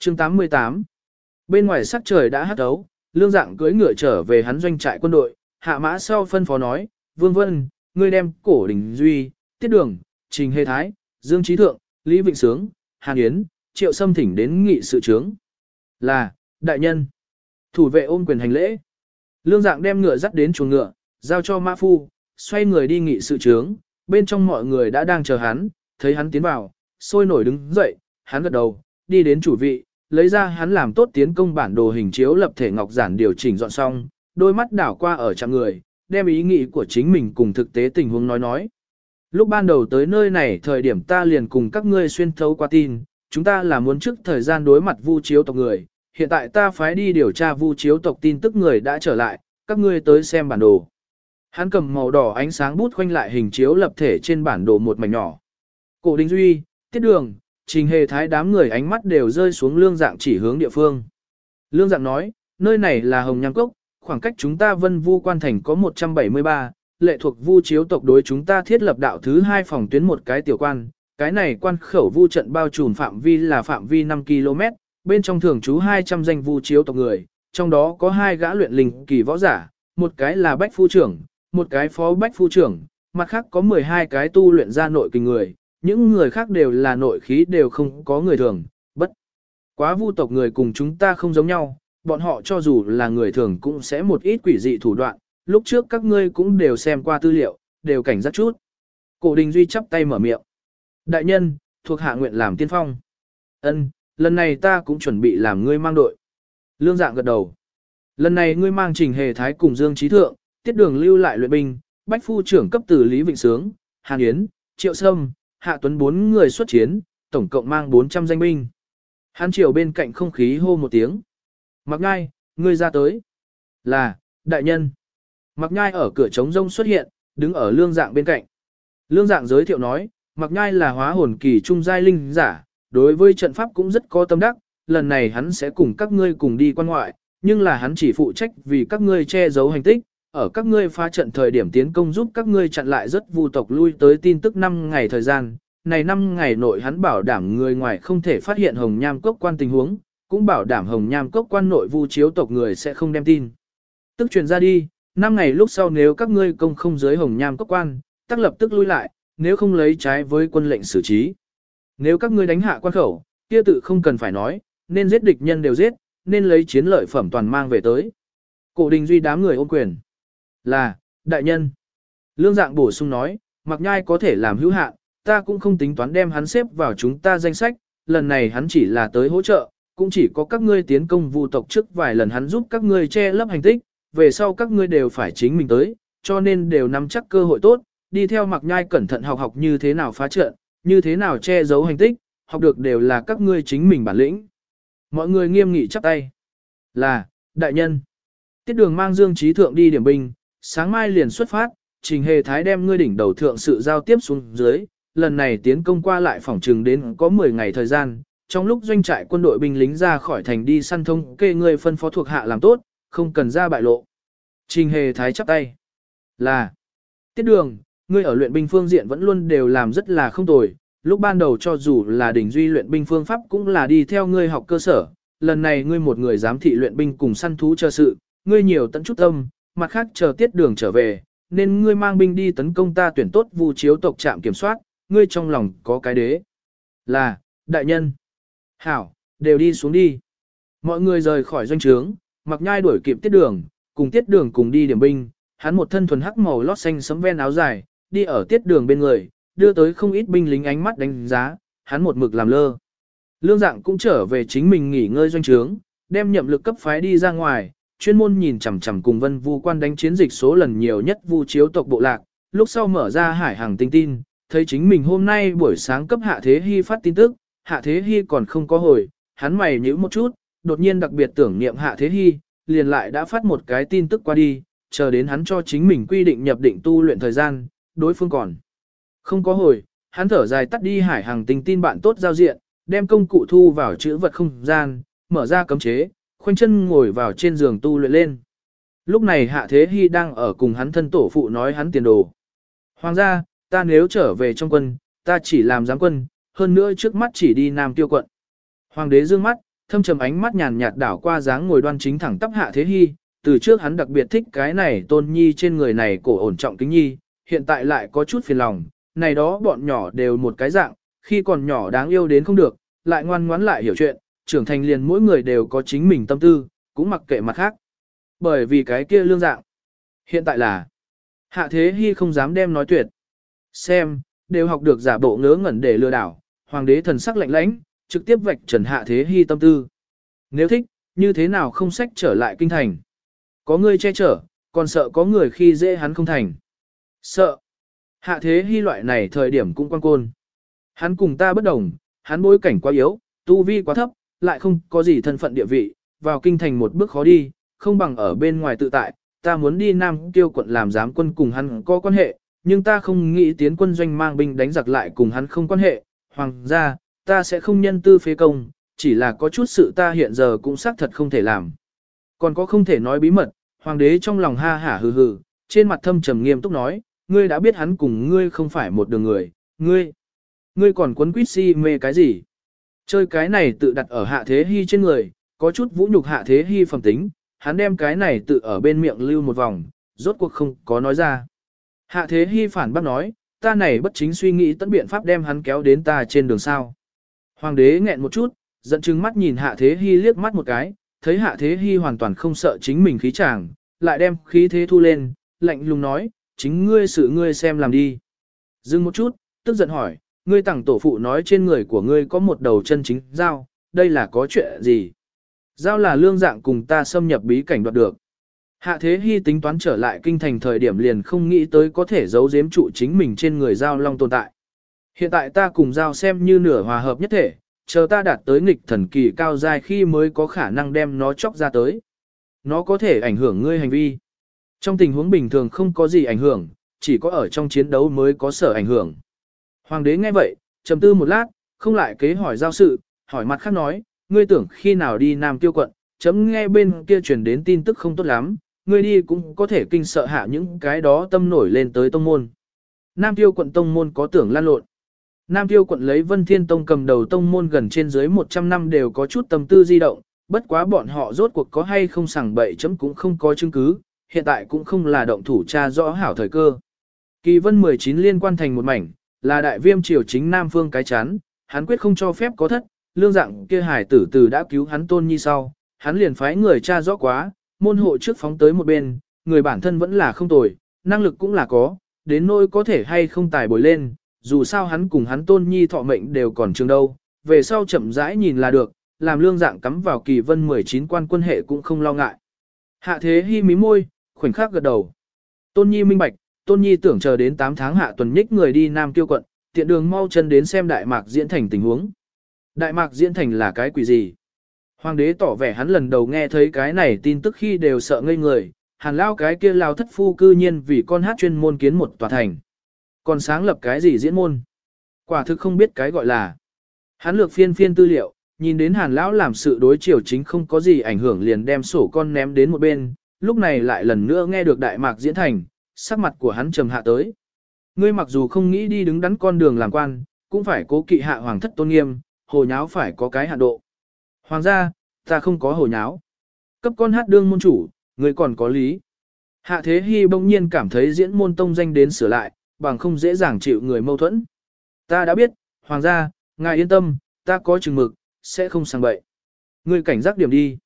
Chương 88 Bên ngoài sắc trời đã hắt ấu, lương dạng cưỡi ngựa trở về hắn doanh trại quân đội, hạ mã sau phân phó nói, Vương Vân, ngươi đem cổ đình duy, tiết đường, trình hề thái, dương trí thượng, lý vịnh sướng, hàn yến, triệu xâm thỉnh đến nghị sự trướng. Là, đại nhân. Thủ vệ ôm quyền hành lễ. Lương dạng đem ngựa dắt đến chuồng ngựa, giao cho mã phu, xoay người đi nghị sự trướng, bên trong mọi người đã đang chờ hắn, thấy hắn tiến vào, sôi nổi đứng dậy, hắn gật đầu, đi đến chủ vị, lấy ra hắn làm tốt tiến công bản đồ hình chiếu lập thể ngọc giản điều chỉnh dọn xong, đôi mắt đảo qua ở chặng người, đem ý nghĩ của chính mình cùng thực tế tình huống nói nói. Lúc ban đầu tới nơi này thời điểm ta liền cùng các ngươi xuyên thấu qua tin, chúng ta là muốn trước thời gian đối mặt vu chiếu tộc người, hiện tại ta phái đi điều tra vu chiếu tộc tin tức người đã trở lại, các ngươi tới xem bản đồ. Hắn cầm màu đỏ ánh sáng bút khoanh lại hình chiếu lập thể trên bản đồ một mảnh nhỏ. Cổ Đình Duy, Tiết Đường, Trình Hề Thái đám người ánh mắt đều rơi xuống lương dạng chỉ hướng địa phương. Lương dạng nói, nơi này là Hồng Nham Cốc, khoảng cách chúng ta vân vu quan thành có 173, lệ thuộc vu chiếu tộc đối chúng ta thiết lập đạo thứ hai phòng tuyến một cái tiểu quan. Cái này quan khẩu vu trận bao trùm phạm vi là phạm vi 5 km, bên trong thường trú 200 danh vu chiếu tộc người, trong đó có hai gã luyện linh kỳ võ giả, một cái là bách phu trưởng, một cái phó bách phu trưởng, mặt khác có 12 cái tu luyện ra nội kinh người, những người khác đều là nội khí đều không có người thường, bất. Quá vu tộc người cùng chúng ta không giống nhau, bọn họ cho dù là người thường cũng sẽ một ít quỷ dị thủ đoạn, lúc trước các ngươi cũng đều xem qua tư liệu, đều cảnh giác chút. Cổ đình duy chắp tay mở miệng. Đại nhân, thuộc hạ nguyện làm tiên phong. Ân, lần này ta cũng chuẩn bị làm ngươi mang đội. Lương dạng gật đầu. Lần này ngươi mang trình hề thái cùng Dương Trí Thượng, tiết đường lưu lại luyện binh, bách phu trưởng cấp tử Lý Vịnh Sướng, Hàn Yến, Triệu Sâm, Hạ Tuấn bốn người xuất chiến, tổng cộng mang 400 danh binh. Hán Triều bên cạnh không khí hô một tiếng. Mặc ngai, ngươi ra tới. Là, đại nhân. Mặc nhai ở cửa trống rông xuất hiện, đứng ở lương dạng bên cạnh. Lương dạng giới thiệu nói, mặc nhai là hóa hồn kỳ trung giai linh giả, đối với trận pháp cũng rất có tâm đắc, lần này hắn sẽ cùng các ngươi cùng đi quan ngoại, nhưng là hắn chỉ phụ trách vì các ngươi che giấu hành tích, ở các ngươi phá trận thời điểm tiến công giúp các ngươi chặn lại rất vu tộc lui tới tin tức 5 ngày thời gian. Này 5 ngày nội hắn bảo đảm người ngoài không thể phát hiện hồng nham cốc quan tình huống, cũng bảo đảm hồng nham cốc quan nội vu chiếu tộc người sẽ không đem tin. Tức truyền ra đi, 5 ngày lúc sau nếu các ngươi công không giới hồng nham cốc quan, tắc lập tức lui lại, nếu không lấy trái với quân lệnh xử trí. Nếu các ngươi đánh hạ quan khẩu, kia tự không cần phải nói, nên giết địch nhân đều giết, nên lấy chiến lợi phẩm toàn mang về tới. Cổ đình duy đám người ôm quyền. Là, đại nhân. Lương dạng bổ sung nói, mặc nhai có thể làm hữu hạn, ta cũng không tính toán đem hắn xếp vào chúng ta danh sách, lần này hắn chỉ là tới hỗ trợ, cũng chỉ có các ngươi tiến công vu tộc trước vài lần hắn giúp các ngươi che lấp hành tích, về sau các ngươi đều phải chính mình tới, cho nên đều nắm chắc cơ hội tốt, đi theo mặc nhai cẩn thận học học như thế nào phá trận, như thế nào che giấu hành tích, học được đều là các ngươi chính mình bản lĩnh. Mọi người nghiêm nghị chắp tay. Là, đại nhân. Tiết đường mang Dương Trí Thượng đi điểm binh, sáng mai liền xuất phát, trình hề thái đem ngươi đỉnh đầu thượng sự giao tiếp xuống dưới, lần này tiến công qua lại phòng trừng đến có 10 ngày thời gian, trong lúc doanh trại quân đội binh lính ra khỏi thành đi săn thông kê người phân phó thuộc hạ làm tốt, không cần ra bại lộ. Trình hề thái chắp tay. Là, tiết đường, ngươi ở luyện binh phương diện vẫn luôn đều làm rất là không tồi, lúc ban đầu cho dù là đỉnh duy luyện binh phương pháp cũng là đi theo ngươi học cơ sở, lần này ngươi một người giám thị luyện binh cùng săn thú chờ sự, ngươi nhiều tận chút tâm, mặt khác chờ tiết đường trở về, nên ngươi mang binh đi tấn công ta tuyển tốt vu chiếu tộc trạm kiểm soát, ngươi trong lòng có cái đế. Là, đại nhân. Hảo, đều đi xuống đi. Mọi người rời khỏi doanh trướng, mặc nhai đuổi kịp tiết đường, cùng tiết đường cùng đi điểm binh, hắn một thân thuần hắc màu lót xanh sấm ven áo dài, đi ở tiết đường bên người, đưa tới không ít binh lính ánh mắt đánh giá, hắn một mực làm lơ. Lương dạng cũng trở về chính mình nghỉ ngơi doanh trướng, đem nhậm lực cấp phái đi ra ngoài, chuyên môn nhìn chằm chằm cùng vân vu quan đánh chiến dịch số lần nhiều nhất vu chiếu tộc bộ lạc, lúc sau mở ra hải hàng tinh tin, thấy chính mình hôm nay buổi sáng cấp hạ thế hy phát tin tức, hạ thế hy còn không có hồi, hắn mày nhíu một chút, đột nhiên đặc biệt tưởng niệm hạ thế hy, liền lại đã phát một cái tin tức qua đi, chờ đến hắn cho chính mình quy định nhập định tu luyện thời gian, đối phương còn. Không có hồi, hắn thở dài tắt đi hải hàng tinh tin bạn tốt giao diện, đem công cụ thu vào chữ vật không gian, mở ra cấm chế, khoanh chân ngồi vào trên giường tu luyện lên. Lúc này Hạ Thế Hy đang ở cùng hắn thân tổ phụ nói hắn tiền đồ. Hoàng gia, ta nếu trở về trong quân, ta chỉ làm giám quân, hơn nữa trước mắt chỉ đi Nam Tiêu quận. Hoàng đế dương mắt, thâm trầm ánh mắt nhàn nhạt đảo qua dáng ngồi đoan chính thẳng tắp hạ thế hy, từ trước hắn đặc biệt thích cái này tôn nhi trên người này cổ ổn trọng kính nhi, hiện tại lại có chút phiền lòng, này đó bọn nhỏ đều một cái dạng, khi còn nhỏ đáng yêu đến không được, lại ngoan ngoãn lại hiểu chuyện, trưởng thành liền mỗi người đều có chính mình tâm tư, cũng mặc kệ mặt khác. Bởi vì cái kia lương dạng. Hiện tại là, hạ thế hy không dám đem nói tuyệt. Xem, đều học được giả bộ ngớ ngẩn để lừa đảo, hoàng đế thần sắc lạnh lãnh, trực tiếp vạch trần hạ thế hy tâm tư. Nếu thích, như thế nào không sách trở lại kinh thành. Có người che chở, còn sợ có người khi dễ hắn không thành. Sợ. Hạ thế hy loại này thời điểm cũng quan côn. Hắn cùng ta bất đồng, hắn bối cảnh quá yếu, tu vi quá thấp, lại không có gì thân phận địa vị, vào kinh thành một bước khó đi, không bằng ở bên ngoài tự tại, ta muốn đi Nam Kiêu quận làm giám quân cùng hắn có quan hệ, nhưng ta không nghĩ tiến quân doanh mang binh đánh giặc lại cùng hắn không quan hệ, hoàng gia, ta sẽ không nhân tư phế công, chỉ là có chút sự ta hiện giờ cũng xác thật không thể làm. Còn có không thể nói bí mật, hoàng đế trong lòng ha hả hừ hừ, trên mặt thâm trầm nghiêm túc nói, ngươi đã biết hắn cùng ngươi không phải một đường người, ngươi, ngươi còn quấn quýt si mê cái gì? Chơi cái này tự đặt ở hạ thế hy trên người, có chút vũ nhục hạ thế hy phẩm tính, hắn đem cái này tự ở bên miệng lưu một vòng, rốt cuộc không có nói ra. Hạ thế hy phản bác nói, ta này bất chính suy nghĩ tận biện pháp đem hắn kéo đến ta trên đường sao. Hoàng đế nghẹn một chút, giận chứng mắt nhìn hạ thế hy liếc mắt một cái, thấy hạ thế hy hoàn toàn không sợ chính mình khí chàng, lại đem khí thế thu lên, lạnh lùng nói, chính ngươi sự ngươi xem làm đi. Dừng một chút, tức giận hỏi, ngươi tặng tổ phụ nói trên người của ngươi có một đầu chân chính dao, đây là có chuyện gì? Giao là lương dạng cùng ta xâm nhập bí cảnh đoạt được. Hạ thế hy tính toán trở lại kinh thành thời điểm liền không nghĩ tới có thể giấu giếm trụ chính mình trên người giao long tồn tại. Hiện tại ta cùng giao xem như nửa hòa hợp nhất thể, chờ ta đạt tới nghịch thần kỳ cao dài khi mới có khả năng đem nó chóc ra tới. Nó có thể ảnh hưởng ngươi hành vi. Trong tình huống bình thường không có gì ảnh hưởng, chỉ có ở trong chiến đấu mới có sở ảnh hưởng. Hoàng đế nghe vậy, trầm tư một lát, không lại kế hỏi giao sự, hỏi mặt khác nói, ngươi tưởng khi nào đi Nam Tiêu quận, chấm nghe bên kia truyền đến tin tức không tốt lắm, ngươi đi cũng có thể kinh sợ hạ những cái đó tâm nổi lên tới tông môn. Nam Tiêu quận tông môn có tưởng lan lộn. Nam Tiêu quận lấy Vân Thiên Tông cầm đầu tông môn gần trên dưới 100 năm đều có chút tâm tư di động, bất quá bọn họ rốt cuộc có hay không sảng bậy chấm cũng không có chứng cứ, hiện tại cũng không là động thủ tra rõ hảo thời cơ. Kỳ Vân 19 liên quan thành một mảnh, là đại viêm triều chính Nam Phương cái chán, hắn quyết không cho phép có thất, lương dạng kia hải tử từ đã cứu hắn tôn nhi sau, hắn liền phái người tra rõ quá, môn hộ trước phóng tới một bên, người bản thân vẫn là không tồi, năng lực cũng là có, đến nỗi có thể hay không tài bồi lên, dù sao hắn cùng hắn tôn nhi thọ mệnh đều còn trường đâu, về sau chậm rãi nhìn là được, làm lương dạng cắm vào kỳ vân 19 quan quân hệ cũng không lo ngại. Hạ thế hy mí môi, khoảnh khắc gật đầu. Tôn nhi minh bạch, tôn nhi tưởng chờ đến 8 tháng hạ tuần nhích người đi Nam Tiêu quận, tiện đường mau chân đến xem Đại Mạc diễn thành tình huống. Đại Mạc diễn thành là cái quỷ gì? Hoàng đế tỏ vẻ hắn lần đầu nghe thấy cái này tin tức khi đều sợ ngây người, hàn lao cái kia lao thất phu cư nhiên vì con hát chuyên môn kiến một tòa thành. Còn sáng lập cái gì diễn môn? Quả thực không biết cái gọi là. Hắn lược phiên phiên tư liệu, nhìn đến hàn lão làm sự đối chiều chính không có gì ảnh hưởng liền đem sổ con ném đến một bên, lúc này lại lần nữa nghe được đại mạc diễn thành, sắc mặt của hắn trầm hạ tới. Ngươi mặc dù không nghĩ đi đứng đắn con đường làm quan, cũng phải cố kỵ hạ hoàng thất tôn nghiêm, hồ nháo phải có cái hạ độ. Hoàng gia, ta không có hồ nháo. Cấp con hát đương môn chủ, ngươi còn có lý. Hạ Thế Hy bỗng nhiên cảm thấy diễn môn tông danh đến sửa lại, bằng không dễ dàng chịu người mâu thuẫn. Ta đã biết, hoàng gia, ngài yên tâm, ta có chừng mực, sẽ không sang bậy. Ngươi cảnh giác điểm đi.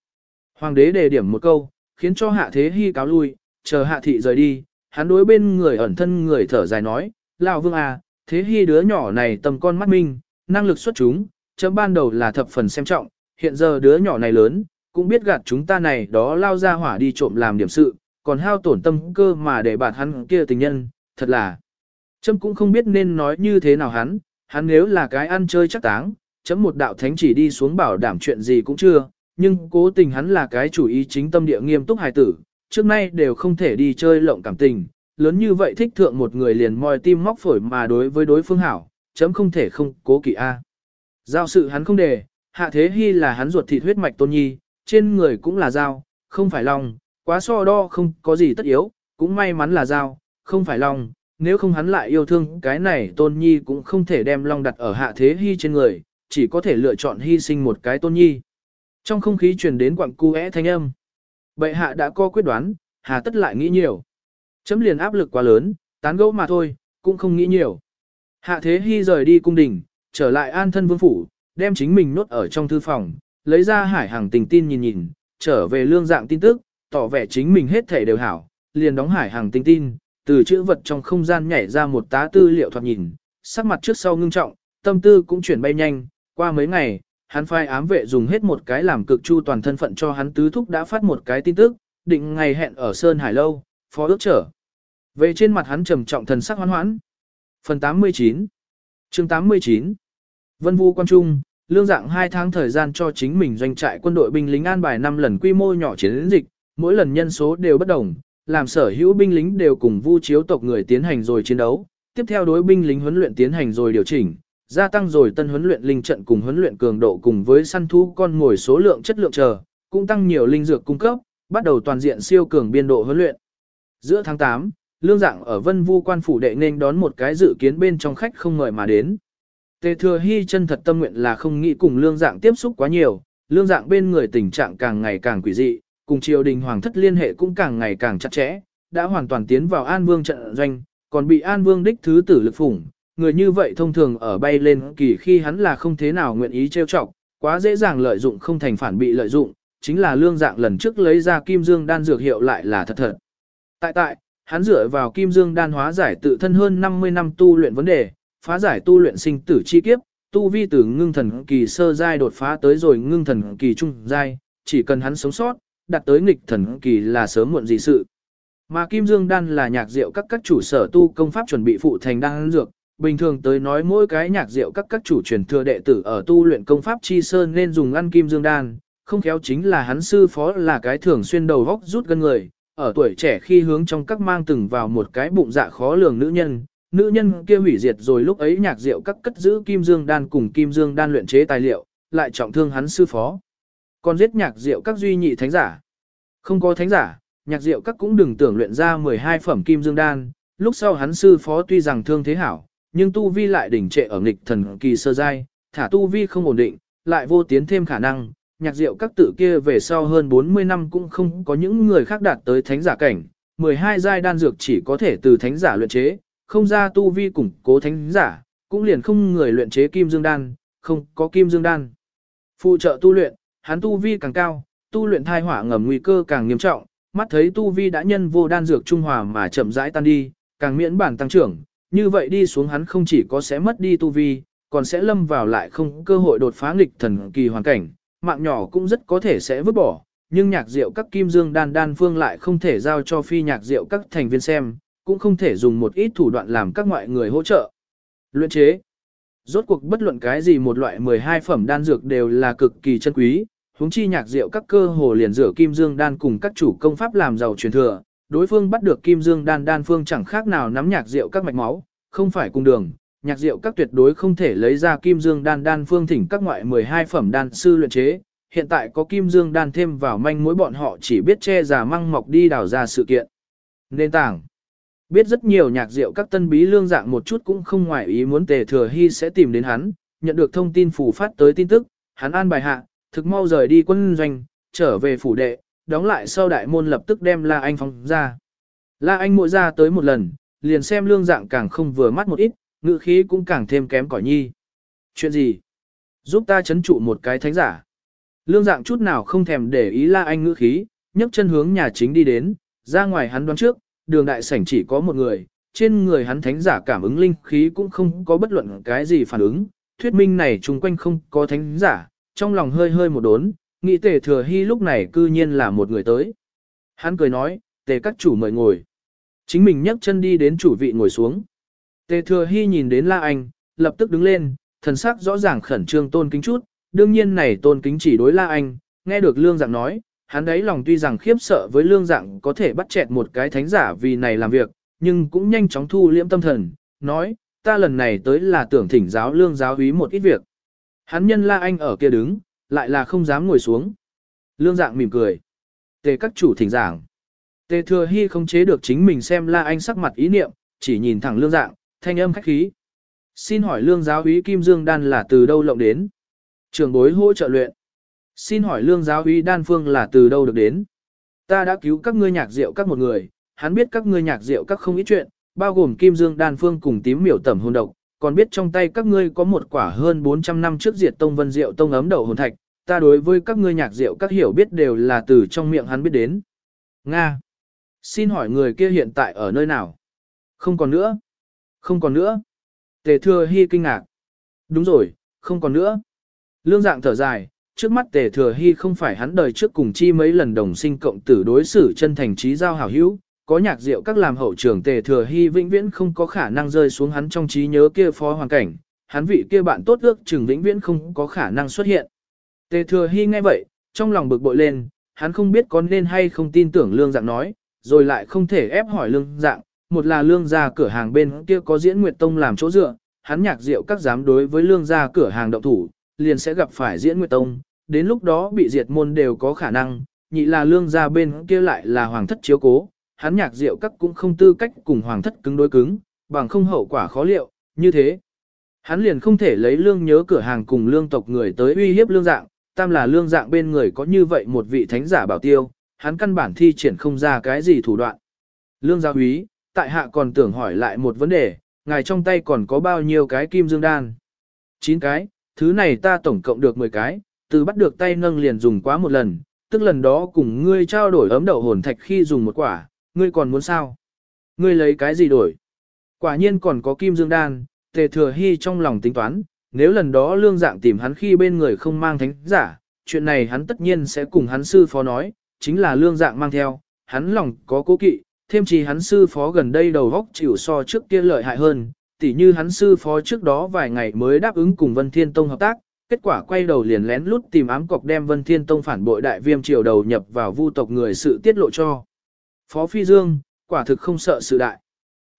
Hoàng đế đề điểm một câu, khiến cho Hạ Thế Hy cáo lui, chờ Hạ Thị rời đi, hắn đối bên người ẩn thân người thở dài nói, Lão Vương à, Thế Hy đứa nhỏ này tầm con mắt minh, năng lực xuất chúng, chấm ban đầu là thập phần xem trọng, hiện giờ đứa nhỏ này lớn, cũng biết gạt chúng ta này đó lao ra hỏa đi trộm làm điểm sự, còn hao tổn tâm cơ mà để bạt hắn kia tình nhân, thật là. Chấm cũng không biết nên nói như thế nào hắn, hắn nếu là cái ăn chơi chắc táng, chấm một đạo thánh chỉ đi xuống bảo đảm chuyện gì cũng chưa, nhưng cố tình hắn là cái chủ ý chính tâm địa nghiêm túc hài tử, trước nay đều không thể đi chơi lộng cảm tình, lớn như vậy thích thượng một người liền moi tim móc phổi mà đối với đối phương hảo, chấm không thể không cố kỵ A. Giao sự hắn không để hạ thế hy là hắn ruột thịt huyết mạch tôn nhi, trên người cũng là dao, không phải lòng, quá so đo không có gì tất yếu, cũng may mắn là dao, không phải lòng, nếu không hắn lại yêu thương cái này tôn nhi cũng không thể đem long đặt ở hạ thế hy trên người, chỉ có thể lựa chọn hy sinh một cái tôn nhi. Trong không khí truyền đến quặng cu thanh âm. Bệ hạ đã có quyết đoán, hà tất lại nghĩ nhiều. Chấm liền áp lực quá lớn, tán gẫu mà thôi, cũng không nghĩ nhiều. Hạ thế hy rời đi cung đình, trở lại an thân vương phủ, đem chính mình nốt ở trong thư phòng, lấy ra hải hàng tình tin nhìn nhìn, trở về lương dạng tin tức, tỏ vẻ chính mình hết thể đều hảo, liền đóng hải hàng tình tin, từ chữ vật trong không gian nhảy ra một tá tư liệu thoạt nhìn, sắc mặt trước sau ngưng trọng, tâm tư cũng chuyển bay nhanh, qua mấy ngày, hắn phai ám vệ dùng hết một cái làm cực chu toàn thân phận cho hắn tứ thúc đã phát một cái tin tức, định ngày hẹn ở Sơn Hải Lâu, phó ước trở. Về trên mặt hắn trầm trọng thần sắc hoan hoãn. Phần 89 chương 89 Vân Vu Quan Trung, lương dạng 2 tháng thời gian cho chính mình doanh trại quân đội binh lính an bài 5 lần quy mô nhỏ chiến dịch, mỗi lần nhân số đều bất đồng, làm sở hữu binh lính đều cùng vu chiếu tộc người tiến hành rồi chiến đấu, tiếp theo đối binh lính huấn luyện tiến hành rồi điều chỉnh, gia tăng rồi tân huấn luyện linh trận cùng huấn luyện cường độ cùng với săn thú con ngồi số lượng chất lượng chờ, cũng tăng nhiều linh dược cung cấp, bắt đầu toàn diện siêu cường biên độ huấn luyện. Giữa tháng 8, lương dạng ở Vân Vu quan phủ đệ nên đón một cái dự kiến bên trong khách không ngợi mà đến. Tề thừa hy chân thật tâm nguyện là không nghĩ cùng lương dạng tiếp xúc quá nhiều, lương dạng bên người tình trạng càng ngày càng quỷ dị, cùng triều đình hoàng thất liên hệ cũng càng ngày càng chặt chẽ, đã hoàn toàn tiến vào An Vương trận doanh, còn bị An Vương đích thứ tử lực phủng, người như vậy thông thường ở bay lên kỳ khi hắn là không thế nào nguyện ý trêu chọc, quá dễ dàng lợi dụng không thành phản bị lợi dụng, chính là lương dạng lần trước lấy ra kim dương đan dược hiệu lại là thật thật. Tại tại, hắn dựa vào kim dương đan hóa giải tự thân hơn 50 năm tu luyện vấn đề, phá giải tu luyện sinh tử chi kiếp, tu vi từ ngưng thần kỳ sơ giai đột phá tới rồi ngưng thần kỳ trung giai, chỉ cần hắn sống sót, đạt tới nghịch thần kỳ là sớm muộn gì sự. Mà Kim Dương Đan là nhạc diệu các các chủ sở tu công pháp chuẩn bị phụ thành đan dược, bình thường tới nói mỗi cái nhạc diệu các các chủ truyền thừa đệ tử ở tu luyện công pháp chi sơn nên dùng ăn Kim Dương Đan, không khéo chính là hắn sư phó là cái thường xuyên đầu vóc rút gân người, ở tuổi trẻ khi hướng trong các mang từng vào một cái bụng dạ khó lường nữ nhân, nữ nhân kia hủy diệt rồi lúc ấy nhạc diệu các cất giữ Kim Dương Đan cùng Kim Dương Đan luyện chế tài liệu, lại trọng thương hắn sư phó. Còn giết nhạc diệu các duy nhị thánh giả. Không có thánh giả, nhạc diệu các cũng đừng tưởng luyện ra 12 phẩm kim dương đan, lúc sau hắn sư phó tuy rằng thương thế hảo, nhưng tu vi lại đỉnh trệ ở nghịch thần kỳ sơ giai, thả tu vi không ổn định, lại vô tiến thêm khả năng, nhạc diệu các tự kia về sau hơn 40 năm cũng không có những người khác đạt tới thánh giả cảnh, 12 giai đan dược chỉ có thể từ thánh giả luyện chế, không ra tu vi củng cố thánh giả, cũng liền không người luyện chế kim dương đan, không có kim dương đan. Phụ trợ tu luyện, hắn tu vi càng cao, tu luyện thai hỏa ngầm nguy cơ càng nghiêm trọng, mắt thấy tu vi đã nhân vô đan dược trung hòa mà chậm rãi tan đi, càng miễn bản tăng trưởng, như vậy đi xuống hắn không chỉ có sẽ mất đi tu vi, còn sẽ lâm vào lại không cơ hội đột phá nghịch thần kỳ hoàn cảnh, mạng nhỏ cũng rất có thể sẽ vứt bỏ, nhưng nhạc diệu các kim dương đan đan phương lại không thể giao cho phi nhạc diệu các thành viên xem, cũng không thể dùng một ít thủ đoạn làm các ngoại người hỗ trợ. Luyện chế Rốt cuộc bất luận cái gì một loại 12 phẩm đan dược đều là cực kỳ chân quý, huống chi nhạc diệu các cơ hồ liền rửa kim dương đan cùng các chủ công pháp làm giàu truyền thừa, đối phương bắt được kim dương đan đan phương chẳng khác nào nắm nhạc diệu các mạch máu, không phải cùng đường, nhạc diệu các tuyệt đối không thể lấy ra kim dương đan đan phương thỉnh các ngoại 12 phẩm đan sư luyện chế, hiện tại có kim dương đan thêm vào manh mối bọn họ chỉ biết che giả măng mọc đi đào ra sự kiện. Nền tảng Biết rất nhiều nhạc diệu các tân bí lương dạng một chút cũng không ngoại ý muốn tề thừa hy sẽ tìm đến hắn, nhận được thông tin phủ phát tới tin tức, hắn an bài hạ, thực mau rời đi quân doanh, trở về phủ đệ, đóng lại sau đại môn lập tức đem La Anh phóng ra. La Anh mỗi ra tới một lần, liền xem lương dạng càng không vừa mắt một ít, ngữ khí cũng càng thêm kém cỏi nhi. Chuyện gì? Giúp ta chấn trụ một cái thánh giả. Lương dạng chút nào không thèm để ý La Anh ngữ khí, nhấc chân hướng nhà chính đi đến, ra ngoài hắn đoán trước, đường đại sảnh chỉ có một người, trên người hắn thánh giả cảm ứng linh khí cũng không có bất luận cái gì phản ứng, thuyết minh này chung quanh không có thánh giả, trong lòng hơi hơi một đốn, nghĩ tề thừa hy lúc này cư nhiên là một người tới. Hắn cười nói, tề các chủ mời ngồi. Chính mình nhấc chân đi đến chủ vị ngồi xuống. Tề thừa hy nhìn đến la anh, lập tức đứng lên, thần sắc rõ ràng khẩn trương tôn kính chút, đương nhiên này tôn kính chỉ đối la anh, nghe được lương dạng nói, hắn đấy lòng tuy rằng khiếp sợ với lương dạng có thể bắt chẹt một cái thánh giả vì này làm việc, nhưng cũng nhanh chóng thu liễm tâm thần, nói, ta lần này tới là tưởng thỉnh giáo lương giáo úy một ít việc. Hắn nhân la anh ở kia đứng, lại là không dám ngồi xuống. Lương dạng mỉm cười. Tề các chủ thỉnh giảng. Tề thừa hy không chế được chính mình xem la anh sắc mặt ý niệm, chỉ nhìn thẳng lương dạng, thanh âm khách khí. Xin hỏi lương giáo úy Kim Dương Đan là từ đâu lộng đến? Trường bối hỗ trợ luyện. Xin hỏi lương giáo úy đan phương là từ đâu được đến? Ta đã cứu các ngươi nhạc rượu các một người, hắn biết các ngươi nhạc rượu các không ít chuyện, bao gồm kim dương đan phương cùng tím miểu tẩm hồn độc, còn biết trong tay các ngươi có một quả hơn 400 năm trước diệt tông vân rượu tông ấm đậu hồn thạch, ta đối với các ngươi nhạc rượu các hiểu biết đều là từ trong miệng hắn biết đến. Nga. Xin hỏi người kia hiện tại ở nơi nào? Không còn nữa. Không còn nữa. Tề thừa hy kinh ngạc. Đúng rồi, không còn nữa. Lương dạng thở dài, trước mắt tề thừa hy không phải hắn đời trước cùng chi mấy lần đồng sinh cộng tử đối xử chân thành trí giao hảo hữu, có nhạc rượu các làm hậu trưởng tề thừa hy vĩnh viễn không có khả năng rơi xuống hắn trong trí nhớ kia phó hoàn cảnh, hắn vị kia bạn tốt ước chừng vĩnh viễn không có khả năng xuất hiện. Tề thừa hy nghe vậy, trong lòng bực bội lên, hắn không biết có nên hay không tin tưởng lương dạng nói, rồi lại không thể ép hỏi lương dạng, một là lương gia cửa hàng bên kia có diễn nguyệt tông làm chỗ dựa, hắn nhạc rượu các dám đối với lương gia cửa hàng động thủ, liền sẽ gặp phải diễn nguyệt tông, đến lúc đó bị diệt môn đều có khả năng, nhị là lương gia bên kia lại là hoàng thất chiếu cố, hắn nhạc rượu các cũng không tư cách cùng hoàng thất cứng đối cứng, bằng không hậu quả khó liệu, như thế. Hắn liền không thể lấy lương nhớ cửa hàng cùng lương tộc người tới uy hiếp lương dạng, tam là lương dạng bên người có như vậy một vị thánh giả bảo tiêu, hắn căn bản thi triển không ra cái gì thủ đoạn. Lương gia úy, tại hạ còn tưởng hỏi lại một vấn đề, ngài trong tay còn có bao nhiêu cái kim dương đan? 9 cái, thứ này ta tổng cộng được 10 cái, từ bắt được tay nâng liền dùng quá một lần, tức lần đó cùng ngươi trao đổi ấm đậu hồn thạch khi dùng một quả, ngươi còn muốn sao? Ngươi lấy cái gì đổi? Quả nhiên còn có kim dương đan, tề thừa hy trong lòng tính toán, nếu lần đó lương dạng tìm hắn khi bên người không mang thánh giả, chuyện này hắn tất nhiên sẽ cùng hắn sư phó nói, chính là lương dạng mang theo, hắn lòng có cố kỵ, thêm chỉ hắn sư phó gần đây đầu góc chịu so trước kia lợi hại hơn, tỉ như hắn sư phó trước đó vài ngày mới đáp ứng cùng Vân Thiên Tông hợp tác, kết quả quay đầu liền lén lút tìm ám cọc đem Vân Thiên Tông phản bội đại viêm triều đầu nhập vào vu tộc người sự tiết lộ cho. Phó Phi Dương, quả thực không sợ sự đại.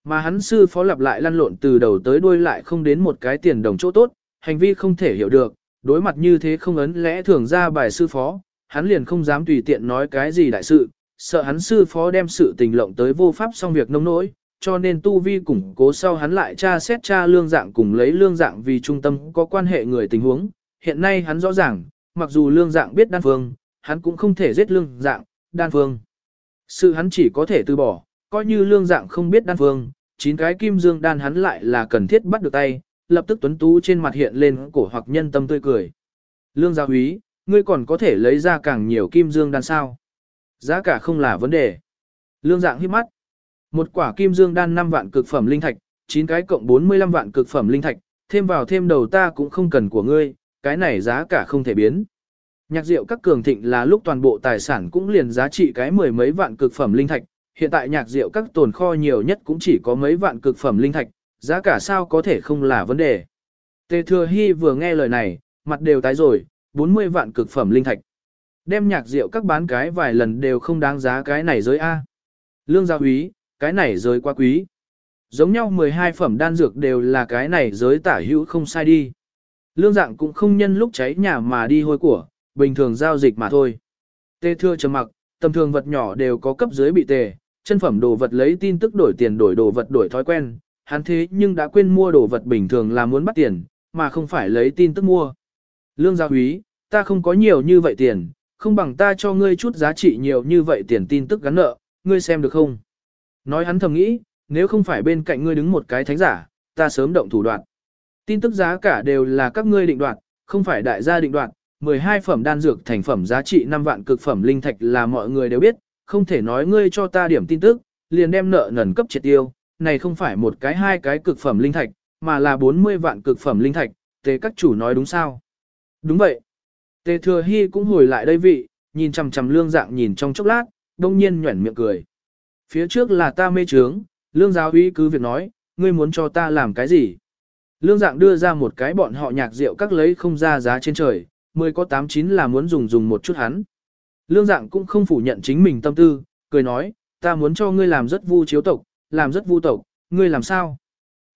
Mà hắn sư phó lặp lại lăn lộn từ đầu tới đuôi lại không đến một cái tiền đồng chỗ tốt, hành vi không thể hiểu được, đối mặt như thế không ấn lẽ thường ra bài sư phó, hắn liền không dám tùy tiện nói cái gì đại sự, sợ hắn sư phó đem sự tình lộng tới vô pháp xong việc nông nỗi, cho nên tu vi củng cố sau hắn lại tra xét tra lương dạng cùng lấy lương dạng vì trung tâm có quan hệ người tình huống. Hiện nay hắn rõ ràng, mặc dù lương dạng biết đan phương, hắn cũng không thể giết lương dạng, đan phương. Sự hắn chỉ có thể từ bỏ, coi như lương dạng không biết đan phương, chín cái kim dương đan hắn lại là cần thiết bắt được tay, lập tức tuấn tú trên mặt hiện lên cổ hoặc nhân tâm tươi cười. Lương gia úy, ngươi còn có thể lấy ra càng nhiều kim dương đan sao? Giá cả không là vấn đề. Lương dạng hiếp mắt. Một quả kim dương đan 5 vạn cực phẩm linh thạch, 9 cái cộng 45 vạn cực phẩm linh thạch, thêm vào thêm đầu ta cũng không cần của ngươi, cái này giá cả không thể biến. Nhạc rượu các cường thịnh là lúc toàn bộ tài sản cũng liền giá trị cái mười mấy vạn cực phẩm linh thạch, hiện tại nhạc rượu các tồn kho nhiều nhất cũng chỉ có mấy vạn cực phẩm linh thạch, giá cả sao có thể không là vấn đề. Tề thừa hy vừa nghe lời này, mặt đều tái rồi, 40 vạn cực phẩm linh thạch. Đem nhạc rượu các bán cái vài lần đều không đáng giá cái này giới A. Lương gia Quý, cái này giới quá quý. Giống nhau 12 phẩm đan dược đều là cái này giới tả hữu không sai đi. Lương dạng cũng không nhân lúc cháy nhà mà đi hôi của, bình thường giao dịch mà thôi. Tê thưa trầm mặc, tầm thường vật nhỏ đều có cấp dưới bị tề, chân phẩm đồ vật lấy tin tức đổi tiền đổi đồ vật đổi thói quen, hắn thế nhưng đã quên mua đồ vật bình thường là muốn bắt tiền, mà không phải lấy tin tức mua. Lương gia úy, ta không có nhiều như vậy tiền, không bằng ta cho ngươi chút giá trị nhiều như vậy tiền tin tức gắn nợ, ngươi xem được không? Nói hắn thầm nghĩ, nếu không phải bên cạnh ngươi đứng một cái thánh giả, ta sớm động thủ đoạn. Tin tức giá cả đều là các ngươi định đoạt, không phải đại gia định đoạt, 12 phẩm đan dược thành phẩm giá trị 5 vạn cực phẩm linh thạch là mọi người đều biết, không thể nói ngươi cho ta điểm tin tức, liền đem nợ nần cấp triệt tiêu, này không phải một cái hai cái cực phẩm linh thạch, mà là 40 vạn cực phẩm linh thạch, tề các chủ nói đúng sao? Đúng vậy. Tề thừa hy cũng hồi lại đây vị, nhìn chằm chằm lương dạng nhìn trong chốc lát, đông nhiên nhuẩn miệng cười. Phía trước là ta mê trướng, lương giáo uy cứ việc nói, ngươi muốn cho ta làm cái gì? Lương dạng đưa ra một cái bọn họ nhạc rượu các lấy không ra giá trên trời, mười có tám chín là muốn dùng dùng một chút hắn. Lương dạng cũng không phủ nhận chính mình tâm tư, cười nói, ta muốn cho ngươi làm rất vu chiếu tộc, làm rất vu tộc, ngươi làm sao?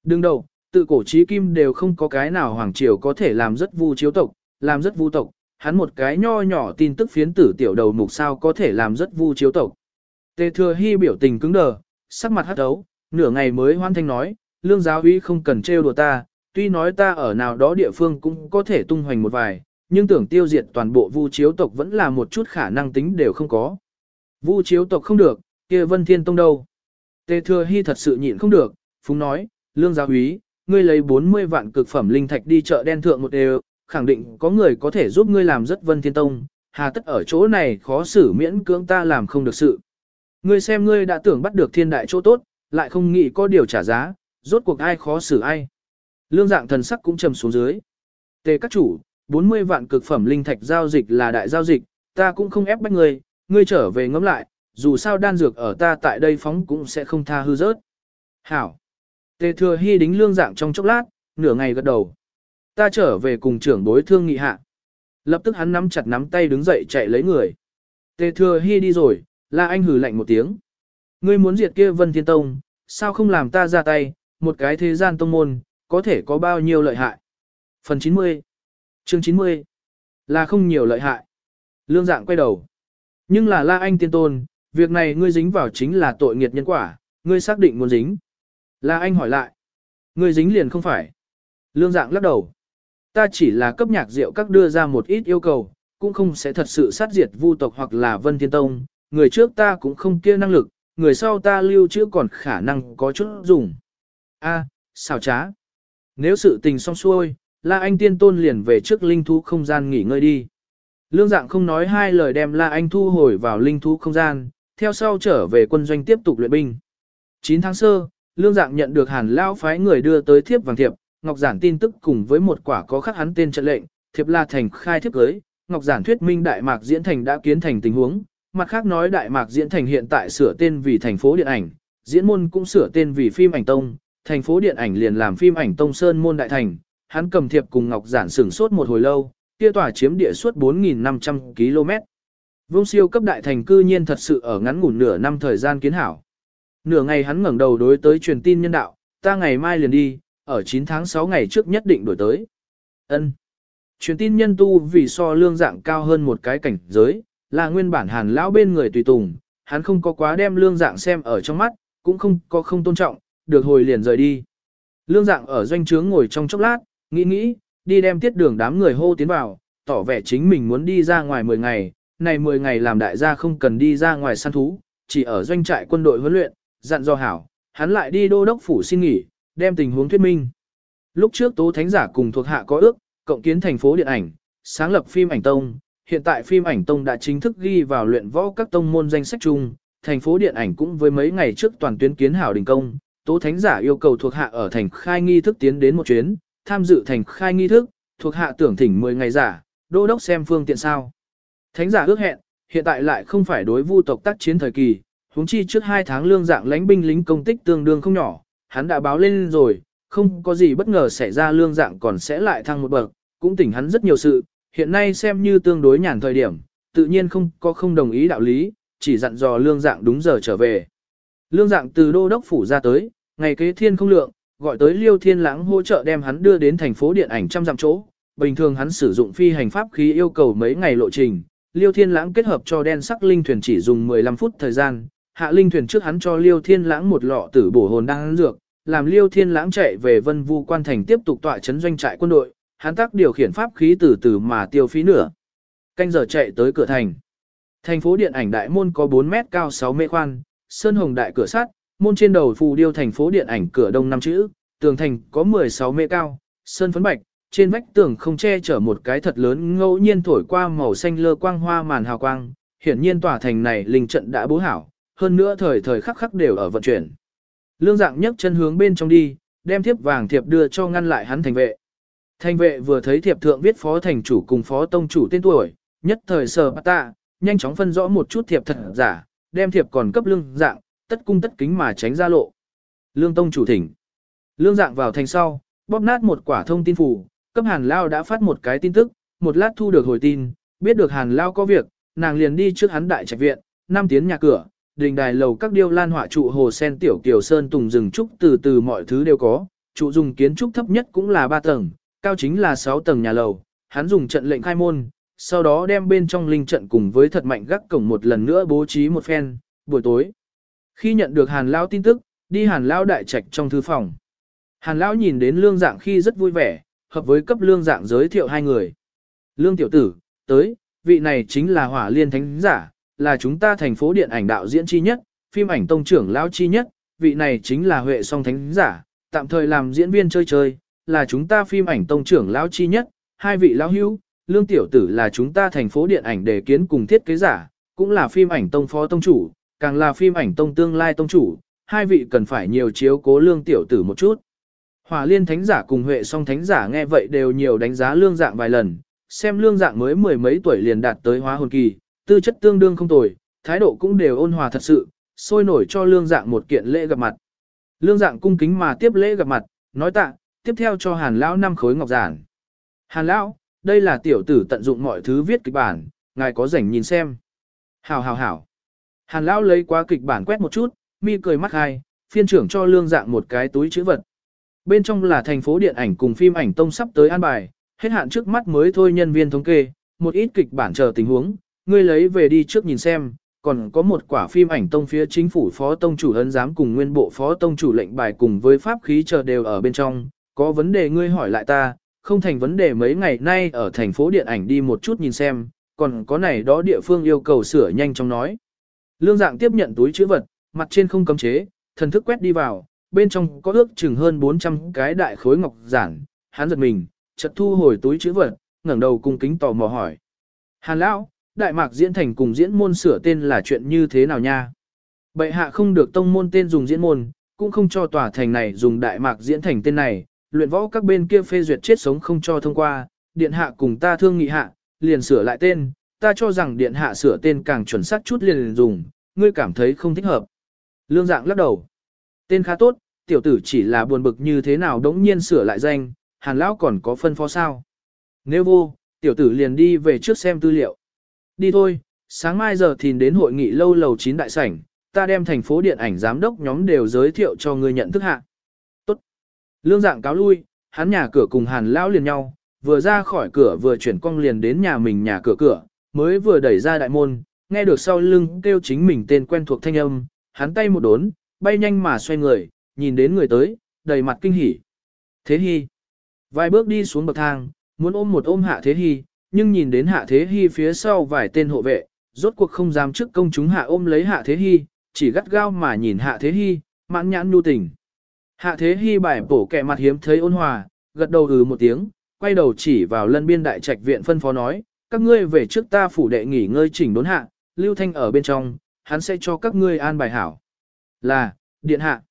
Đừng đầu, tự cổ trí kim đều không có cái nào hoàng triều có thể làm rất vu chiếu tộc, làm rất vu tộc, hắn một cái nho nhỏ tin tức phiến tử tiểu đầu mục sao có thể làm rất vu chiếu tộc. Tề thừa hy biểu tình cứng đờ, sắc mặt hắt ấu, nửa ngày mới hoan thanh nói, lương giáo uy không cần trêu đùa ta, tuy nói ta ở nào đó địa phương cũng có thể tung hoành một vài, nhưng tưởng tiêu diệt toàn bộ vu chiếu tộc vẫn là một chút khả năng tính đều không có. Vu chiếu tộc không được, kia vân thiên tông đâu. Tề thừa hy thật sự nhịn không được, phúng nói, lương giáo úy, ngươi lấy 40 vạn cực phẩm linh thạch đi chợ đen thượng một đều, khẳng định có người có thể giúp ngươi làm rất vân thiên tông, hà tất ở chỗ này khó xử miễn cưỡng ta làm không được sự. Ngươi xem ngươi đã tưởng bắt được thiên đại chỗ tốt, lại không nghĩ có điều trả giá, rốt cuộc ai khó xử ai. Lương dạng thần sắc cũng trầm xuống dưới. Tề các chủ, 40 vạn cực phẩm linh thạch giao dịch là đại giao dịch, ta cũng không ép bách ngươi, ngươi trở về ngẫm lại, dù sao đan dược ở ta tại đây phóng cũng sẽ không tha hư rớt. Hảo. Tề thừa hy đính lương dạng trong chốc lát, nửa ngày gật đầu. Ta trở về cùng trưởng bối thương nghị hạ. Lập tức hắn nắm chặt nắm tay đứng dậy chạy lấy người. Tề thừa hy đi rồi, là anh hử lạnh một tiếng. Ngươi muốn diệt kia vân thiên tông, sao không làm ta ra tay, một cái thế gian tông môn, có thể có bao nhiêu lợi hại. Phần 90 Chương 90 Là không nhiều lợi hại. Lương dạng quay đầu. Nhưng là la anh tiên tôn, việc này ngươi dính vào chính là tội nghiệt nhân quả, ngươi xác định muốn dính. La anh hỏi lại. Ngươi dính liền không phải. Lương dạng lắc đầu. Ta chỉ là cấp nhạc rượu các đưa ra một ít yêu cầu, cũng không sẽ thật sự sát diệt vu tộc hoặc là vân thiên tông. Người trước ta cũng không kia năng lực, người sau ta lưu trữ còn khả năng có chút dùng. A, xào trá. Nếu sự tình xong xuôi, La Anh tiên tôn liền về trước linh thú không gian nghỉ ngơi đi. Lương dạng không nói hai lời đem La Anh thu hồi vào linh thú không gian, theo sau trở về quân doanh tiếp tục luyện binh. 9 tháng sơ, lương dạng nhận được hàn lao phái người đưa tới thiếp vàng thiệp, Ngọc Giản tin tức cùng với một quả có khắc hắn tên trận lệnh, thiệp là thành khai thiếp cưới, Ngọc Giản thuyết minh Đại Mạc Diễn Thành đã kiến thành tình huống, mặt khác nói Đại Mạc Diễn Thành hiện tại sửa tên vì thành phố điện ảnh, diễn môn cũng sửa tên vì phim ảnh tông, thành phố điện ảnh liền làm phim ảnh tông sơn môn đại thành, hắn cầm thiệp cùng Ngọc Giản sửng sốt một hồi lâu, kia tòa chiếm địa suốt 4.500 km vương siêu cấp đại thành cư nhiên thật sự ở ngắn ngủn nửa năm thời gian kiến hảo. Nửa ngày hắn ngẩng đầu đối tới truyền tin nhân đạo, ta ngày mai liền đi, ở 9 tháng 6 ngày trước nhất định đổi tới. Ân. Truyền tin nhân tu vì so lương dạng cao hơn một cái cảnh giới, là nguyên bản hàn lão bên người tùy tùng, hắn không có quá đem lương dạng xem ở trong mắt, cũng không có không tôn trọng, được hồi liền rời đi. Lương dạng ở doanh trướng ngồi trong chốc lát, nghĩ nghĩ, đi đem tiết đường đám người hô tiến vào, tỏ vẻ chính mình muốn đi ra ngoài 10 ngày, này 10 ngày làm đại gia không cần đi ra ngoài săn thú, chỉ ở doanh trại quân đội huấn luyện, dặn do hảo, hắn lại đi đô đốc phủ xin nghỉ, đem tình huống thuyết minh. Lúc trước Tố Thánh Giả cùng thuộc hạ có ước, cộng kiến thành phố điện ảnh, sáng lập phim ảnh tông, hiện tại phim ảnh tông đã chính thức ghi vào luyện võ các tông môn danh sách chung, thành phố điện ảnh cũng với mấy ngày trước toàn tuyến kiến hảo đình công, Tố Thánh Giả yêu cầu thuộc hạ ở thành khai nghi thức tiến đến một chuyến, tham dự thành khai nghi thức, thuộc hạ tưởng thỉnh 10 ngày giả, đô đốc xem phương tiện sao. Thánh giả ước hẹn, hiện tại lại không phải đối vu tộc tác chiến thời kỳ, huống chi trước hai tháng lương dạng lãnh binh lính công tích tương đương không nhỏ, hắn đã báo lên rồi, không có gì bất ngờ xảy ra lương dạng còn sẽ lại thăng một bậc, cũng tỉnh hắn rất nhiều sự, hiện nay xem như tương đối nhàn thời điểm, tự nhiên không có không đồng ý đạo lý, chỉ dặn dò lương dạng đúng giờ trở về. Lương dạng từ đô đốc phủ ra tới, ngày kế thiên không lượng, gọi tới Liêu Thiên Lãng hỗ trợ đem hắn đưa đến thành phố điện ảnh trăm dặm chỗ. Bình thường hắn sử dụng phi hành pháp khí yêu cầu mấy ngày lộ trình, Liêu Thiên Lãng kết hợp cho đen sắc linh thuyền chỉ dùng 15 phút thời gian, hạ linh thuyền trước hắn cho Liêu Thiên Lãng một lọ tử bổ hồn đang dược, làm Liêu Thiên Lãng chạy về Vân Vu quan thành tiếp tục tọa chấn doanh trại quân đội, hắn tác điều khiển pháp khí từ từ mà tiêu phí nửa. Canh giờ chạy tới cửa thành. Thành phố điện ảnh đại môn có 4 mét cao 6 mét khoan, sơn hồng đại cửa sắt, môn trên đầu phù điêu thành phố điện ảnh cửa đông năm chữ, tường thành có 16 mét cao, sơn phấn bạch, trên vách tường không che chở một cái thật lớn ngẫu nhiên thổi qua màu xanh lơ quang hoa màn hào quang, hiển nhiên tòa thành này linh trận đã bố hảo, hơn nữa thời thời khắc khắc đều ở vận chuyển. Lương dạng nhấc chân hướng bên trong đi, đem thiếp vàng thiệp đưa cho ngăn lại hắn thành vệ. Thành vệ vừa thấy thiệp thượng viết phó thành chủ cùng phó tông chủ tên tuổi, nhất thời sờ bát tạ, nhanh chóng phân rõ một chút thiệp thật giả, đem thiệp còn cấp lương dạng, tất cung tất kính mà tránh ra lộ. Lương tông chủ thỉnh. Lương dạng vào thành sau, bóp nát một quả thông tin phủ, cấp hàn lao đã phát một cái tin tức, một lát thu được hồi tin, biết được hàn lao có việc, nàng liền đi trước hắn đại trạch viện, năm tiến nhà cửa, đình đài lầu các điêu lan họa trụ hồ sen tiểu kiều sơn tùng rừng trúc từ từ mọi thứ đều có, trụ dùng kiến trúc thấp nhất cũng là 3 tầng, cao chính là 6 tầng nhà lầu, hắn dùng trận lệnh khai môn, sau đó đem bên trong linh trận cùng với thật mạnh gác cổng một lần nữa bố trí một phen, buổi tối. Khi nhận được hàn lao tin tức, đi hàn lao đại trạch trong thư phòng. Hàn lão nhìn đến lương dạng khi rất vui vẻ, hợp với cấp lương dạng giới thiệu hai người. Lương tiểu tử, tới, vị này chính là hỏa liên thánh giả, là chúng ta thành phố điện ảnh đạo diễn chi nhất, phim ảnh tông trưởng lão chi nhất, vị này chính là Huệ song thánh giả, tạm thời làm diễn viên chơi chơi, là chúng ta phim ảnh tông trưởng lão chi nhất, hai vị lão hữu, lương tiểu tử là chúng ta thành phố điện ảnh đề kiến cùng thiết kế giả, cũng là phim ảnh tông phó tông chủ, càng là phim ảnh tông tương lai tông chủ, hai vị cần phải nhiều chiếu cố lương tiểu tử một chút. Hỏa liên thánh giả cùng Huệ song thánh giả nghe vậy đều nhiều đánh giá lương dạng vài lần, xem lương dạng mới mười mấy tuổi liền đạt tới hóa hồn kỳ, tư chất tương đương không tồi, thái độ cũng đều ôn hòa thật sự, sôi nổi cho lương dạng một kiện lễ gặp mặt. Lương dạng cung kính mà tiếp lễ gặp mặt, nói tạ, tiếp theo cho hàn lão năm khối ngọc giản. Hàn lão, đây là tiểu tử tận dụng mọi thứ viết kịch bản, ngài có rảnh nhìn xem. Hảo hảo hảo. Hàn lão lấy qua kịch bản quét một chút, mi cười mắt hai, phiên trưởng cho lương dạng một cái túi chữ vật. Bên trong là thành phố điện ảnh cùng phim ảnh tông sắp tới an bài, hết hạn trước mắt mới thôi nhân viên thống kê, một ít kịch bản chờ tình huống, ngươi lấy về đi trước nhìn xem, còn có một quả phim ảnh tông phía chính phủ phó tông chủ ấn giám cùng nguyên bộ phó tông chủ lệnh bài cùng với pháp khí chờ đều ở bên trong, có vấn đề ngươi hỏi lại ta, không thành vấn đề mấy ngày nay ở thành phố điện ảnh đi một chút nhìn xem, còn có này đó địa phương yêu cầu sửa nhanh trong nói. Lương dạng tiếp nhận túi chữ vật, mặt trên không cấm chế, thần thức quét đi vào, bên trong có ước chừng hơn 400 cái đại khối ngọc giản, hắn giật mình, chợt thu hồi túi chữ vật, ngẩng đầu cung kính tò mò hỏi. Hàn lão, đại mạc diễn thành cùng diễn môn sửa tên là chuyện như thế nào nha? Bệ hạ không được tông môn tên dùng diễn môn, cũng không cho tòa thành này dùng đại mạc diễn thành tên này, luyện võ các bên kia phê duyệt chết sống không cho thông qua, điện hạ cùng ta thương nghị hạ, liền sửa lại tên, ta cho rằng điện hạ sửa tên càng chuẩn xác chút liền, liền dùng, ngươi cảm thấy không thích hợp. Lương dạng lắc đầu. Tên khá tốt, tiểu tử chỉ là buồn bực như thế nào đống nhiên sửa lại danh, hàn lão còn có phân phó sao. Nếu vô, tiểu tử liền đi về trước xem tư liệu. Đi thôi, sáng mai giờ thì đến hội nghị lâu lầu 9 đại sảnh, ta đem thành phố điện ảnh giám đốc nhóm đều giới thiệu cho người nhận thức hạ. Tốt. Lương dạng cáo lui, hắn nhà cửa cùng hàn lão liền nhau, vừa ra khỏi cửa vừa chuyển cong liền đến nhà mình nhà cửa cửa, mới vừa đẩy ra đại môn, nghe được sau lưng kêu chính mình tên quen thuộc thanh âm, hắn tay một đốn, bay nhanh mà xoay người, nhìn đến người tới, đầy mặt kinh hỉ. Thế Hi. Vài bước đi xuống bậc thang, muốn ôm một ôm Hạ Thế Hi, nhưng nhìn đến Hạ Thế Hi phía sau vài tên hộ vệ, rốt cuộc không dám trước công chúng Hạ ôm lấy Hạ Thế Hi, chỉ gắt gao mà nhìn Hạ Thế Hi, mãn nhãn nu tình. Hạ Thế Hi bài bổ kẻ mặt hiếm thấy ôn hòa, gật đầu ừ một tiếng, quay đầu chỉ vào lân biên đại trạch viện phân phó nói, các ngươi về trước ta phủ đệ nghỉ ngơi chỉnh đốn hạ, Lưu Thanh ở bên trong, hắn sẽ cho các ngươi an bài hảo. Là, điện hạ.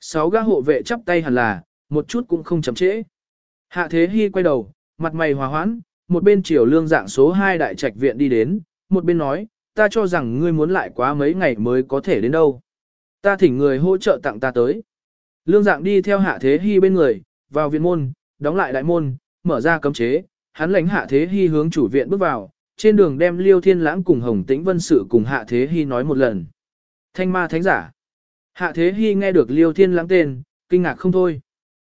Sáu gã hộ vệ chắp tay hẳn là, một chút cũng không chậm trễ. Hạ Thế Hi quay đầu, mặt mày hòa hoãn, một bên chiều lương dạng số 2 đại trạch viện đi đến, một bên nói, ta cho rằng ngươi muốn lại quá mấy ngày mới có thể đến đâu. Ta thỉnh người hỗ trợ tặng ta tới. Lương dạng đi theo Hạ Thế Hi bên người, vào viện môn, đóng lại đại môn, mở ra cấm chế, hắn lãnh Hạ Thế Hi hướng chủ viện bước vào, trên đường đem Liêu Thiên Lãng cùng Hồng Tĩnh Vân sự cùng Hạ Thế Hi nói một lần. Thanh ma thánh giả. Hạ Thế Hi nghe được Liêu Thiên Lãng tên, kinh ngạc không thôi.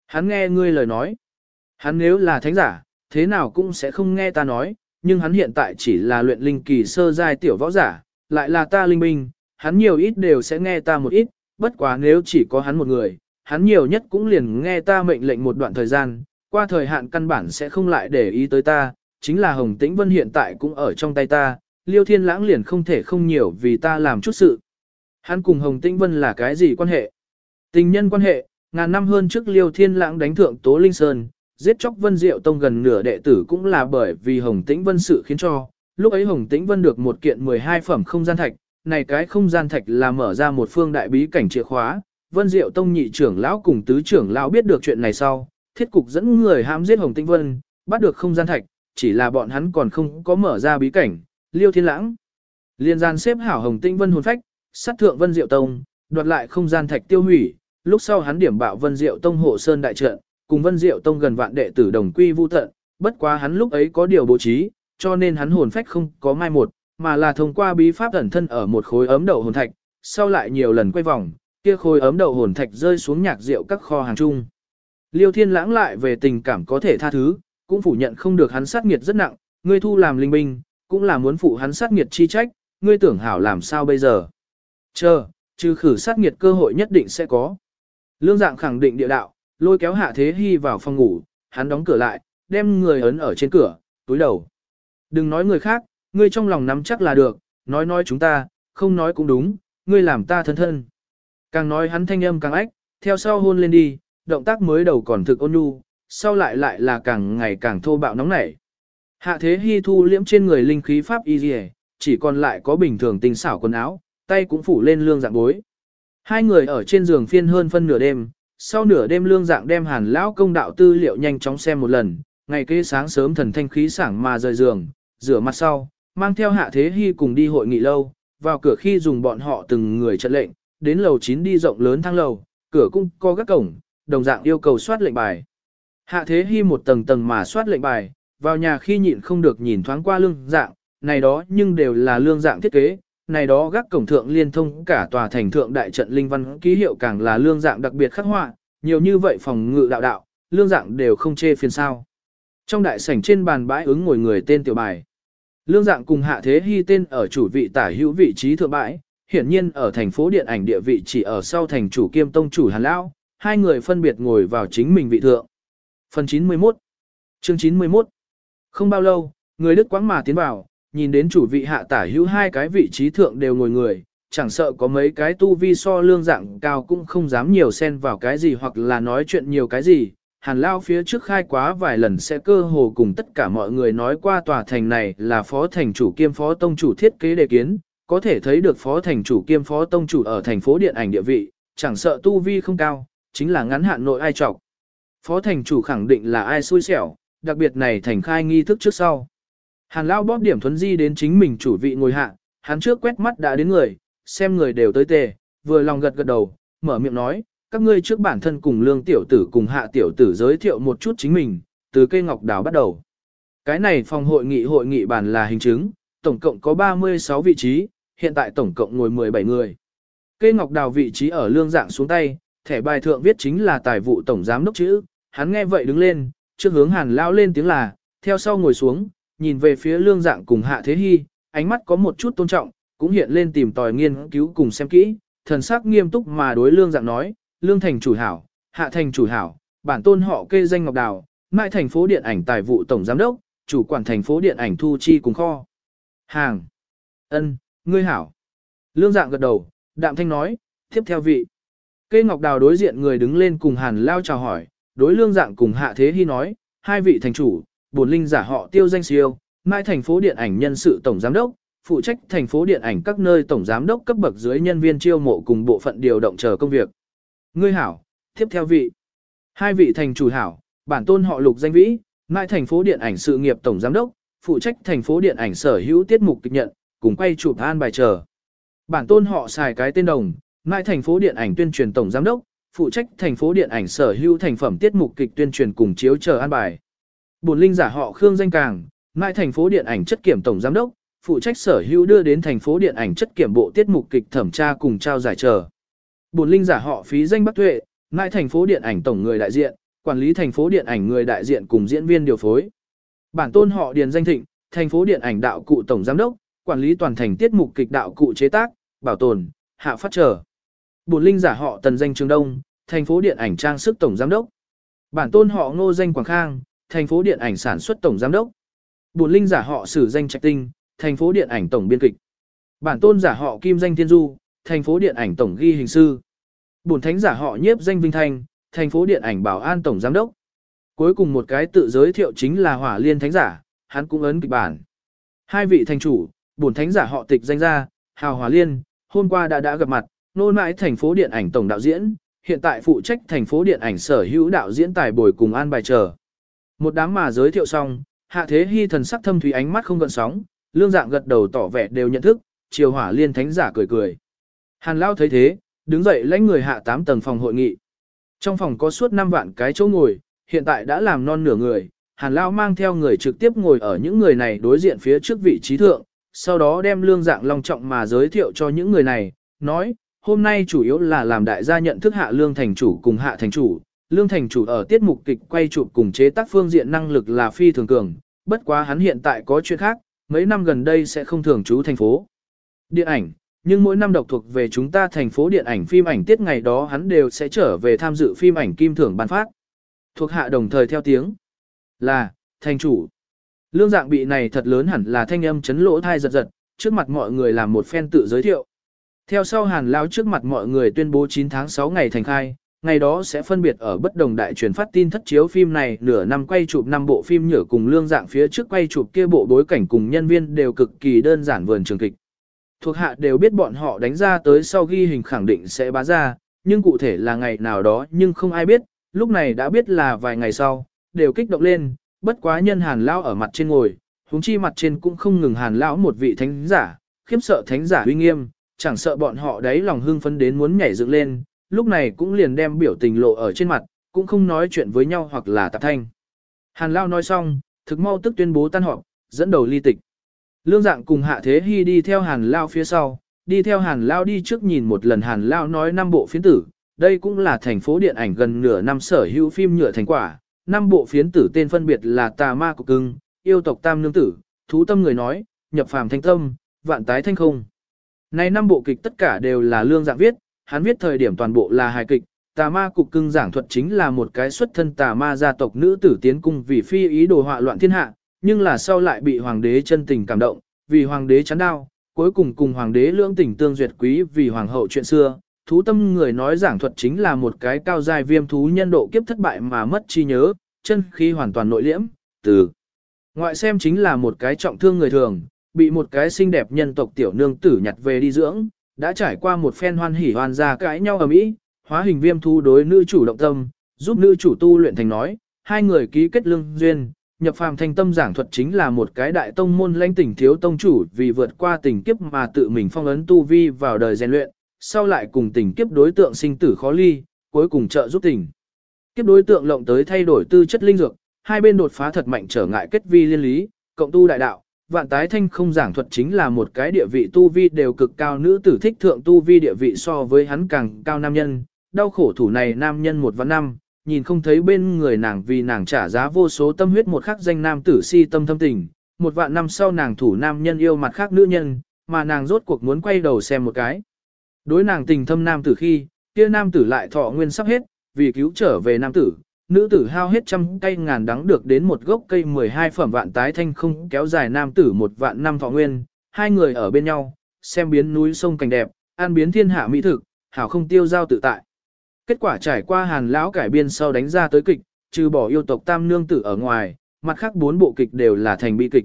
Hắn nghe ngươi lời nói. Hắn nếu là thánh giả, thế nào cũng sẽ không nghe ta nói, nhưng hắn hiện tại chỉ là luyện linh kỳ sơ giai tiểu võ giả, lại là ta linh binh, hắn nhiều ít đều sẽ nghe ta một ít, bất quá nếu chỉ có hắn một người, hắn nhiều nhất cũng liền nghe ta mệnh lệnh một đoạn thời gian, qua thời hạn căn bản sẽ không lại để ý tới ta, chính là Hồng Tĩnh Vân hiện tại cũng ở trong tay ta, Liêu Thiên Lãng liền không thể không nhiều vì ta làm chút sự. Hắn cùng Hồng Tĩnh Vân là cái gì quan hệ? Tình nhân quan hệ, ngàn năm hơn trước Liêu Thiên Lãng đánh thượng Tố Linh Sơn, giết chóc Vân Diệu Tông gần nửa đệ tử cũng là bởi vì Hồng Tĩnh Vân sự khiến cho, lúc ấy Hồng Tĩnh Vân được một kiện 12 phẩm không gian thạch, này cái không gian thạch là mở ra một phương đại bí cảnh chìa khóa, Vân Diệu Tông nhị trưởng lão cùng tứ trưởng lão biết được chuyện này sau, thiết cục dẫn người hãm giết Hồng Tĩnh Vân, bắt được không gian thạch, chỉ là bọn hắn còn không có mở ra bí cảnh, Liêu Thiên Lãng. Liên gian xếp hảo Hồng Tĩnh Vân hồn phách, sát thượng Vân Diệu Tông, đoạt lại không gian thạch tiêu hủy, lúc sau hắn điểm bạo Vân Diệu Tông hộ sơn đại trận, cùng Vân Diệu Tông gần vạn đệ tử đồng quy vu tận, bất quá hắn lúc ấy có điều bố trí, cho nên hắn hồn phách không có mai một, mà là thông qua bí pháp ẩn thân ở một khối ấm đậu hồn thạch, sau lại nhiều lần quay vòng, kia khối ấm đậu hồn thạch rơi xuống nhạc rượu các kho hàng chung. Liêu Thiên Lãng lại về tình cảm có thể tha thứ, cũng phủ nhận không được hắn sát nghiệt rất nặng, ngươi thu làm linh binh, cũng là muốn phụ hắn sát nghiệt chi trách, ngươi tưởng hảo làm sao bây giờ. Chờ, trừ khử sát nghiệt cơ hội nhất định sẽ có. Lương dạng khẳng định địa đạo, lôi kéo hạ thế hy vào phòng ngủ, hắn đóng cửa lại, đem người ấn ở trên cửa, túi đầu. Đừng nói người khác, ngươi trong lòng nắm chắc là được, nói nói chúng ta, không nói cũng đúng, ngươi làm ta thân thân. Càng nói hắn thanh âm càng ách, theo sau hôn lên đi, động tác mới đầu còn thực ôn nhu, sau lại lại là càng ngày càng thô bạo nóng nảy. Hạ thế hy thu liễm trên người linh khí pháp y dì chỉ còn lại có bình thường tinh xảo quần áo, tay cũng phủ lên lương dạng bối. Hai người ở trên giường phiên hơn phân nửa đêm, sau nửa đêm lương dạng đem hàn lão công đạo tư liệu nhanh chóng xem một lần, ngày kế sáng sớm thần thanh khí sảng mà rời giường, rửa mặt sau, mang theo hạ thế hy cùng đi hội nghị lâu, vào cửa khi dùng bọn họ từng người trận lệnh, đến lầu 9 đi rộng lớn thang lầu, cửa cung có các cổng, đồng dạng yêu cầu soát lệnh bài. Hạ thế hy một tầng tầng mà soát lệnh bài, vào nhà khi nhịn không được nhìn thoáng qua lương dạng, này đó nhưng đều là lương dạng thiết kế, này đó gác cổng thượng liên thông cả tòa thành thượng đại trận linh văn ký hiệu càng là lương dạng đặc biệt khắc họa, nhiều như vậy phòng ngự đạo đạo, lương dạng đều không chê phiền sao. Trong đại sảnh trên bàn bãi ứng ngồi người tên tiểu bài. Lương dạng cùng hạ thế hy tên ở chủ vị tả hữu vị trí thượng bãi, hiển nhiên ở thành phố điện ảnh địa vị chỉ ở sau thành chủ kiêm tông chủ Hàn Lão, hai người phân biệt ngồi vào chính mình vị thượng. Phần 91 Chương 91 Không bao lâu, người Đức quáng mà tiến vào, nhìn đến chủ vị hạ tả hữu hai cái vị trí thượng đều ngồi người, chẳng sợ có mấy cái tu vi so lương dạng cao cũng không dám nhiều xen vào cái gì hoặc là nói chuyện nhiều cái gì. Hàn Lao phía trước khai quá vài lần sẽ cơ hồ cùng tất cả mọi người nói qua tòa thành này là phó thành chủ kiêm phó tông chủ thiết kế đề kiến, có thể thấy được phó thành chủ kiêm phó tông chủ ở thành phố điện ảnh địa vị, chẳng sợ tu vi không cao, chính là ngắn hạn nội ai trọc. Phó thành chủ khẳng định là ai xui xẻo, đặc biệt này thành khai nghi thức trước sau. Hàn Lao bóp điểm thuấn di đến chính mình chủ vị ngồi hạ, hắn trước quét mắt đã đến người, xem người đều tới tề, vừa lòng gật gật đầu, mở miệng nói, các ngươi trước bản thân cùng lương tiểu tử cùng hạ tiểu tử giới thiệu một chút chính mình, từ cây ngọc đào bắt đầu. Cái này phòng hội nghị hội nghị bản là hình chứng, tổng cộng có 36 vị trí, hiện tại tổng cộng ngồi 17 người. Cây ngọc đào vị trí ở lương dạng xuống tay, thẻ bài thượng viết chính là tài vụ tổng giám đốc chữ, hắn nghe vậy đứng lên, trước hướng hàn lao lên tiếng là, theo sau ngồi xuống, nhìn về phía lương dạng cùng hạ thế hy, ánh mắt có một chút tôn trọng, cũng hiện lên tìm tòi nghiên cứu cùng xem kỹ, thần sắc nghiêm túc mà đối lương dạng nói, lương thành chủ hảo, hạ thành chủ hảo, bản tôn họ kê danh ngọc đào, mại thành phố điện ảnh tài vụ tổng giám đốc, chủ quản thành phố điện ảnh thu chi cùng kho. Hàng. ân, ngươi hảo. Lương dạng gật đầu, đạm thanh nói, tiếp theo vị. Kê ngọc đào đối diện người đứng lên cùng hàn lao chào hỏi, đối lương dạng cùng hạ thế hy nói, hai vị thành chủ, bổn linh giả họ tiêu danh siêu, mai thành phố điện ảnh nhân sự tổng giám đốc, phụ trách thành phố điện ảnh các nơi tổng giám đốc cấp bậc dưới nhân viên chiêu mộ cùng bộ phận điều động chờ công việc. Ngươi hảo, tiếp theo vị. Hai vị thành chủ hảo, bản tôn họ lục danh vĩ, mai thành phố điện ảnh sự nghiệp tổng giám đốc, phụ trách thành phố điện ảnh sở hữu tiết mục kịch nhận, cùng quay chụp an bài chờ. Bản tôn họ xài cái tên đồng, mai thành phố điện ảnh tuyên truyền tổng giám đốc, phụ trách thành phố điện ảnh sở hữu thành phẩm tiết mục kịch tuyên truyền cùng chiếu chờ an bài. Bổn linh giả họ Khương danh càng, mai thành phố điện ảnh chất kiểm tổng giám đốc, phụ trách sở hữu đưa đến thành phố điện ảnh chất kiểm bộ tiết mục kịch thẩm tra cùng trao giải chờ. Bổn linh giả họ phí danh Bắc Tuệ, mai thành phố điện ảnh tổng người đại diện, quản lý thành phố điện ảnh người đại diện cùng diễn viên điều phối. Bản tôn họ Điền Danh Thịnh, thành phố điện ảnh đạo cụ tổng giám đốc, quản lý toàn thành tiết mục kịch đạo cụ chế tác, bảo tồn, hạ phát trở. Bổn linh giả họ Tần Danh Trường Đông, thành phố điện ảnh trang sức tổng giám đốc. Bản tôn họ Ngô Danh Quảng Khang, thành phố điện ảnh sản xuất tổng giám đốc. Bổn linh giả họ Sử Danh Trạch Tinh, thành phố điện ảnh tổng biên kịch. Bản tôn giả họ Kim Danh Thiên Du, thành phố điện ảnh tổng ghi hình sư. Bổn thánh giả họ Nhiếp Danh Vinh Thanh, thành phố điện ảnh bảo an tổng giám đốc. Cuối cùng một cái tự giới thiệu chính là Hỏa Liên thánh giả, hắn cũng ấn kịch bản. Hai vị thành chủ, bổn thánh giả họ Tịch danh ra, Hào Hỏa Liên, hôm qua đã đã gặp mặt, nôn mãi thành phố điện ảnh tổng đạo diễn, hiện tại phụ trách thành phố điện ảnh sở hữu đạo diễn tài bồi cùng an bài chờ. Một đám mà giới thiệu xong, hạ thế hy thần sắc thâm thủy ánh mắt không gợn sóng, lương dạng gật đầu tỏ vẻ đều nhận thức, triều hỏa liên thánh giả cười cười. Hàn Lao thấy thế, đứng dậy lãnh người hạ 8 tầng phòng hội nghị. Trong phòng có suốt 5 vạn cái chỗ ngồi, hiện tại đã làm non nửa người, Hàn Lao mang theo người trực tiếp ngồi ở những người này đối diện phía trước vị trí thượng, sau đó đem lương dạng long trọng mà giới thiệu cho những người này, nói, hôm nay chủ yếu là làm đại gia nhận thức hạ lương thành chủ cùng hạ thành chủ, lương thành chủ ở tiết mục kịch quay chụp cùng chế tác phương diện năng lực là phi thường cường, bất quá hắn hiện tại có chuyện khác, mấy năm gần đây sẽ không thường trú thành phố. Điện ảnh, nhưng mỗi năm độc thuộc về chúng ta thành phố điện ảnh phim ảnh tiết ngày đó hắn đều sẽ trở về tham dự phim ảnh kim thưởng ban phát. Thuộc hạ đồng thời theo tiếng là, thành chủ. Lương dạng bị này thật lớn hẳn là thanh âm chấn lỗ thai giật giật, trước mặt mọi người làm một phen tự giới thiệu. Theo sau hàn lao trước mặt mọi người tuyên bố 9 tháng 6 ngày thành khai, ngày đó sẽ phân biệt ở bất đồng đại truyền phát tin thất chiếu phim này nửa năm quay chụp năm bộ phim nhở cùng lương dạng phía trước quay chụp kia bộ bối cảnh cùng nhân viên đều cực kỳ đơn giản vườn trường kịch. Thuộc hạ đều biết bọn họ đánh ra tới sau ghi hình khẳng định sẽ bá ra, nhưng cụ thể là ngày nào đó nhưng không ai biết, lúc này đã biết là vài ngày sau, đều kích động lên, bất quá nhân hàn lao ở mặt trên ngồi, huống chi mặt trên cũng không ngừng hàn lão một vị thánh giả, khiếp sợ thánh giả uy nghiêm, chẳng sợ bọn họ đấy lòng hưng phấn đến muốn nhảy dựng lên, lúc này cũng liền đem biểu tình lộ ở trên mặt, cũng không nói chuyện với nhau hoặc là tạp thanh. Hàn Lao nói xong, thực mau tức tuyên bố tan họp, dẫn đầu ly tịch. Lương dạng cùng Hạ Thế Hy đi theo Hàn Lao phía sau, đi theo Hàn Lao đi trước nhìn một lần Hàn Lao nói năm bộ phiến tử, đây cũng là thành phố điện ảnh gần nửa năm sở hữu phim nhựa thành quả. Năm bộ phiến tử tên phân biệt là Tà Ma Cục Cưng, Yêu tộc Tam Nương Tử, Thú Tâm Người Nói, Nhập Phàm Thanh Tâm, Vạn Tái Thanh Không. Này năm bộ kịch tất cả đều là lương dạng viết, hắn viết thời điểm toàn bộ là hài kịch, tà ma cục cưng giảng thuật chính là một cái xuất thân tà ma gia tộc nữ tử tiến cung vì phi ý đồ họa loạn thiên hạ, nhưng là sau lại bị hoàng đế chân tình cảm động, vì hoàng đế chán đau, cuối cùng cùng hoàng đế lưỡng tình tương duyệt quý vì hoàng hậu chuyện xưa. Thú tâm người nói giảng thuật chính là một cái cao dài viêm thú nhân độ kiếp thất bại mà mất chi nhớ, chân khí hoàn toàn nội liễm, từ ngoại xem chính là một cái trọng thương người thường, bị một cái xinh đẹp nhân tộc tiểu nương tử nhặt về đi dưỡng, đã trải qua một phen hoan hỉ hoàn ra cãi nhau ở mỹ, hóa hình viêm thu đối nữ chủ động tâm, giúp nữ chủ tu luyện thành nói, hai người ký kết lương duyên, nhập phàm thành tâm giảng thuật chính là một cái đại tông môn lãnh tỉnh thiếu tông chủ vì vượt qua tình kiếp mà tự mình phong ấn tu vi vào đời rèn luyện, sau lại cùng tình kiếp đối tượng sinh tử khó ly, cuối cùng trợ giúp tình. Kiếp đối tượng lộng tới thay đổi tư chất linh dược, hai bên đột phá thật mạnh trở ngại kết vi liên lý, cộng tu đại đạo, vạn tái thanh không giảng thuật chính là một cái địa vị tu vi đều cực cao nữ tử thích thượng tu vi địa vị so với hắn càng cao nam nhân, đau khổ thủ này nam nhân một vạn năm, nhìn không thấy bên người nàng vì nàng trả giá vô số tâm huyết một khắc danh nam tử si tâm thâm tình, một vạn năm sau nàng thủ nam nhân yêu mặt khác nữ nhân, mà nàng rốt cuộc muốn quay đầu xem một cái. Đối nàng tình thâm nam tử khi, kia nam tử lại thọ nguyên sắp hết, vì cứu trở về nam tử, nữ tử hao hết trăm cây ngàn đắng được đến một gốc cây 12 phẩm vạn tái thanh không kéo dài nam tử một vạn năm thọ nguyên, hai người ở bên nhau, xem biến núi sông cảnh đẹp, an biến thiên hạ mỹ thực, hảo không tiêu giao tự tại. Kết quả trải qua hàn lão cải biên sau đánh ra tới kịch, trừ bỏ yêu tộc tam nương tử ở ngoài, mặt khác bốn bộ kịch đều là thành bi kịch.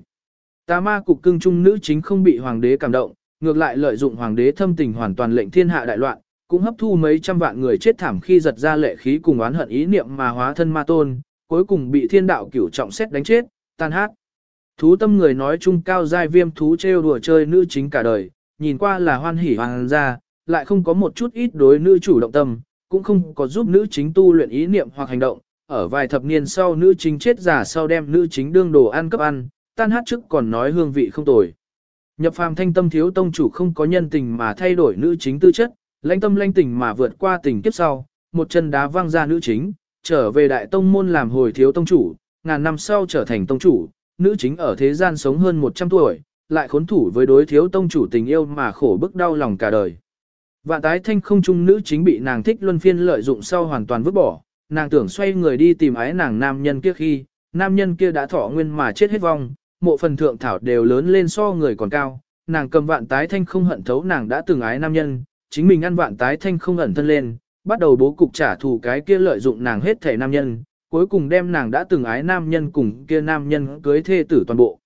Tà ma cục cưng trung nữ chính không bị hoàng đế cảm động, ngược lại lợi dụng hoàng đế thâm tình hoàn toàn lệnh thiên hạ đại loạn, cũng hấp thu mấy trăm vạn người chết thảm khi giật ra lệ khí cùng oán hận ý niệm mà hóa thân ma tôn, cuối cùng bị thiên đạo cửu trọng xét đánh chết, tan hát. Thú tâm người nói chung cao giai viêm thú trêu đùa chơi nữ chính cả đời, nhìn qua là hoan hỉ hoàng gia, lại không có một chút ít đối nữ chủ động tâm, cũng không có giúp nữ chính tu luyện ý niệm hoặc hành động. Ở vài thập niên sau nữ chính chết giả sau đem nữ chính đương đồ ăn cấp ăn, tan hát trước còn nói hương vị không tồi. Nhập phàm thanh tâm thiếu tông chủ không có nhân tình mà thay đổi nữ chính tư chất, lãnh tâm lãnh tình mà vượt qua tình kiếp sau, một chân đá văng ra nữ chính, trở về đại tông môn làm hồi thiếu tông chủ, ngàn năm sau trở thành tông chủ, nữ chính ở thế gian sống hơn 100 tuổi, lại khốn thủ với đối thiếu tông chủ tình yêu mà khổ bức đau lòng cả đời. Vạn tái thanh không trung nữ chính bị nàng thích luân phiên lợi dụng sau hoàn toàn vứt bỏ, nàng tưởng xoay người đi tìm ái nàng nam nhân kia khi, nam nhân kia đã thọ nguyên mà chết hết vong, mộ phần thượng thảo đều lớn lên so người còn cao, nàng cầm vạn tái thanh không hận thấu nàng đã từng ái nam nhân, chính mình ăn vạn tái thanh không ẩn thân lên, bắt đầu bố cục trả thù cái kia lợi dụng nàng hết thể nam nhân, cuối cùng đem nàng đã từng ái nam nhân cùng kia nam nhân cưới thê tử toàn bộ.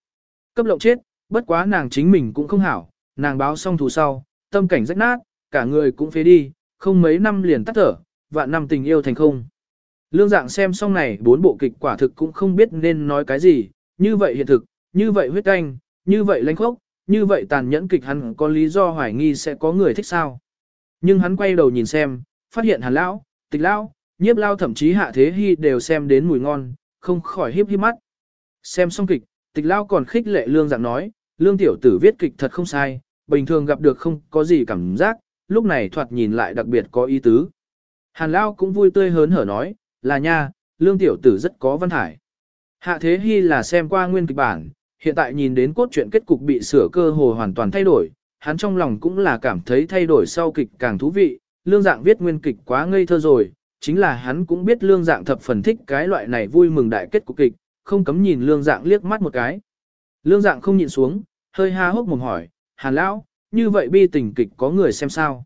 Cấp lộng chết, bất quá nàng chính mình cũng không hảo, nàng báo xong thù sau, tâm cảnh rách nát, cả người cũng phế đi, không mấy năm liền tắt thở, vạn năm tình yêu thành không. Lương dạng xem xong này bốn bộ kịch quả thực cũng không biết nên nói cái gì, như vậy hiện thực, như vậy huyết canh, như vậy lãnh khốc, như vậy tàn nhẫn kịch hắn có lý do hoài nghi sẽ có người thích sao. Nhưng hắn quay đầu nhìn xem, phát hiện hàn lão, tịch lão, nhiếp lao thậm chí hạ thế hy đều xem đến mùi ngon, không khỏi hiếp hiếp mắt. Xem xong kịch, tịch lao còn khích lệ lương dạng nói, lương tiểu tử viết kịch thật không sai, bình thường gặp được không có gì cảm giác, lúc này thoạt nhìn lại đặc biệt có ý tứ. Hàn lao cũng vui tươi hớn hở nói, là nha, lương tiểu tử rất có văn hải. Hạ thế hy là xem qua nguyên kịch bản, hiện tại nhìn đến cốt truyện kết cục bị sửa cơ hồ hoàn toàn thay đổi, hắn trong lòng cũng là cảm thấy thay đổi sau kịch càng thú vị, lương dạng viết nguyên kịch quá ngây thơ rồi, chính là hắn cũng biết lương dạng thập phần thích cái loại này vui mừng đại kết của kịch, không cấm nhìn lương dạng liếc mắt một cái. Lương dạng không nhìn xuống, hơi ha hốc mồm hỏi, hàn lão, như vậy bi tình kịch có người xem sao?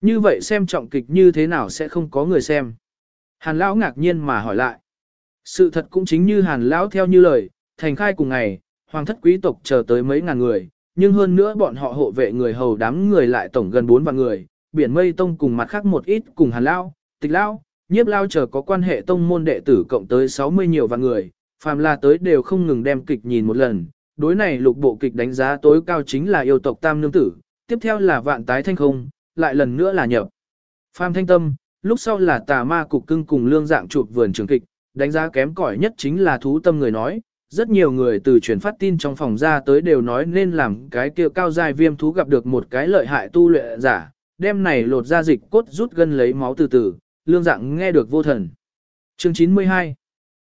Như vậy xem trọng kịch như thế nào sẽ không có người xem? Hàn lão ngạc nhiên mà hỏi lại. Sự thật cũng chính như hàn lão theo như lời, thành khai cùng ngày, hoàng thất quý tộc chờ tới mấy ngàn người, nhưng hơn nữa bọn họ hộ vệ người hầu đám người lại tổng gần 4 vạn người, biển mây tông cùng mặt khác một ít cùng hàn lao tịch lao nhiếp lao chờ có quan hệ tông môn đệ tử cộng tới 60 nhiều vạn người, phàm là tới đều không ngừng đem kịch nhìn một lần. Đối này lục bộ kịch đánh giá tối cao chính là yêu tộc tam nương tử, tiếp theo là vạn tái thanh không, lại lần nữa là nhập. Phàm thanh tâm, lúc sau là tà ma cục cưng cùng lương dạng chụp vườn trường kịch, đánh giá kém cỏi nhất chính là thú tâm người nói. Rất nhiều người từ truyền phát tin trong phòng ra tới đều nói nên làm cái kia cao dài viêm thú gặp được một cái lợi hại tu luyện giả, đem này lột ra dịch cốt rút gân lấy máu từ từ, lương dạng nghe được vô thần. Chương 92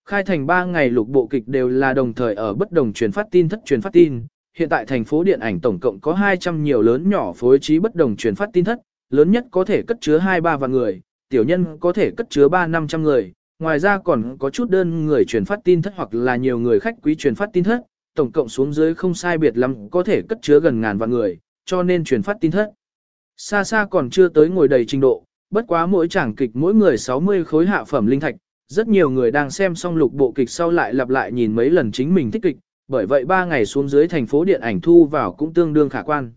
Khai thành 3 ngày lục bộ kịch đều là đồng thời ở bất đồng truyền phát tin thất truyền phát tin, hiện tại thành phố điện ảnh tổng cộng có 200 nhiều lớn nhỏ phối trí bất đồng truyền phát tin thất, lớn nhất có thể cất chứa 2-3 vạn người, tiểu nhân có thể cất chứa 3-500 người, ngoài ra còn có chút đơn người truyền phát tin thất hoặc là nhiều người khách quý truyền phát tin thất, tổng cộng xuống dưới không sai biệt lắm có thể cất chứa gần ngàn vạn người, cho nên truyền phát tin thất. Xa xa còn chưa tới ngồi đầy trình độ, bất quá mỗi tràng kịch mỗi người 60 khối hạ phẩm linh thạch, rất nhiều người đang xem xong lục bộ kịch sau lại lặp lại nhìn mấy lần chính mình thích kịch, bởi vậy 3 ngày xuống dưới thành phố điện ảnh thu vào cũng tương đương khả quan.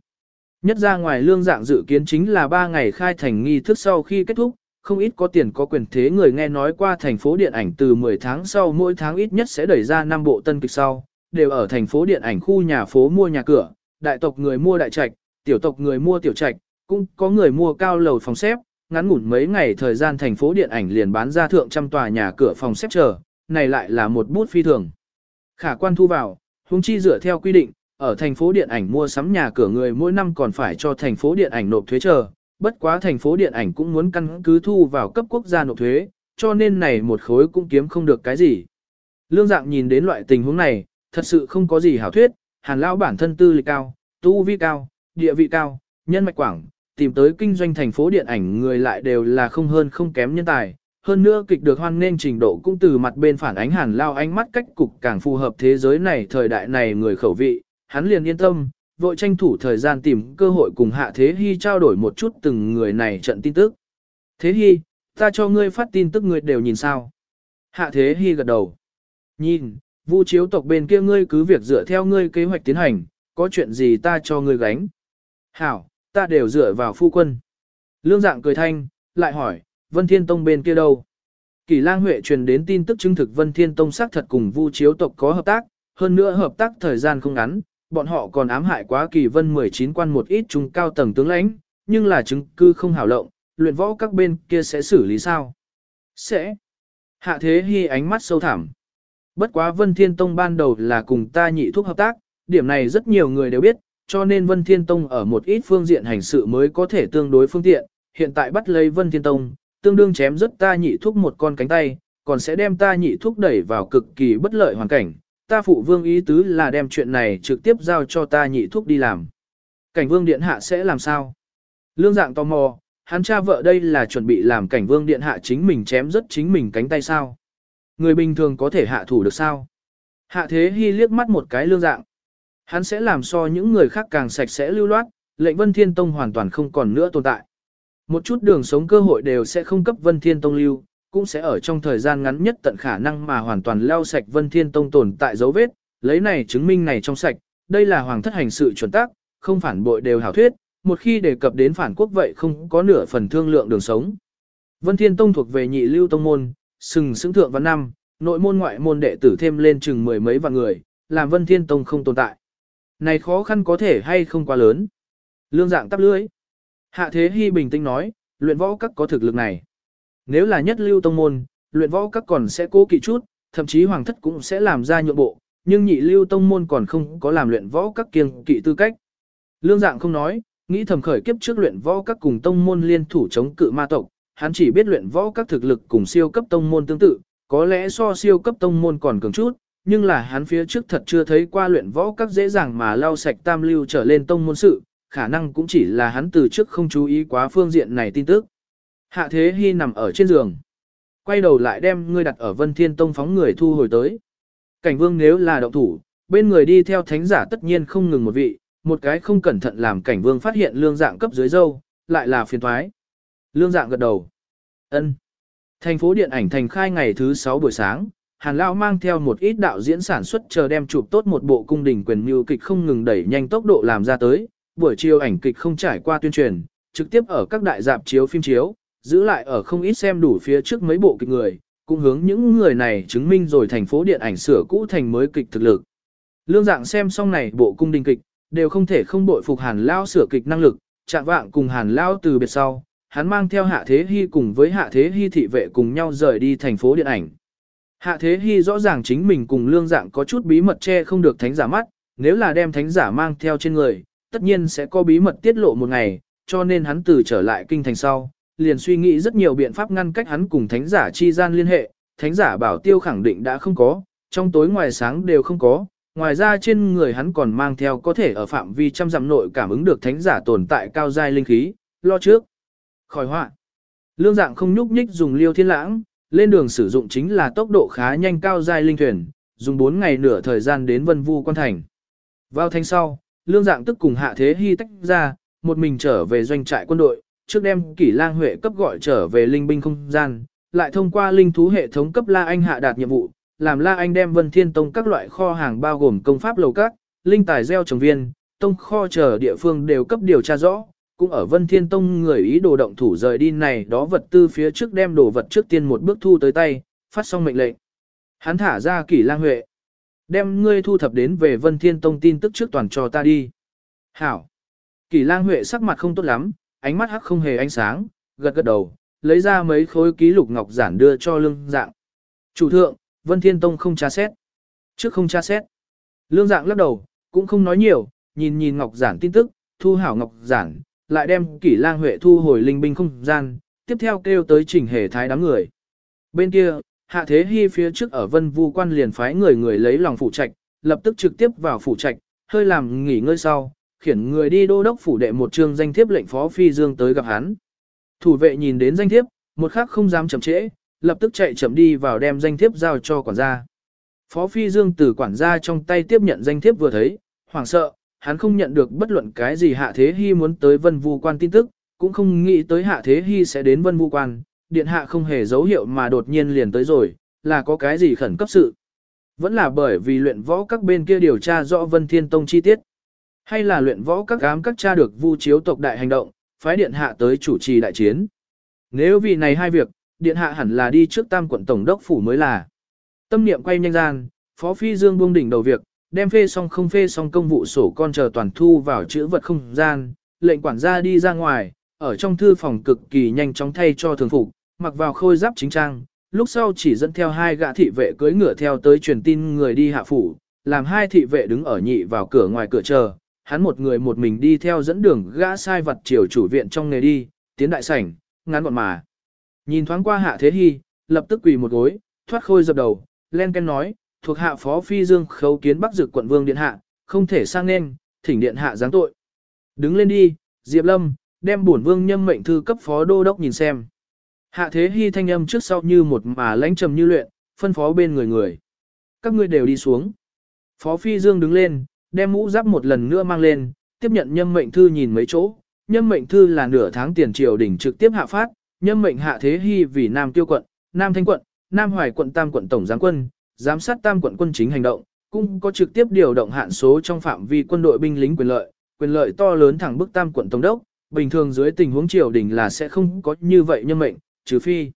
Nhất ra ngoài lương dạng dự kiến chính là 3 ngày khai thành nghi thức sau khi kết thúc, không ít có tiền có quyền thế người nghe nói qua thành phố điện ảnh từ 10 tháng sau mỗi tháng ít nhất sẽ đẩy ra 5 bộ tân kịch sau, đều ở thành phố điện ảnh khu nhà phố mua nhà cửa, đại tộc người mua đại trạch, tiểu tộc người mua tiểu trạch, cũng có người mua cao lầu phòng xếp, ngắn ngủn mấy ngày thời gian thành phố điện ảnh liền bán ra thượng trăm tòa nhà cửa phòng xếp chờ, này lại là một bút phi thường. Khả quan thu vào, huống chi dựa theo quy định, ở thành phố điện ảnh mua sắm nhà cửa người mỗi năm còn phải cho thành phố điện ảnh nộp thuế chờ, bất quá thành phố điện ảnh cũng muốn căn cứ thu vào cấp quốc gia nộp thuế, cho nên này một khối cũng kiếm không được cái gì. Lương dạng nhìn đến loại tình huống này, thật sự không có gì hảo thuyết, hàn Lão bản thân tư lịch cao, tu vi cao, địa vị cao, nhân mạch quảng, tìm tới kinh doanh thành phố điện ảnh người lại đều là không hơn không kém nhân tài. Hơn nữa kịch được hoan nên trình độ cũng từ mặt bên phản ánh hàn lao ánh mắt cách cục càng phù hợp thế giới này thời đại này người khẩu vị, hắn liền yên tâm, vội tranh thủ thời gian tìm cơ hội cùng Hạ Thế Hy trao đổi một chút từng người này trận tin tức. Thế Hy, ta cho ngươi phát tin tức ngươi đều nhìn sao. Hạ Thế Hy gật đầu. Nhìn, vu chiếu tộc bên kia ngươi cứ việc dựa theo ngươi kế hoạch tiến hành, có chuyện gì ta cho ngươi gánh. Hảo, ta đều dựa vào phu quân. Lương dạng cười thanh, lại hỏi, Vân Thiên Tông bên kia đâu? Kỳ lang Huệ truyền đến tin tức chứng thực Vân Thiên Tông xác thật cùng vu chiếu tộc có hợp tác, hơn nữa hợp tác thời gian không ngắn, bọn họ còn ám hại quá kỳ vân 19 quan một ít trung cao tầng tướng lãnh, nhưng là chứng cư không hảo lộng, luyện võ các bên kia sẽ xử lý sao? Sẽ. Hạ thế hy ánh mắt sâu thẳm. Bất quá Vân Thiên Tông ban đầu là cùng ta nhị thuốc hợp tác, điểm này rất nhiều người đều biết, cho nên Vân Thiên Tông ở một ít phương diện hành sự mới có thể tương đối phương tiện, hiện tại bắt lấy Vân Thiên Tông, tương đương chém rất ta nhị thuốc một con cánh tay, còn sẽ đem ta nhị thuốc đẩy vào cực kỳ bất lợi hoàn cảnh, ta phụ vương ý tứ là đem chuyện này trực tiếp giao cho ta nhị thuốc đi làm. Cảnh vương điện hạ sẽ làm sao? Lương dạng tò mò, hắn cha vợ đây là chuẩn bị làm cảnh vương điện hạ chính mình chém rất chính mình cánh tay sao? Người bình thường có thể hạ thủ được sao? Hạ thế hy liếc mắt một cái lương dạng. Hắn sẽ làm so những người khác càng sạch sẽ lưu loát, lệnh Vân Thiên Tông hoàn toàn không còn nữa tồn tại. Một chút đường sống cơ hội đều sẽ không cấp Vân Thiên Tông lưu, cũng sẽ ở trong thời gian ngắn nhất tận khả năng mà hoàn toàn leo sạch Vân Thiên Tông tồn tại dấu vết, lấy này chứng minh này trong sạch, đây là hoàng thất hành sự chuẩn tác, không phản bội đều hảo thuyết, một khi đề cập đến phản quốc vậy không có nửa phần thương lượng đường sống. Vân Thiên Tông thuộc về nhị lưu tông môn, sừng sững thượng văn năm, nội môn ngoại môn đệ tử thêm lên chừng mười mấy vạn người, làm Vân Thiên Tông không tồn tại. Này khó khăn có thể hay không quá lớn. Lương dạng tắp lưới. Hạ Thế Hy bình tĩnh nói, luyện võ các có thực lực này. Nếu là nhất lưu tông môn, luyện võ các còn sẽ cố kỵ chút, thậm chí hoàng thất cũng sẽ làm ra nhượng bộ, nhưng nhị lưu tông môn còn không có làm luyện võ các kiêng kỵ tư cách. Lương dạng không nói, nghĩ thầm khởi kiếp trước luyện võ các cùng tông môn liên thủ chống cự ma tộc, hắn chỉ biết luyện võ các thực lực cùng siêu cấp tông môn tương tự, có lẽ so siêu cấp tông môn còn cường chút, nhưng là hắn phía trước thật chưa thấy qua luyện võ các dễ dàng mà lau sạch tam lưu trở lên tông môn sự, khả năng cũng chỉ là hắn từ trước không chú ý quá phương diện này tin tức. Hạ Thế Hy nằm ở trên giường. Quay đầu lại đem ngươi đặt ở Vân Thiên Tông phóng người thu hồi tới. Cảnh vương nếu là động thủ, bên người đi theo thánh giả tất nhiên không ngừng một vị, một cái không cẩn thận làm cảnh vương phát hiện lương dạng cấp dưới dâu, lại là phiền thoái. Lương dạng gật đầu. ân Thành phố điện ảnh thành khai ngày thứ 6 buổi sáng, Hàn Lão mang theo một ít đạo diễn sản xuất chờ đem chụp tốt một bộ cung đình quyền mưu kịch không ngừng đẩy nhanh tốc độ làm ra tới, buổi chiều ảnh kịch không trải qua tuyên truyền, trực tiếp ở các đại dạp chiếu phim chiếu, giữ lại ở không ít xem đủ phía trước mấy bộ kịch người, cũng hướng những người này chứng minh rồi thành phố điện ảnh sửa cũ thành mới kịch thực lực. Lương dạng xem xong này bộ cung đình kịch, đều không thể không bội phục Hàn Lao sửa kịch năng lực, chạm vạng cùng Hàn Lao từ biệt sau, hắn mang theo Hạ Thế Hy cùng với Hạ Thế Hy thị vệ cùng nhau rời đi thành phố điện ảnh. Hạ Thế Hy rõ ràng chính mình cùng lương dạng có chút bí mật che không được thánh giả mắt, nếu là đem thánh giả mang theo trên người, tất nhiên sẽ có bí mật tiết lộ một ngày, cho nên hắn từ trở lại kinh thành sau, liền suy nghĩ rất nhiều biện pháp ngăn cách hắn cùng thánh giả chi gian liên hệ, thánh giả bảo tiêu khẳng định đã không có, trong tối ngoài sáng đều không có, ngoài ra trên người hắn còn mang theo có thể ở phạm vi trăm dặm nội cảm ứng được thánh giả tồn tại cao giai linh khí, lo trước. Khỏi họa. Lương dạng không nhúc nhích dùng liêu thiên lãng, lên đường sử dụng chính là tốc độ khá nhanh cao giai linh thuyền, dùng 4 ngày nửa thời gian đến vân vu quan thành. Vào thanh sau, lương dạng tức cùng hạ thế hy tách ra, một mình trở về doanh trại quân đội, trước đem kỷ lang huệ cấp gọi trở về linh binh không gian, lại thông qua linh thú hệ thống cấp La Anh hạ đạt nhiệm vụ, làm La Anh đem Vân Thiên Tông các loại kho hàng bao gồm công pháp lầu các, linh tài gieo trồng viên, tông kho chờ địa phương đều cấp điều tra rõ, cũng ở Vân Thiên Tông người ý đồ động thủ rời đi này đó vật tư phía trước đem đồ vật trước tiên một bước thu tới tay, phát xong mệnh lệnh. Hắn thả ra kỷ lang huệ. Đem ngươi thu thập đến về Vân Thiên Tông tin tức trước toàn cho ta đi. Hảo. Kỷ lang huệ sắc mặt không tốt lắm, ánh mắt hắc không hề ánh sáng, gật gật đầu, lấy ra mấy khối ký lục ngọc giản đưa cho lương dạng. Chủ thượng, Vân Thiên Tông không tra xét. Trước không tra xét. Lương dạng lắc đầu, cũng không nói nhiều, nhìn nhìn ngọc giản tin tức, thu hảo ngọc giản, lại đem kỷ lang huệ thu hồi linh binh không gian, tiếp theo kêu tới Trình hề thái đám người. Bên kia, hạ thế hy phía trước ở vân vu quan liền phái người người lấy lòng phủ trạch, lập tức trực tiếp vào phủ trạch, hơi làm nghỉ ngơi sau, khiển người đi đô đốc phủ đệ một chương danh thiếp lệnh phó phi dương tới gặp hắn. Thủ vệ nhìn đến danh thiếp, một khắc không dám chậm trễ, lập tức chạy chậm đi vào đem danh thiếp giao cho quản gia. Phó phi dương từ quản gia trong tay tiếp nhận danh thiếp vừa thấy, hoảng sợ, hắn không nhận được bất luận cái gì hạ thế hy muốn tới vân vu quan tin tức, cũng không nghĩ tới hạ thế hy sẽ đến vân vu quan, điện hạ không hề dấu hiệu mà đột nhiên liền tới rồi, là có cái gì khẩn cấp sự. Vẫn là bởi vì luyện võ các bên kia điều tra rõ vân thiên tông chi tiết. Hay là luyện võ các ám các cha được vu chiếu tộc đại hành động, phái điện hạ tới chủ trì đại chiến. Nếu vì này hai việc, điện hạ hẳn là đi trước tam quận tổng đốc phủ mới là. Tâm niệm quay nhanh gian, phó phi dương buông đỉnh đầu việc, đem phê xong không phê xong công vụ sổ con chờ toàn thu vào chữ vật không gian, lệnh quản gia đi ra ngoài, ở trong thư phòng cực kỳ nhanh chóng thay cho thường phục, mặc vào khôi giáp chính trang, lúc sau chỉ dẫn theo hai gã thị vệ cưỡi ngựa theo tới truyền tin người đi hạ phủ, làm hai thị vệ đứng ở nhị vào cửa ngoài cửa chờ, hắn một người một mình đi theo dẫn đường gã sai vật chiều chủ viện trong nghề đi, tiến đại sảnh, ngắn gọn mà. Nhìn thoáng qua hạ thế hy, lập tức quỳ một gối, thoát khôi dập đầu, len ken nói, thuộc hạ phó phi dương khấu kiến bắc dực quận vương điện hạ, không thể sang nên, thỉnh điện hạ giáng tội. Đứng lên đi, Diệp Lâm, đem bổn vương nhâm mệnh thư cấp phó đô đốc nhìn xem. Hạ thế hy thanh âm trước sau như một mà lãnh trầm như luyện, phân phó bên người người. Các ngươi đều đi xuống. Phó phi dương đứng lên, đem mũ giáp một lần nữa mang lên, tiếp nhận nhâm mệnh thư nhìn mấy chỗ. Nhâm mệnh thư là nửa tháng tiền triều đỉnh trực tiếp hạ phát, nhâm mệnh hạ thế hy vì Nam Tiêu quận, Nam Thanh quận, Nam Hoài quận Tam quận tổng giám quân, giám sát Tam quận quân chính hành động, cũng có trực tiếp điều động hạn số trong phạm vi quân đội binh lính quyền lợi, quyền lợi to lớn thẳng bức Tam quận tổng đốc, bình thường dưới tình huống triều đình là sẽ không có như vậy nhâm mệnh, trừ phi.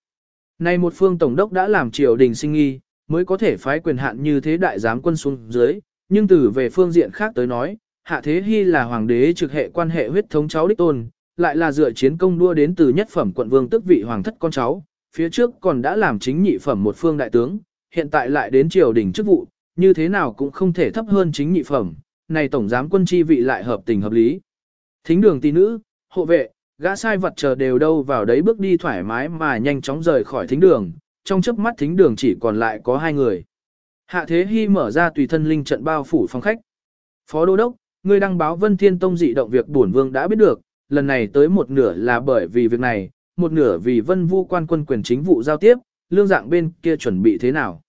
Nay một phương tổng đốc đã làm triều đình sinh nghi, mới có thể phái quyền hạn như thế đại giám quân xuống dưới, nhưng từ về phương diện khác tới nói, Hạ Thế Hy là hoàng đế trực hệ quan hệ huyết thống cháu đích tôn, lại là dựa chiến công đua đến từ nhất phẩm quận vương tức vị hoàng thất con cháu, phía trước còn đã làm chính nhị phẩm một phương đại tướng, hiện tại lại đến triều đình chức vụ, như thế nào cũng không thể thấp hơn chính nhị phẩm, này tổng giám quân chi vị lại hợp tình hợp lý. Thính đường tỷ nữ, hộ vệ, gã sai vật chờ đều đâu vào đấy bước đi thoải mái mà nhanh chóng rời khỏi thính đường, trong chớp mắt thính đường chỉ còn lại có hai người. Hạ Thế Hy mở ra tùy thân linh trận bao phủ phòng khách. Phó Đô Đốc, người đăng báo Vân Thiên Tông dị động việc bổn vương đã biết được, lần này tới một nửa là bởi vì việc này, một nửa vì Vân Vu quan quân quyền chính vụ giao tiếp, lương dạng bên kia chuẩn bị thế nào.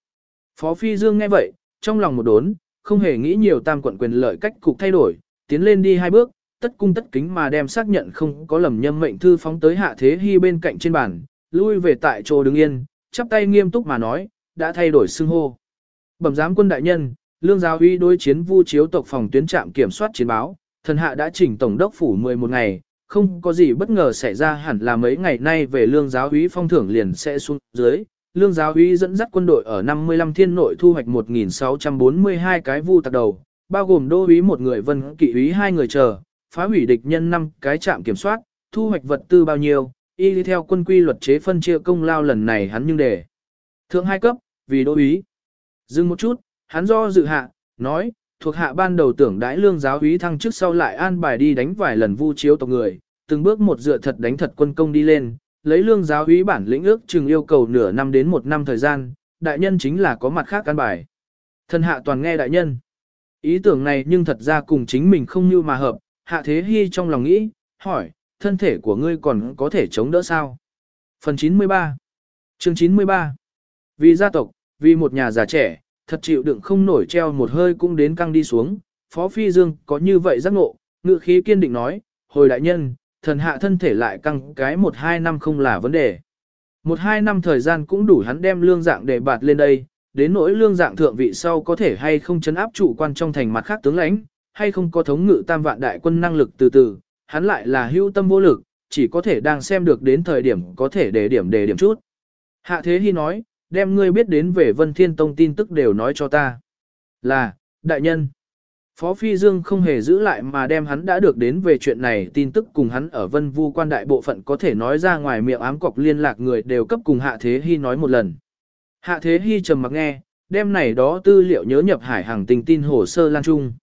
Phó Phi Dương nghe vậy, trong lòng một đốn, không hề nghĩ nhiều tam quận quyền lợi cách cục thay đổi, tiến lên đi hai bước, tất cung tất kính mà đem xác nhận không có lầm nhâm mệnh thư phóng tới hạ thế hy bên cạnh trên bàn, lui về tại chỗ đứng yên, chắp tay nghiêm túc mà nói, đã thay đổi xưng hô. Bẩm giám quân đại nhân, lương giáo uy đối chiến vu chiếu tộc phòng tuyến trạm kiểm soát chiến báo, thần hạ đã chỉnh tổng đốc phủ 11 ngày, không có gì bất ngờ xảy ra hẳn là mấy ngày nay về lương giáo úy phong thưởng liền sẽ xuống dưới. Lương giáo úy dẫn dắt quân đội ở 55 thiên nội thu hoạch 1.642 cái vu tạc đầu, bao gồm đô úy một người vân kỵ úy hai người chờ, phá hủy địch nhân 5 cái trạm kiểm soát, thu hoạch vật tư bao nhiêu, y theo quân quy luật chế phân chia công lao lần này hắn nhưng để thượng hai cấp, vì đô úy. Dừng một chút, hắn do dự hạ, nói, thuộc hạ ban đầu tưởng đãi lương giáo úy thăng trước sau lại an bài đi đánh vài lần vu chiếu tộc người, từng bước một dựa thật đánh thật quân công đi lên, lấy lương giáo úy bản lĩnh ước chừng yêu cầu nửa năm đến một năm thời gian, đại nhân chính là có mặt khác an bài. Thân hạ toàn nghe đại nhân. Ý tưởng này nhưng thật ra cùng chính mình không như mà hợp, hạ thế hy trong lòng nghĩ, hỏi, thân thể của ngươi còn có thể chống đỡ sao? Phần 93 Chương 93 Vì gia tộc, vì một nhà già trẻ, thật chịu đựng không nổi treo một hơi cũng đến căng đi xuống, Phó Phi Dương có như vậy giác ngộ, ngự khí kiên định nói, hồi đại nhân, thần hạ thân thể lại căng cái một hai năm không là vấn đề. Một hai năm thời gian cũng đủ hắn đem lương dạng để bạt lên đây, đến nỗi lương dạng thượng vị sau có thể hay không chấn áp chủ quan trong thành mặt khác tướng lãnh, hay không có thống ngự tam vạn đại quân năng lực từ từ, hắn lại là hưu tâm vô lực, chỉ có thể đang xem được đến thời điểm có thể để điểm để điểm chút. Hạ Thế Hy nói, đem ngươi biết đến về Vân Thiên Tông tin tức đều nói cho ta. Là, đại nhân. Phó Phi Dương không hề giữ lại mà đem hắn đã được đến về chuyện này tin tức cùng hắn ở vân vu quan đại bộ phận có thể nói ra ngoài miệng ám cọc liên lạc người đều cấp cùng Hạ Thế Hy nói một lần. Hạ Thế Hy trầm mặc nghe, đem này đó tư liệu nhớ nhập hải hàng tình tin hồ sơ lan trung.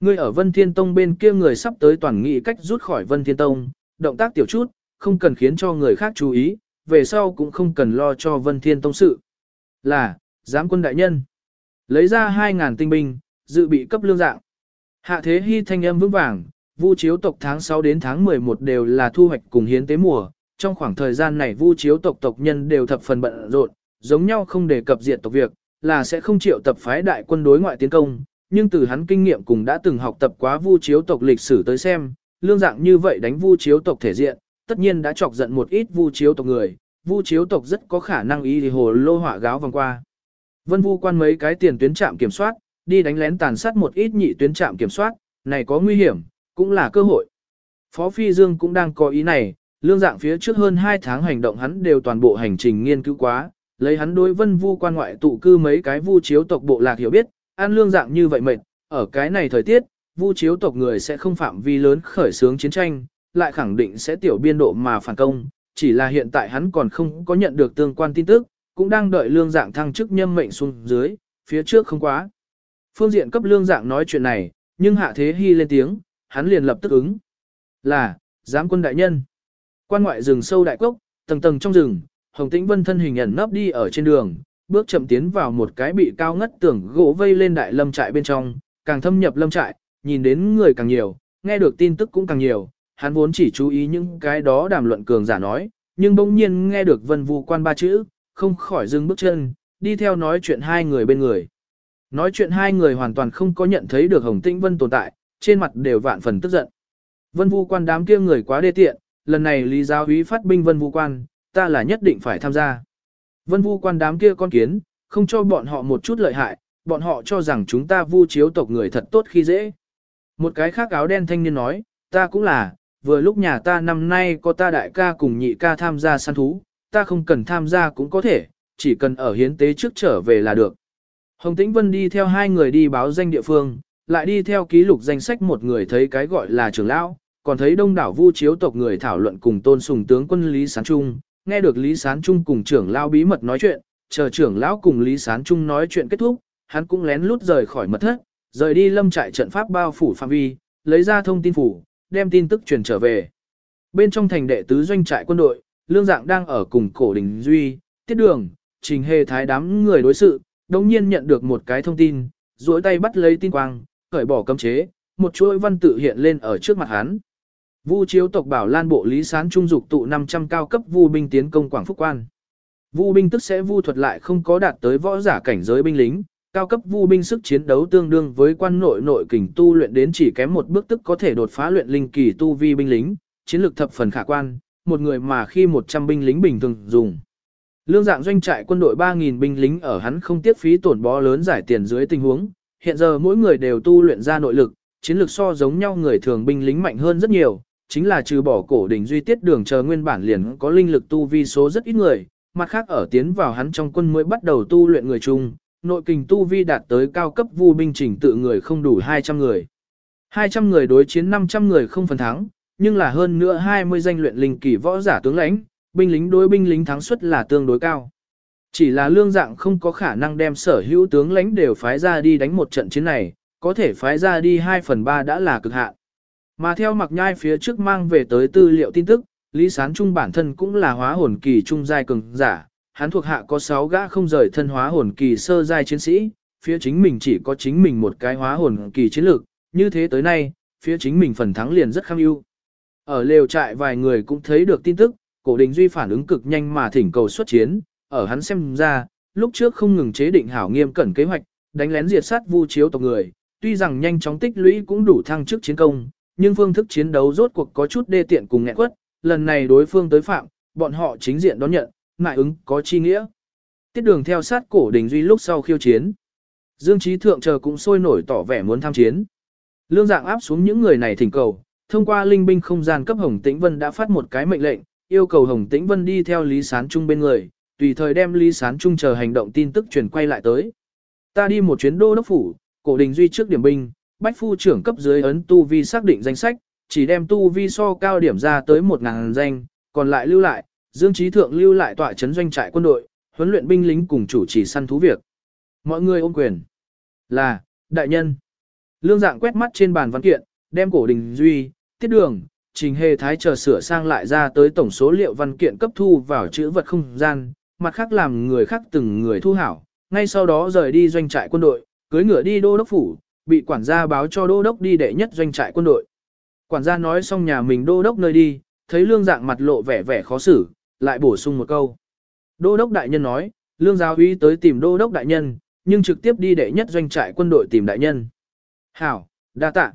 Ngươi ở Vân Thiên Tông bên kia người sắp tới toàn nghị cách rút khỏi Vân Thiên Tông, động tác tiểu chút, không cần khiến cho người khác chú ý, về sau cũng không cần lo cho Vân Thiên Tông sự. Là, giám quân đại nhân. Lấy ra 2.000 tinh binh, dự bị cấp lương dạng. Hạ thế hy thanh âm vững vàng, vu chiếu tộc tháng 6 đến tháng 11 đều là thu hoạch cùng hiến tế mùa. Trong khoảng thời gian này vu chiếu tộc tộc nhân đều thập phần bận rộn, giống nhau không đề cập diện tộc việc, là sẽ không chịu tập phái đại quân đối ngoại tiến công. Nhưng từ hắn kinh nghiệm cùng đã từng học tập quá vu chiếu tộc lịch sử tới xem, lương dạng như vậy đánh vu chiếu tộc thể diện, tất nhiên đã chọc giận một ít vu chiếu tộc người, vu chiếu tộc rất có khả năng ý thì hồ lô hỏa gáo vòng qua. Vân vu quan mấy cái tiền tuyến trạm kiểm soát, đi đánh lén tàn sát một ít nhị tuyến trạm kiểm soát, này có nguy hiểm, cũng là cơ hội. Phó Phi Dương cũng đang có ý này, lương dạng phía trước hơn 2 tháng hành động hắn đều toàn bộ hành trình nghiên cứu quá, lấy hắn đối vân vu quan ngoại tụ cư mấy cái vu chiếu tộc bộ lạc hiểu biết, ăn lương dạng như vậy mệt, ở cái này thời tiết, vu chiếu tộc người sẽ không phạm vi lớn khởi xướng chiến tranh, lại khẳng định sẽ tiểu biên độ mà phản công, chỉ là hiện tại hắn còn không có nhận được tương quan tin tức, cũng đang đợi lương dạng thăng chức nhâm mệnh xuống dưới, phía trước không quá. Phương diện cấp lương dạng nói chuyện này, nhưng hạ thế hy lên tiếng, hắn liền lập tức ứng. Là, giám quân đại nhân. Quan ngoại rừng sâu đại cốc, tầng tầng trong rừng, Hồng Tĩnh Vân thân hình ẩn nấp đi ở trên đường, bước chậm tiến vào một cái bị cao ngất tưởng gỗ vây lên đại lâm trại bên trong, càng thâm nhập lâm trại, nhìn đến người càng nhiều, nghe được tin tức cũng càng nhiều, hắn vốn chỉ chú ý những cái đó đàm luận cường giả nói, nhưng bỗng nhiên nghe được vân vu quan ba chữ, không khỏi dừng bước chân, đi theo nói chuyện hai người bên người. Nói chuyện hai người hoàn toàn không có nhận thấy được Hồng Tĩnh Vân tồn tại, trên mặt đều vạn phần tức giận. Vân vu quan đám kia người quá đê tiện, lần này lý giáo úy phát binh vân vu quan, ta là nhất định phải tham gia. Vân vu quan đám kia con kiến, không cho bọn họ một chút lợi hại, bọn họ cho rằng chúng ta vu chiếu tộc người thật tốt khi dễ. Một cái khác áo đen thanh niên nói, ta cũng là, vừa lúc nhà ta năm nay có ta đại ca cùng nhị ca tham gia săn thú, ta không cần tham gia cũng có thể, chỉ cần ở hiến tế trước trở về là được. Hồng Tĩnh Vân đi theo hai người đi báo danh địa phương, lại đi theo ký lục danh sách một người thấy cái gọi là trưởng lão, còn thấy đông đảo vu chiếu tộc người thảo luận cùng tôn sùng tướng quân Lý Sán Trung, nghe được Lý Sán Trung cùng trưởng lão bí mật nói chuyện, chờ trưởng lão cùng Lý Sán Trung nói chuyện kết thúc, hắn cũng lén lút rời khỏi mật thất, rời đi lâm trại trận pháp bao phủ phạm vi, lấy ra thông tin phủ, đem tin tức truyền trở về. Bên trong thành đệ tứ doanh trại quân đội, Lương Dạng đang ở cùng cổ đình Duy, Tiết Đường, Trình Hề Thái đám người đối sự, đồng nhiên nhận được một cái thông tin, duỗi tay bắt lấy tin quang, cởi bỏ cấm chế, một chuỗi văn tự hiện lên ở trước mặt hắn. Vu chiếu tộc bảo lan bộ lý sán trung dục tụ 500 cao cấp vu binh tiến công Quảng Phúc Quan. Vu binh tức sẽ vu thuật lại không có đạt tới võ giả cảnh giới binh lính, Cao cấp vu binh sức chiến đấu tương đương với quan nội nội kình tu luyện đến chỉ kém một bước tức có thể đột phá luyện linh kỳ tu vi binh lính, chiến lược thập phần khả quan, một người mà khi 100 binh lính bình thường dùng. Lương dạng doanh trại quân đội 3.000 binh lính ở hắn không tiếc phí tổn bó lớn giải tiền dưới tình huống, hiện giờ mỗi người đều tu luyện ra nội lực, chiến lược so giống nhau người thường binh lính mạnh hơn rất nhiều, chính là trừ bỏ cổ đỉnh duy tiết đường chờ nguyên bản liền có linh lực tu vi số rất ít người, mặt khác ở tiến vào hắn trong quân mới bắt đầu tu luyện người chung, nội kình tu vi đạt tới cao cấp vu binh chỉnh tự người không đủ 200 người. 200 người đối chiến 500 người không phần thắng, nhưng là hơn nữa 20 danh luyện linh kỳ võ giả tướng lãnh, binh lính đối binh lính thắng suất là tương đối cao. Chỉ là lương dạng không có khả năng đem sở hữu tướng lãnh đều phái ra đi đánh một trận chiến này, có thể phái ra đi 2 phần 3 đã là cực hạn. Mà theo mặc nhai phía trước mang về tới tư liệu tin tức, Lý Sán Trung bản thân cũng là hóa hồn kỳ trung giai cường giả, hắn thuộc hạ có 6 gã không rời thân hóa hồn kỳ sơ giai chiến sĩ, phía chính mình chỉ có chính mình một cái hóa hồn kỳ chiến lược, như thế tới nay, phía chính mình phần thắng liền rất kham ưu. Ở lều trại vài người cũng thấy được tin tức, cổ đình duy phản ứng cực nhanh mà thỉnh cầu xuất chiến, ở hắn xem ra, lúc trước không ngừng chế định hảo nghiêm cẩn kế hoạch, đánh lén diệt sát vu chiếu tộc người, tuy rằng nhanh chóng tích lũy cũng đủ thăng chức chiến công, nhưng phương thức chiến đấu rốt cuộc có chút đê tiện cùng nghẹn quất, lần này đối phương tới phạm, bọn họ chính diện đón nhận, ngại ứng có chi nghĩa. Tiết đường theo sát cổ đình duy lúc sau khiêu chiến. Dương Trí Thượng chờ cũng sôi nổi tỏ vẻ muốn tham chiến. Lương dạng áp xuống những người này thỉnh cầu, thông qua linh binh không gian cấp Hồng Tĩnh Vân đã phát một cái mệnh lệnh, yêu cầu Hồng Tĩnh Vân đi theo Lý Sán Trung bên người, tùy thời đem Lý Sán Trung chờ hành động tin tức truyền quay lại tới. Ta đi một chuyến đô đốc phủ, cổ đình duy trước điểm binh, bách phu trưởng cấp dưới ấn tu vi xác định danh sách, chỉ đem tu vi so cao điểm ra tới 1.000 danh, còn lại lưu lại, Dương Trí Thượng lưu lại tọa trấn doanh trại quân đội, huấn luyện binh lính cùng chủ trì săn thú việc. Mọi người ôm quyền. Là, đại nhân. Lương dạng quét mắt trên bàn văn kiện, đem cổ đình duy, tiết đường, trình hề thái chờ sửa sang lại ra tới tổng số liệu văn kiện cấp thu vào chữ vật không gian, mặt khác làm người khác từng người thu hảo, ngay sau đó rời đi doanh trại quân đội, cưới ngựa đi đô đốc phủ, bị quản gia báo cho đô đốc đi đệ nhất doanh trại quân đội. Quản gia nói xong nhà mình đô đốc nơi đi, thấy lương dạng mặt lộ vẻ vẻ khó xử, lại bổ sung một câu. Đô đốc đại nhân nói, lương giáo uy tới tìm đô đốc đại nhân, nhưng trực tiếp đi đệ nhất doanh trại quân đội tìm đại nhân. Hảo, đa tạ.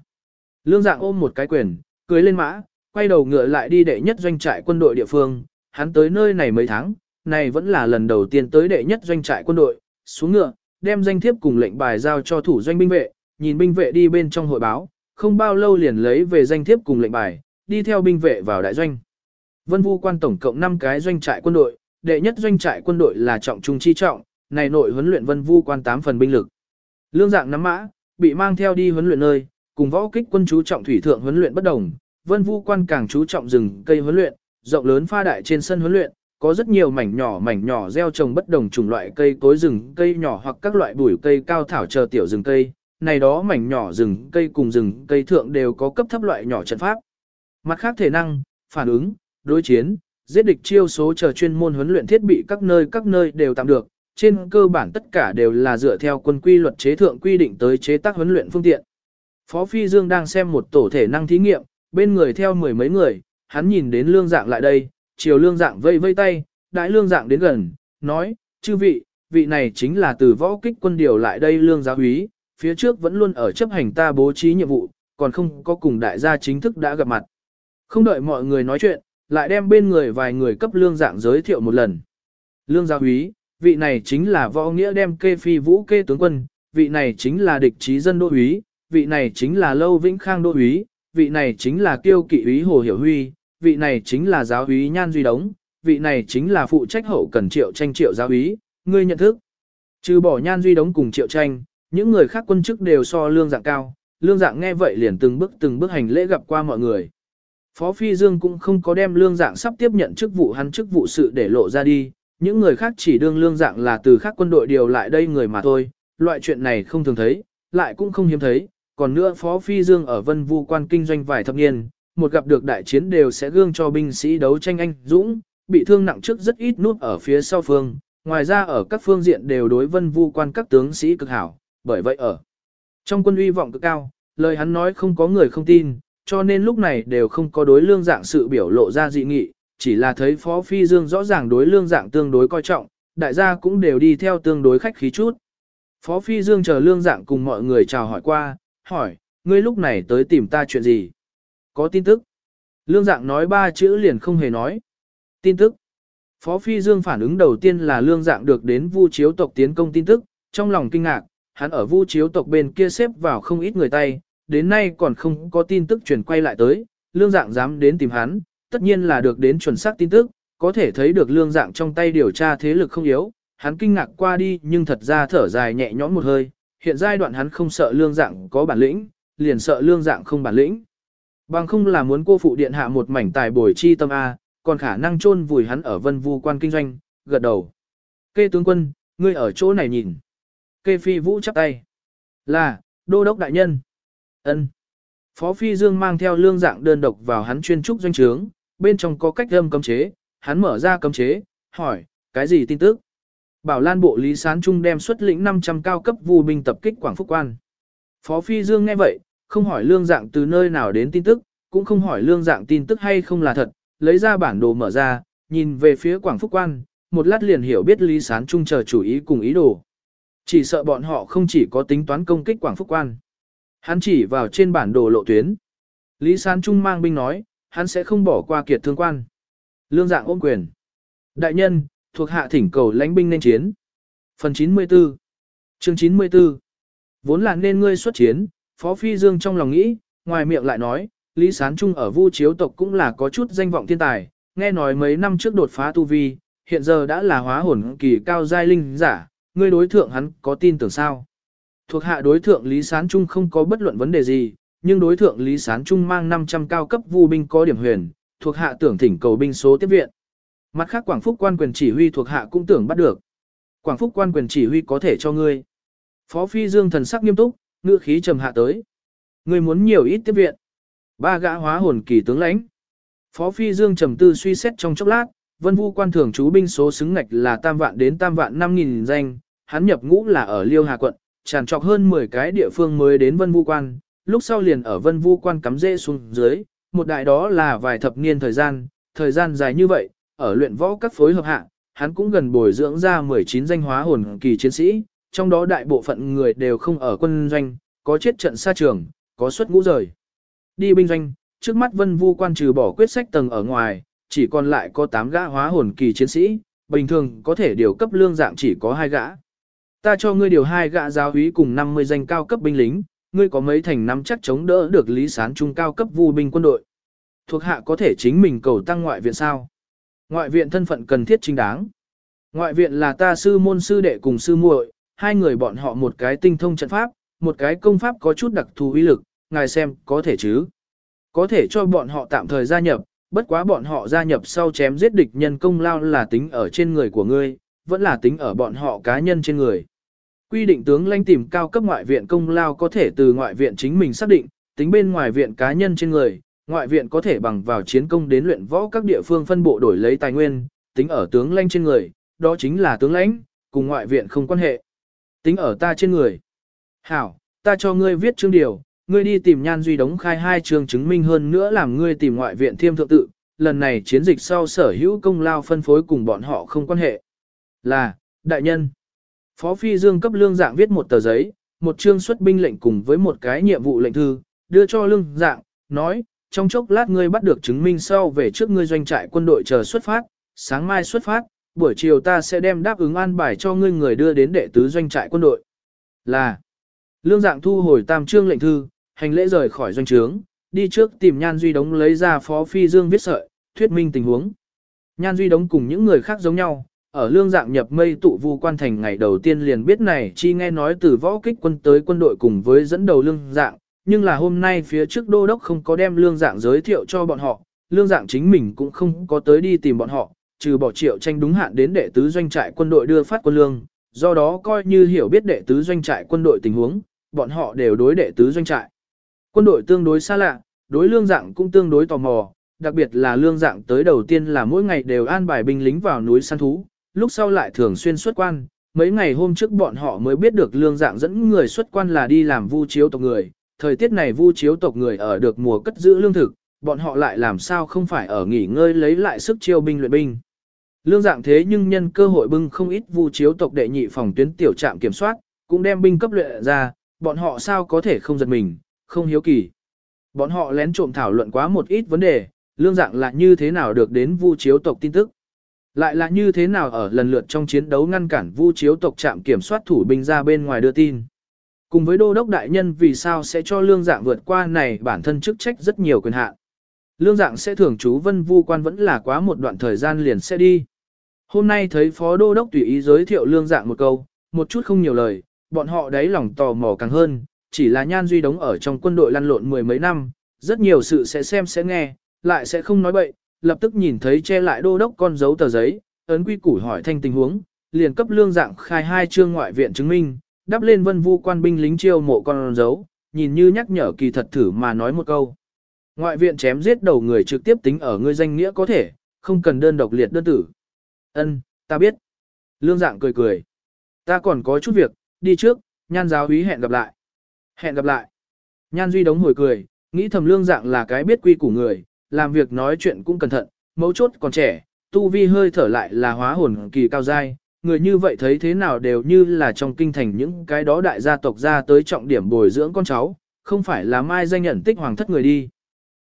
Lương dạng ôm một cái quyền, cưới lên mã, quay đầu ngựa lại đi đệ nhất doanh trại quân đội địa phương, hắn tới nơi này mấy tháng, này vẫn là lần đầu tiên tới đệ nhất doanh trại quân đội, xuống ngựa, đem danh thiếp cùng lệnh bài giao cho thủ doanh binh vệ, nhìn binh vệ đi bên trong hội báo, không bao lâu liền lấy về danh thiếp cùng lệnh bài, đi theo binh vệ vào đại doanh. Vân Vu quan tổng cộng 5 cái doanh trại quân đội, đệ nhất doanh trại quân đội là trọng trung chi trọng, này nội huấn luyện Vân Vu quan 8 phần binh lực. Lương dạng nắm mã, bị mang theo đi huấn luyện nơi, cùng võ kích quân chú trọng thủy thượng huấn luyện bất đồng, Vân Vu quan càng chú trọng rừng cây huấn luyện, rộng lớn pha đại trên sân huấn luyện, có rất nhiều mảnh nhỏ mảnh nhỏ gieo trồng bất đồng chủng loại cây cối rừng, cây nhỏ hoặc các loại bụi cây cao thảo chờ tiểu rừng cây, này đó mảnh nhỏ rừng cây cùng rừng cây thượng đều có cấp thấp loại nhỏ trận pháp. Mặt khác thể năng, phản ứng, đối chiến, giết địch chiêu số chờ chuyên môn huấn luyện thiết bị các nơi các nơi đều tạm được, trên cơ bản tất cả đều là dựa theo quân quy luật chế thượng quy định tới chế tác huấn luyện phương tiện. Phó Phi Dương đang xem một tổ thể năng thí nghiệm, bên người theo mười mấy người, hắn nhìn đến lương dạng lại đây, chiều lương dạng vây vây tay, đại lương dạng đến gần, nói, chư vị, vị này chính là từ võ kích quân điều lại đây lương giáo úy, phía trước vẫn luôn ở chấp hành ta bố trí nhiệm vụ, còn không có cùng đại gia chính thức đã gặp mặt. Không đợi mọi người nói chuyện, lại đem bên người vài người cấp lương dạng giới thiệu một lần. Lương gia úy, vị này chính là võ nghĩa đem kê phi vũ kê tướng quân, vị này chính là địch trí dân đô úy, vị này chính là lâu vĩnh khang đô úy, vị này chính là kiêu kỵ úy hồ hiểu huy, vị này chính là giáo úy nhan duy đống, vị này chính là phụ trách hậu cần triệu tranh triệu giáo úy, ngươi nhận thức. Trừ bỏ nhan duy đống cùng triệu tranh, những người khác quân chức đều so lương dạng cao, lương dạng nghe vậy liền từng bước từng bước hành lễ gặp qua mọi người. Phó Phi Dương cũng không có đem lương dạng sắp tiếp nhận chức vụ hắn chức vụ sự để lộ ra đi, những người khác chỉ đương lương dạng là từ khác quân đội điều lại đây người mà thôi, loại chuyện này không thường thấy, lại cũng không hiếm thấy, còn nữa Phó Phi Dương ở Vân Vu quan kinh doanh vài thập niên, một gặp được đại chiến đều sẽ gương cho binh sĩ đấu tranh anh dũng, bị thương nặng trước rất ít nút ở phía sau phương, ngoài ra ở các phương diện đều đối Vân Vu quan các tướng sĩ cực hảo, bởi vậy ở trong quân uy vọng cực cao, lời hắn nói không có người không tin, cho nên lúc này đều không có đối lương dạng sự biểu lộ ra dị nghị, chỉ là thấy Phó Phi Dương rõ ràng đối lương dạng tương đối coi trọng, đại gia cũng đều đi theo tương đối khách khí chút. Phó Phi Dương chờ lương dạng cùng mọi người chào hỏi qua, hỏi, ngươi lúc này tới tìm ta chuyện gì? Có tin tức. Lương dạng nói ba chữ liền không hề nói. Tin tức. Phó Phi Dương phản ứng đầu tiên là lương dạng được đến vu chiếu tộc tiến công tin tức, trong lòng kinh ngạc, hắn ở vu chiếu tộc bên kia xếp vào không ít người tay, đến nay còn không có tin tức truyền quay lại tới, lương dạng dám đến tìm hắn, tất nhiên là được đến chuẩn xác tin tức, có thể thấy được lương dạng trong tay điều tra thế lực không yếu, hắn kinh ngạc qua đi nhưng thật ra thở dài nhẹ nhõm một hơi, hiện giai đoạn hắn không sợ lương dạng có bản lĩnh, liền sợ lương dạng không bản lĩnh. Bằng không là muốn cô phụ điện hạ một mảnh tài bồi chi tâm A, còn khả năng chôn vùi hắn ở vân vu quan kinh doanh, gật đầu. Kê tướng quân, ngươi ở chỗ này nhìn. Kê phi vũ chắp tay. Là, đô đốc đại nhân ân Phó phi dương mang theo lương dạng đơn độc vào hắn chuyên trúc doanh trướng, bên trong có cách âm cấm chế, hắn mở ra cấm chế, hỏi, cái gì tin tức? Bảo Lan bộ Lý Sán Trung đem xuất lĩnh 500 cao cấp vu binh tập kích Quảng Phúc Quan. Phó Phi Dương nghe vậy, không hỏi lương dạng từ nơi nào đến tin tức, cũng không hỏi lương dạng tin tức hay không là thật, lấy ra bản đồ mở ra, nhìn về phía Quảng Phúc Quan, một lát liền hiểu biết Lý Sán Trung chờ chủ ý cùng ý đồ. Chỉ sợ bọn họ không chỉ có tính toán công kích Quảng Phúc Quan. Hắn chỉ vào trên bản đồ lộ tuyến. Lý Sán Trung mang binh nói, hắn sẽ không bỏ qua kiệt thương quan. Lương dạng ôm quyền. Đại nhân, thuộc hạ thỉnh cầu lãnh binh nên chiến. Phần 94 Chương 94 Vốn là nên ngươi xuất chiến, Phó Phi Dương trong lòng nghĩ, ngoài miệng lại nói, Lý Sán Trung ở Vu Chiếu tộc cũng là có chút danh vọng thiên tài, nghe nói mấy năm trước đột phá tu vi, hiện giờ đã là hóa hồn kỳ cao giai linh giả, ngươi đối thượng hắn có tin tưởng sao? Thuộc hạ đối thượng Lý Sán Trung không có bất luận vấn đề gì, nhưng đối thượng Lý Sán Trung mang 500 cao cấp vu binh có điểm huyền, thuộc hạ tưởng thỉnh cầu binh số tiếp viện. Mặt khác Quảng Phúc quan quyền chỉ huy thuộc hạ cũng tưởng bắt được. Quảng Phúc quan quyền chỉ huy có thể cho ngươi. Phó Phi Dương thần sắc nghiêm túc, ngữ khí trầm hạ tới. Ngươi muốn nhiều ít tiếp viện. Ba gã hóa hồn kỳ tướng lãnh. Phó Phi Dương trầm tư suy xét trong chốc lát, Vân Vu quan thường chú binh số xứng ngạch là tam vạn đến tam vạn năm nghìn danh, hắn nhập ngũ là ở Liêu Hà quận, tràn trọc hơn 10 cái địa phương mới đến Vân Vu quan, lúc sau liền ở Vân Vu quan cắm rễ xuống dưới, một đại đó là vài thập niên thời gian, thời gian dài như vậy, ở luyện võ các phối hợp hạ, hắn cũng gần bồi dưỡng ra 19 danh hóa hồn kỳ chiến sĩ, trong đó đại bộ phận người đều không ở quân doanh, có chết trận xa trường, có xuất ngũ rời. Đi binh doanh, trước mắt Vân Vu quan trừ bỏ quyết sách tầng ở ngoài, chỉ còn lại có 8 gã hóa hồn kỳ chiến sĩ, bình thường có thể điều cấp lương dạng chỉ có hai gã. Ta cho ngươi điều hai gã giáo úy cùng 50 danh cao cấp binh lính, ngươi có mấy thành nắm chắc chống đỡ được Lý Sán trung cao cấp vu binh quân đội. Thuộc hạ có thể chính mình cầu tăng ngoại viện sao? Ngoại viện thân phận cần thiết chính đáng. Ngoại viện là ta sư môn sư đệ cùng sư muội, hai người bọn họ một cái tinh thông trận pháp, một cái công pháp có chút đặc thù uy lực, ngài xem có thể chứ. Có thể cho bọn họ tạm thời gia nhập, bất quá bọn họ gia nhập sau chém giết địch nhân công lao là tính ở trên người của ngươi, vẫn là tính ở bọn họ cá nhân trên người. Quy định tướng lãnh tìm cao cấp ngoại viện công lao có thể từ ngoại viện chính mình xác định, tính bên ngoài viện cá nhân trên người, ngoại viện có thể bằng vào chiến công đến luyện võ các địa phương phân bộ đổi lấy tài nguyên, tính ở tướng lãnh trên người, đó chính là tướng lãnh, cùng ngoại viện không quan hệ. Tính ở ta trên người. Hảo, ta cho ngươi viết chương điều, ngươi đi tìm nhan duy đóng khai hai chương chứng minh hơn nữa làm ngươi tìm ngoại viện thiêm thượng tự, lần này chiến dịch sau sở hữu công lao phân phối cùng bọn họ không quan hệ. Là, đại nhân. Phó Phi Dương cấp lương dạng viết một tờ giấy, một chương xuất binh lệnh cùng với một cái nhiệm vụ lệnh thư, đưa cho lương dạng, nói, trong chốc lát ngươi bắt được chứng minh sau về trước ngươi doanh trại quân đội chờ xuất phát, sáng mai xuất phát, buổi chiều ta sẽ đem đáp ứng an bài cho ngươi người đưa đến đệ tứ doanh trại quân đội. Là, lương dạng thu hồi tam trương lệnh thư, hành lễ rời khỏi doanh trướng, đi trước tìm Nhan Duy Đống lấy ra Phó Phi Dương viết sợi, thuyết minh tình huống. Nhan Duy Đống cùng những người khác giống nhau, ở lương dạng nhập mây tụ vu quan thành ngày đầu tiên liền biết này chi nghe nói từ võ kích quân tới quân đội cùng với dẫn đầu lương dạng, nhưng là hôm nay phía trước đô đốc không có đem lương dạng giới thiệu cho bọn họ, lương dạng chính mình cũng không có tới đi tìm bọn họ, trừ bỏ triệu tranh đúng hạn đến đệ tứ doanh trại quân đội đưa phát quân lương, do đó coi như hiểu biết đệ tứ doanh trại quân đội tình huống, bọn họ đều đối đệ tứ doanh trại. Quân đội tương đối xa lạ, đối lương dạng cũng tương đối tò mò, đặc biệt là lương dạng tới đầu tiên là mỗi ngày đều an bài binh lính vào núi săn thú, lúc sau lại thường xuyên xuất quan, mấy ngày hôm trước bọn họ mới biết được lương dạng dẫn người xuất quan là đi làm vu chiếu tộc người, thời tiết này vu chiếu tộc người ở được mùa cất giữ lương thực, bọn họ lại làm sao không phải ở nghỉ ngơi lấy lại sức chiêu binh luyện binh. Lương dạng thế nhưng nhân cơ hội bưng không ít vu chiếu tộc đệ nhị phòng tuyến tiểu trạm kiểm soát, cũng đem binh cấp luyện ra, bọn họ sao có thể không giật mình, không hiếu kỳ. Bọn họ lén trộm thảo luận quá một ít vấn đề, lương dạng là như thế nào được đến vu chiếu tộc tin tức. Lại là như thế nào ở lần lượt trong chiến đấu ngăn cản vu chiếu tộc trạm kiểm soát thủ binh ra bên ngoài đưa tin. Cùng với đô đốc đại nhân vì sao sẽ cho lương dạng vượt qua này bản thân chức trách rất nhiều quyền hạn. Lương dạng sẽ thưởng chú vân vu quan vẫn là quá một đoạn thời gian liền sẽ đi. Hôm nay thấy phó đô đốc tùy ý giới thiệu lương dạng một câu, một chút không nhiều lời, bọn họ đấy lòng tò mò càng hơn, chỉ là nhan duy đóng ở trong quân đội lăn lộn mười mấy năm, rất nhiều sự sẽ xem sẽ nghe, lại sẽ không nói bậy, lập tức nhìn thấy che lại đô đốc con dấu tờ giấy, ấn quy củ hỏi thanh tình huống, liền cấp lương dạng khai hai chương ngoại viện chứng minh, đắp lên vân vu quan binh lính chiêu mộ con dấu, nhìn như nhắc nhở kỳ thật thử mà nói một câu. Ngoại viện chém giết đầu người trực tiếp tính ở ngươi danh nghĩa có thể, không cần đơn độc liệt đơn tử. Ân, ta biết. Lương dạng cười cười. Ta còn có chút việc, đi trước, nhan giáo úy hẹn gặp lại. Hẹn gặp lại. Nhan duy đống hồi cười, nghĩ thầm lương dạng là cái biết quy của người, làm việc nói chuyện cũng cẩn thận, mấu chốt còn trẻ, tu vi hơi thở lại là hóa hồn kỳ cao giai, người như vậy thấy thế nào đều như là trong kinh thành những cái đó đại gia tộc ra tới trọng điểm bồi dưỡng con cháu, không phải là mai danh nhận tích hoàng thất người đi.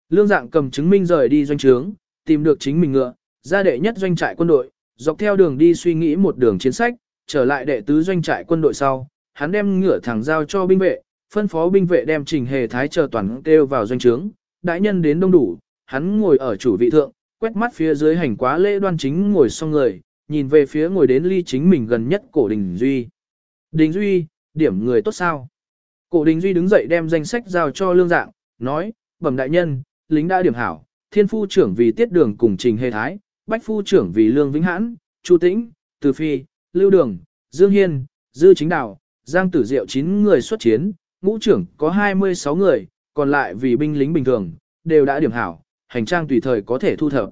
Lương dạng cầm chứng minh rời đi doanh trướng, tìm được chính mình ngựa, ra đệ nhất doanh trại quân đội, dọc theo đường đi suy nghĩ một đường chiến sách, trở lại đệ tứ doanh trại quân đội sau, hắn đem ngựa thẳng giao cho binh vệ, phân phó binh vệ đem trình hề thái chờ toàn kêu vào doanh trướng, đại nhân đến đông đủ, hắn ngồi ở chủ vị thượng, quét mắt phía dưới hành quá lễ đoan chính ngồi xong người, nhìn về phía ngồi đến ly chính mình gần nhất cổ đình duy. Đình duy, điểm người tốt sao? Cổ đình duy đứng dậy đem danh sách giao cho lương dạng, nói, bẩm đại nhân, lính đã điểm hảo, thiên phu trưởng vì tiết đường cùng trình hề thái, bách phu trưởng vì lương vĩnh hãn, chu tĩnh, từ phi, lưu đường, dương hiên, dư chính đạo, giang tử diệu 9 người xuất chiến, ngũ trưởng có 26 người, còn lại vì binh lính bình thường, đều đã điểm hảo, hành trang tùy thời có thể thu thập.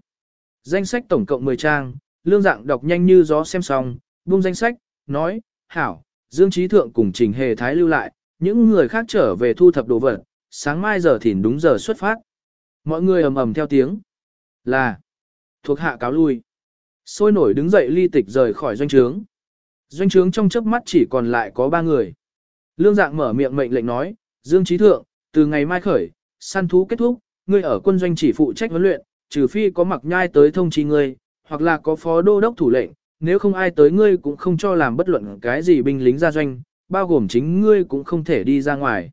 Danh sách tổng cộng 10 trang, lương dạng đọc nhanh như gió xem xong, buông danh sách, nói, hảo, Dương Trí Thượng cùng Trình Hề Thái lưu lại, những người khác trở về thu thập đồ vật, sáng mai giờ thìn đúng giờ xuất phát. Mọi người ầm ầm theo tiếng. Là. Thuộc hạ cáo lui. Sôi nổi đứng dậy ly tịch rời khỏi doanh trướng. Doanh trướng trong chớp mắt chỉ còn lại có ba người. Lương dạng mở miệng mệnh lệnh nói, Dương Trí Thượng, từ ngày mai khởi, săn thú kết thúc, ngươi ở quân doanh chỉ phụ trách huấn luyện, trừ phi có mặc nhai tới thông chi ngươi, hoặc là có phó đô đốc thủ lệnh, nếu không ai tới ngươi cũng không cho làm bất luận cái gì binh lính ra doanh, bao gồm chính ngươi cũng không thể đi ra ngoài.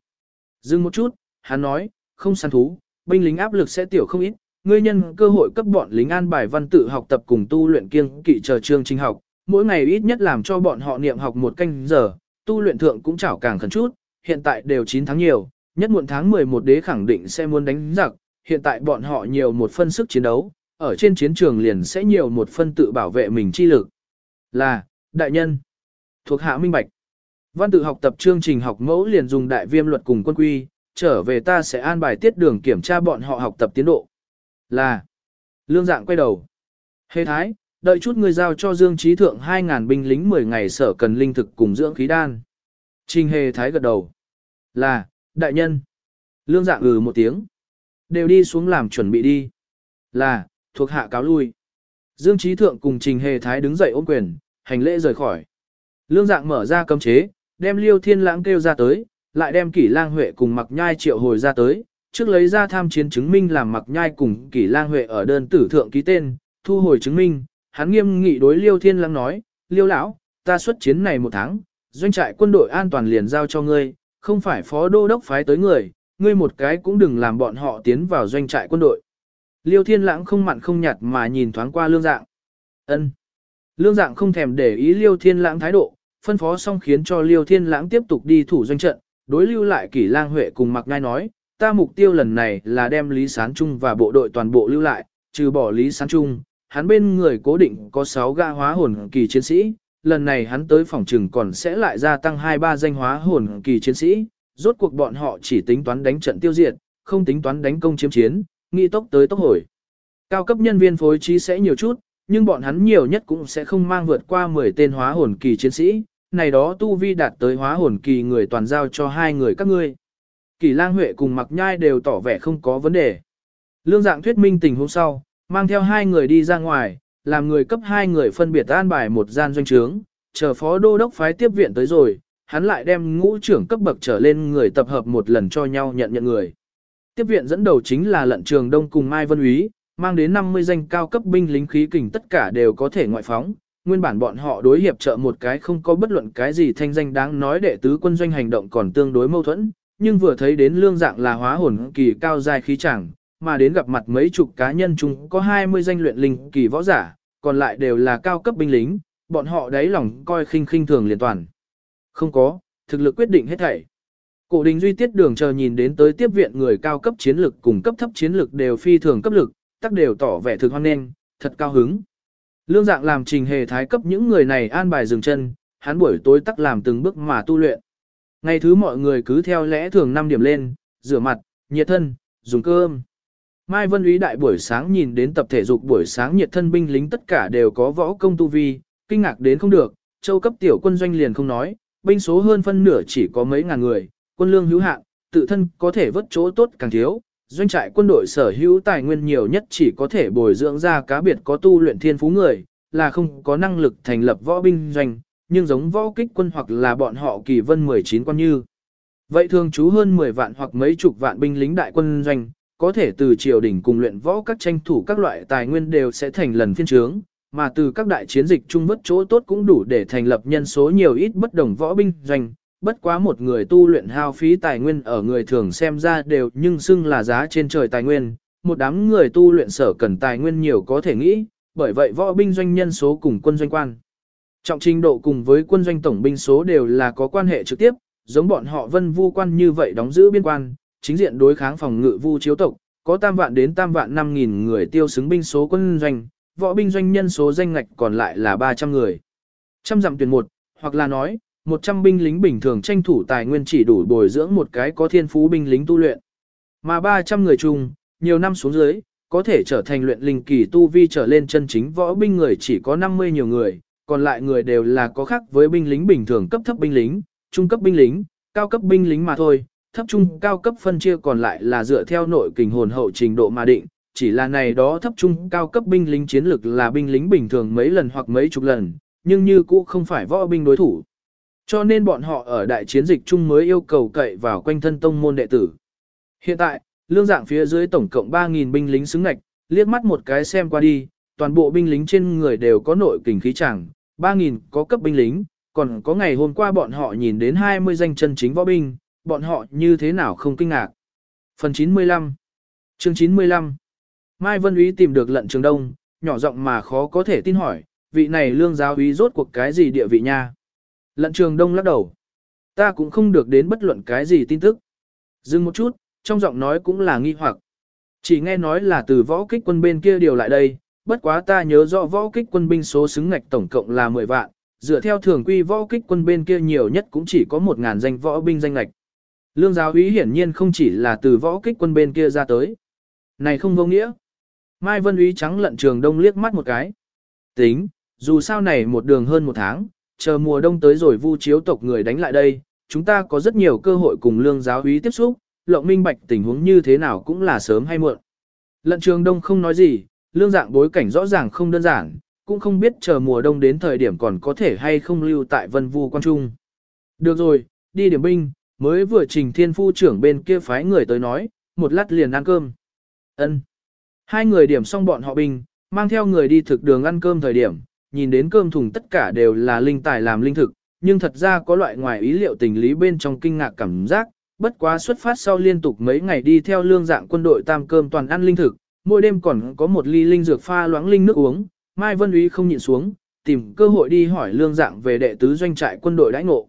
Dừng một chút, hắn nói, không săn thú, binh lính áp lực sẽ tiểu không ít, ngươi nhân cơ hội cấp bọn lính an bài văn tự học tập cùng tu luyện kiêng kỵ chờ chương trình học, mỗi ngày ít nhất làm cho bọn họ niệm học một canh giờ, tu luyện thượng cũng chảo càng khẩn chút, hiện tại đều 9 tháng nhiều, nhất muộn tháng 11 đế khẳng định sẽ muốn đánh giặc, hiện tại bọn họ nhiều một phân sức chiến đấu, ở trên chiến trường liền sẽ nhiều một phân tự bảo vệ mình chi lực. Là, đại nhân, thuộc hạ minh bạch. Văn tự học tập chương trình học mẫu liền dùng đại viêm luật cùng quân quy, trở về ta sẽ an bài tiết đường kiểm tra bọn họ học tập tiến độ. Là, lương dạng quay đầu. Hê thái, đợi chút người giao cho Dương Trí Thượng 2.000 binh lính 10 ngày sở cần linh thực cùng dưỡng khí đan. Trình hề thái gật đầu. Là, đại nhân. Lương dạng ừ một tiếng. Đều đi xuống làm chuẩn bị đi. Là, thuộc hạ cáo lui. Dương Trí Thượng cùng Trình Hề Thái đứng dậy ôm quyền, hành lễ rời khỏi. Lương dạng mở ra cấm chế, đem Liêu Thiên Lãng kêu ra tới, lại đem Kỷ Lang Huệ cùng Mặc Nhai triệu hồi ra tới, trước lấy ra tham chiến chứng minh làm Mặc Nhai cùng Kỷ Lang Huệ ở đơn tử thượng ký tên, thu hồi chứng minh, hắn nghiêm nghị đối Liêu Thiên Lãng nói, Liêu lão, ta xuất chiến này một tháng, doanh trại quân đội an toàn liền giao cho ngươi, không phải phó đô đốc phái tới người, ngươi một cái cũng đừng làm bọn họ tiến vào doanh trại quân đội. Liêu thiên lãng không mặn không nhạt mà nhìn thoáng qua lương dạng. ân Lương dạng không thèm để ý liêu thiên lãng thái độ, phân phó xong khiến cho liêu thiên lãng tiếp tục đi thủ doanh trận, đối lưu lại kỷ lang huệ cùng mặc ngai nói, ta mục tiêu lần này là đem Lý Sán Trung và bộ đội toàn bộ lưu lại, trừ bỏ Lý Sán Trung, hắn bên người cố định có 6 ga hóa hồn kỳ chiến sĩ, lần này hắn tới phòng trừng còn sẽ lại gia tăng 2-3 danh hóa hồn kỳ chiến sĩ, rốt cuộc bọn họ chỉ tính toán đánh trận tiêu diệt, không tính toán đánh công chiếm chiến, nghi tốc tới tốc hồi. Cao cấp nhân viên phối trí sẽ nhiều chút, nhưng bọn hắn nhiều nhất cũng sẽ không mang vượt qua 10 tên hóa hồn kỳ chiến sĩ, này đó tu vi đạt tới hóa hồn kỳ người toàn giao cho hai người các ngươi. Kỳ lang huệ cùng mặc nhai đều tỏ vẻ không có vấn đề. Lương dạng thuyết minh tình hôm sau, mang theo hai người đi ra ngoài, làm người cấp hai người phân biệt an bài một gian doanh trướng, chờ phó đô đốc phái tiếp viện tới rồi, hắn lại đem ngũ trưởng cấp bậc trở lên người tập hợp một lần cho nhau nhận nhận người. Tiếp viện dẫn đầu chính là lận trường đông cùng Mai Vân Úy, mang đến 50 danh cao cấp binh lính khí kình tất cả đều có thể ngoại phóng. Nguyên bản bọn họ đối hiệp trợ một cái không có bất luận cái gì thanh danh đáng nói đệ tứ quân doanh hành động còn tương đối mâu thuẫn, nhưng vừa thấy đến lương dạng là hóa hồn kỳ cao dài khí chẳng, mà đến gặp mặt mấy chục cá nhân chúng có 20 danh luyện linh kỳ võ giả, còn lại đều là cao cấp binh lính, bọn họ đáy lòng coi khinh khinh thường liền toàn. Không có, thực lực quyết định hết thảy. Cổ đình duy tiết đường chờ nhìn đến tới tiếp viện người cao cấp chiến lực cùng cấp thấp chiến lực đều phi thường cấp lực, tắc đều tỏ vẻ thực hoan nghênh, thật cao hứng. Lương dạng làm trình hề thái cấp những người này an bài dừng chân, hắn buổi tối tắc làm từng bước mà tu luyện. Ngày thứ mọi người cứ theo lẽ thường 5 điểm lên, rửa mặt, nhiệt thân, dùng cơm. Mai Vân Úy đại buổi sáng nhìn đến tập thể dục buổi sáng nhiệt thân binh lính tất cả đều có võ công tu vi, kinh ngạc đến không được, châu cấp tiểu quân doanh liền không nói, binh số hơn phân nửa chỉ có mấy ngàn người, quân lương hữu hạn, tự thân có thể vớt chỗ tốt càng thiếu, doanh trại quân đội sở hữu tài nguyên nhiều nhất chỉ có thể bồi dưỡng ra cá biệt có tu luyện thiên phú người, là không có năng lực thành lập võ binh doanh, nhưng giống võ kích quân hoặc là bọn họ kỳ vân 19 quan như. Vậy thường trú hơn 10 vạn hoặc mấy chục vạn binh lính đại quân doanh, có thể từ triều đình cùng luyện võ các tranh thủ các loại tài nguyên đều sẽ thành lần phiên trướng, mà từ các đại chiến dịch chung vất chỗ tốt cũng đủ để thành lập nhân số nhiều ít bất đồng võ binh doanh, bất quá một người tu luyện hao phí tài nguyên ở người thường xem ra đều nhưng xưng là giá trên trời tài nguyên, một đám người tu luyện sở cần tài nguyên nhiều có thể nghĩ, bởi vậy võ binh doanh nhân số cùng quân doanh quan. Trọng trình độ cùng với quân doanh tổng binh số đều là có quan hệ trực tiếp, giống bọn họ vân vu quan như vậy đóng giữ biên quan, chính diện đối kháng phòng ngự vu chiếu tộc, có tam vạn đến tam vạn năm nghìn người tiêu xứng binh số quân doanh, võ binh doanh nhân số danh ngạch còn lại là 300 người. Trăm dặm tuyển một, hoặc là nói, 100 binh lính bình thường tranh thủ tài nguyên chỉ đủ bồi dưỡng một cái có thiên phú binh lính tu luyện. Mà 300 người chung, nhiều năm xuống dưới, có thể trở thành luyện linh kỳ tu vi trở lên chân chính võ binh người chỉ có 50 nhiều người, còn lại người đều là có khác với binh lính bình thường cấp thấp binh lính, trung cấp binh lính, cao cấp binh lính mà thôi, thấp trung cao cấp phân chia còn lại là dựa theo nội kình hồn hậu trình độ mà định, chỉ là này đó thấp trung cao cấp binh lính chiến lực là binh lính bình thường mấy lần hoặc mấy chục lần, nhưng như cũ không phải võ binh đối thủ. Cho nên bọn họ ở đại chiến dịch chung mới yêu cầu cậy vào quanh thân tông môn đệ tử. Hiện tại, lương dạng phía dưới tổng cộng 3.000 binh lính xứng ngạch, liếc mắt một cái xem qua đi, toàn bộ binh lính trên người đều có nội kình khí chẳng, 3.000 có cấp binh lính, còn có ngày hôm qua bọn họ nhìn đến 20 danh chân chính võ binh, bọn họ như thế nào không kinh ngạc. Phần 95 Chương 95 Mai Vân Úy tìm được lận trường đông, nhỏ giọng mà khó có thể tin hỏi, vị này lương giáo úy rốt cuộc cái gì địa vị nha. Lận trường đông lắc đầu. Ta cũng không được đến bất luận cái gì tin tức. Dừng một chút, trong giọng nói cũng là nghi hoặc. Chỉ nghe nói là từ võ kích quân bên kia điều lại đây, bất quá ta nhớ rõ võ kích quân binh số xứng ngạch tổng cộng là 10 vạn, dựa theo thường quy võ kích quân bên kia nhiều nhất cũng chỉ có 1.000 danh võ binh danh ngạch. Lương giáo úy hiển nhiên không chỉ là từ võ kích quân bên kia ra tới. Này không vô nghĩa. Mai Vân úy trắng lận trường đông liếc mắt một cái. Tính, dù sao này một đường hơn một tháng, chờ mùa đông tới rồi vu chiếu tộc người đánh lại đây, chúng ta có rất nhiều cơ hội cùng lương giáo úy tiếp xúc, lộng minh bạch tình huống như thế nào cũng là sớm hay muộn. Lận trường đông không nói gì, lương dạng bối cảnh rõ ràng không đơn giản, cũng không biết chờ mùa đông đến thời điểm còn có thể hay không lưu tại vân vu quan trung. Được rồi, đi điểm binh, mới vừa trình thiên phu trưởng bên kia phái người tới nói, một lát liền ăn cơm. ân Hai người điểm xong bọn họ bình mang theo người đi thực đường ăn cơm thời điểm, nhìn đến cơm thùng tất cả đều là linh tài làm linh thực, nhưng thật ra có loại ngoài ý liệu tình lý bên trong kinh ngạc cảm giác, bất quá xuất phát sau liên tục mấy ngày đi theo lương dạng quân đội tam cơm toàn ăn linh thực, mỗi đêm còn có một ly linh dược pha loãng linh nước uống, Mai Vân Úy không nhịn xuống, tìm cơ hội đi hỏi lương dạng về đệ tứ doanh trại quân đội đãi ngộ.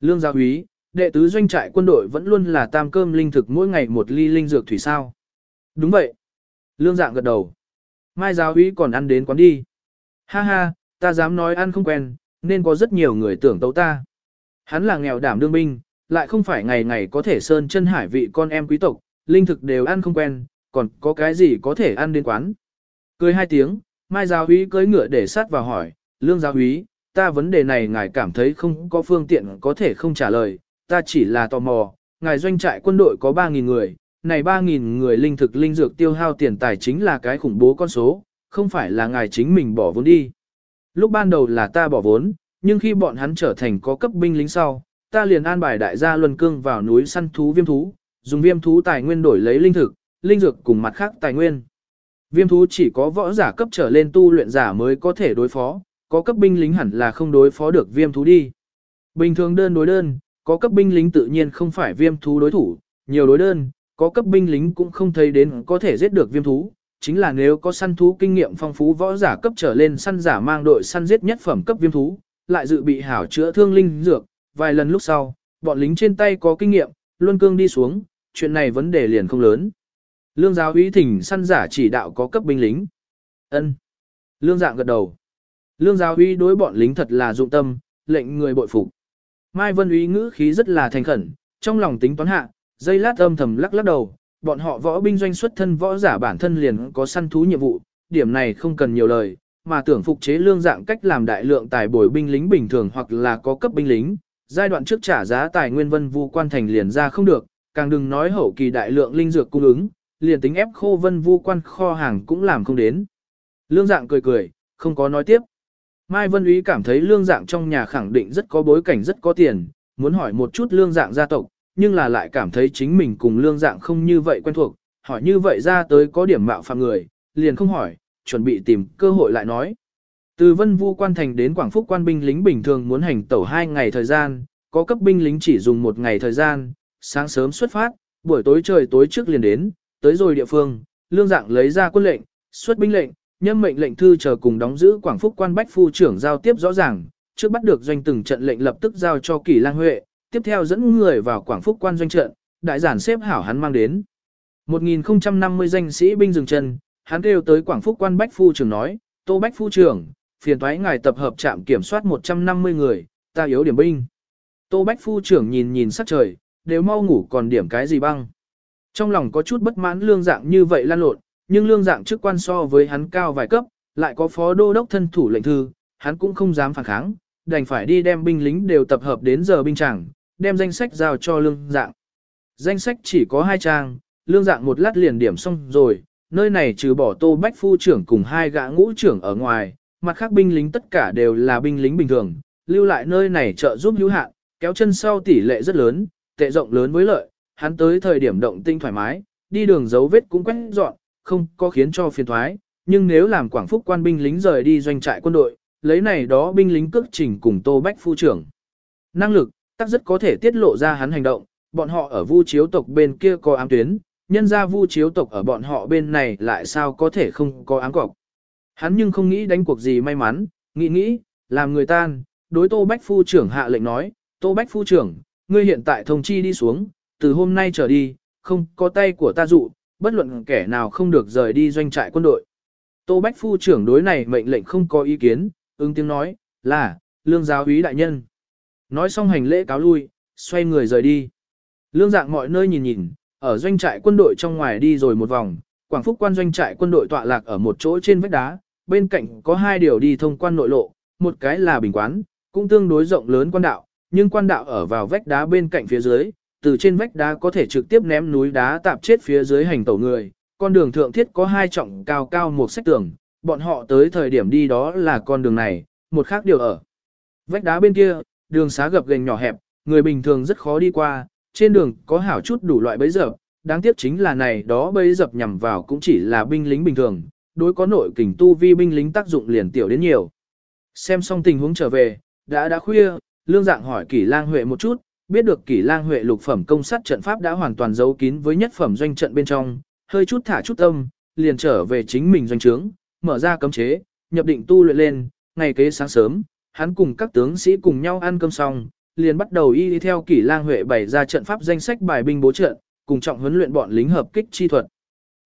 Lương gia úy, đệ tứ doanh trại quân đội vẫn luôn là tam cơm linh thực mỗi ngày một ly linh dược thủy sao. Đúng vậy. Lương dạng gật đầu. Mai giáo úy còn ăn đến quán đi. Ha ha, ta dám nói ăn không quen, nên có rất nhiều người tưởng tấu ta. Hắn là nghèo đảm đương binh, lại không phải ngày ngày có thể sơn chân hải vị con em quý tộc, linh thực đều ăn không quen, còn có cái gì có thể ăn đến quán. Cười hai tiếng, Mai giáo úy cưỡi ngựa để sát vào hỏi, lương giáo úy, ta vấn đề này ngài cảm thấy không có phương tiện có thể không trả lời, ta chỉ là tò mò, ngài doanh trại quân đội có 3.000 người, này 3.000 người linh thực linh dược tiêu hao tiền tài chính là cái khủng bố con số, không phải là ngài chính mình bỏ vốn đi. Lúc ban đầu là ta bỏ vốn, nhưng khi bọn hắn trở thành có cấp binh lính sau, ta liền an bài đại gia luân cương vào núi săn thú viêm thú, dùng viêm thú tài nguyên đổi lấy linh thực, linh dược cùng mặt khác tài nguyên. Viêm thú chỉ có võ giả cấp trở lên tu luyện giả mới có thể đối phó, có cấp binh lính hẳn là không đối phó được viêm thú đi. Bình thường đơn đối đơn, có cấp binh lính tự nhiên không phải viêm thú đối thủ, nhiều đối đơn, có cấp binh lính cũng không thấy đến có thể giết được viêm thú, chính là nếu có săn thú kinh nghiệm phong phú võ giả cấp trở lên săn giả mang đội săn giết nhất phẩm cấp viêm thú, lại dự bị hảo chữa thương linh dược, vài lần lúc sau, bọn lính trên tay có kinh nghiệm, luân cương đi xuống, chuyện này vấn đề liền không lớn. Lương giáo úy thỉnh săn giả chỉ đạo có cấp binh lính. ân Lương dạng gật đầu. Lương giáo úy đối bọn lính thật là dụng tâm, lệnh người bội phục. Mai Vân úy ngữ khí rất là thành khẩn, trong lòng tính toán hạ, dây lát âm thầm lắc lắc đầu, bọn họ võ binh doanh xuất thân võ giả bản thân liền có săn thú nhiệm vụ, điểm này không cần nhiều lời, mà tưởng phục chế lương dạng cách làm đại lượng tài bồi binh lính bình thường hoặc là có cấp binh lính, giai đoạn trước trả giá tài nguyên vân vu quan thành liền ra không được, càng đừng nói hậu kỳ đại lượng linh dược cung ứng, liền tính ép khô vân vu quan kho hàng cũng làm không đến. Lương dạng cười cười, không có nói tiếp. Mai Vân Úy cảm thấy lương dạng trong nhà khẳng định rất có bối cảnh rất có tiền, muốn hỏi một chút lương dạng gia tộc, nhưng là lại cảm thấy chính mình cùng lương dạng không như vậy quen thuộc, hỏi như vậy ra tới có điểm mạo phạm người, liền không hỏi, chuẩn bị tìm cơ hội lại nói. Từ Vân Vu quan thành đến Quảng Phúc quan binh lính bình thường muốn hành tẩu 2 ngày thời gian, có cấp binh lính chỉ dùng một ngày thời gian, sáng sớm xuất phát, buổi tối trời tối trước liền đến, tới rồi địa phương, lương dạng lấy ra quân lệnh, xuất binh lệnh, nhâm mệnh lệnh thư chờ cùng đóng giữ Quảng Phúc quan bách phu trưởng giao tiếp rõ ràng, trước bắt được doanh từng trận lệnh lập tức giao cho Kỷ Lang Huệ, tiếp theo dẫn người vào Quảng Phúc quan doanh trận, đại giản xếp hảo hắn mang đến. 1050 danh sĩ binh dừng chân, hắn kêu tới Quảng Phúc quan bách phu trưởng nói, Tô Bách phu trưởng, phiền thoái ngài tập hợp trạm kiểm soát 150 người, ta yếu điểm binh. Tô Bách phu trưởng nhìn nhìn sắc trời, đều mau ngủ còn điểm cái gì băng. Trong lòng có chút bất mãn lương dạng như vậy lan lộn, nhưng lương dạng chức quan so với hắn cao vài cấp, lại có phó đô đốc thân thủ lệnh thư, hắn cũng không dám phản kháng, đành phải đi đem binh lính đều tập hợp đến giờ binh chẳng, đem danh sách giao cho lương dạng. Danh sách chỉ có hai trang, lương dạng một lát liền điểm xong rồi, nơi này trừ bỏ tô bách phu trưởng cùng hai gã ngũ trưởng ở ngoài, mặt khác binh lính tất cả đều là binh lính bình thường, lưu lại nơi này trợ giúp hữu hạn, kéo chân sau tỷ lệ rất lớn, tệ rộng lớn với lợi, hắn tới thời điểm động tinh thoải mái, đi đường dấu vết cũng quét dọn, không có khiến cho phiền thoái, nhưng nếu làm Quảng Phúc quan binh lính rời đi doanh trại quân đội, lấy này đó binh lính cước trình cùng Tô Bách phu trưởng. Năng lực, tắc rất có thể tiết lộ ra hắn hành động, bọn họ ở vu chiếu tộc bên kia có ám tuyến, nhân ra vu chiếu tộc ở bọn họ bên này lại sao có thể không có ám cọc. Hắn nhưng không nghĩ đánh cuộc gì may mắn, nghĩ nghĩ, làm người tan, đối Tô Bách phu trưởng hạ lệnh nói, Tô Bách phu trưởng, ngươi hiện tại thông chi đi xuống, từ hôm nay trở đi, không có tay của ta dụ, bất luận kẻ nào không được rời đi doanh trại quân đội. Tô Bách phu trưởng đối này mệnh lệnh không có ý kiến, ứng tiếng nói, là, lương giáo úy đại nhân. Nói xong hành lễ cáo lui, xoay người rời đi. Lương dạng mọi nơi nhìn nhìn, ở doanh trại quân đội trong ngoài đi rồi một vòng, Quảng Phúc quan doanh trại quân đội tọa lạc ở một chỗ trên vách đá, bên cạnh có hai điều đi thông quan nội lộ, một cái là bình quán, cũng tương đối rộng lớn quan đạo, nhưng quan đạo ở vào vách đá bên cạnh phía dưới, từ trên vách đá có thể trực tiếp ném núi đá tạp chết phía dưới hành tẩu người. Con đường thượng thiết có hai trọng cao cao một sách tường, bọn họ tới thời điểm đi đó là con đường này, một khác điều ở. Vách đá bên kia, đường xá gập ghềnh nhỏ hẹp, người bình thường rất khó đi qua, trên đường có hảo chút đủ loại bẫy dập, đáng tiếc chính là này đó bẫy dập nhằm vào cũng chỉ là binh lính bình thường, đối có nội kình tu vi binh lính tác dụng liền tiểu đến nhiều. Xem xong tình huống trở về, đã đã khuya, lương dạng hỏi kỷ lang huệ một chút, biết được kỷ lang huệ lục phẩm công sát trận pháp đã hoàn toàn giấu kín với nhất phẩm doanh trận bên trong, hơi chút thả chút tâm, liền trở về chính mình doanh trướng, mở ra cấm chế, nhập định tu luyện lên, ngày kế sáng sớm, hắn cùng các tướng sĩ cùng nhau ăn cơm xong, liền bắt đầu y đi theo kỷ lang huệ bày ra trận pháp danh sách bài binh bố trận, cùng trọng huấn luyện bọn lính hợp kích chi thuật.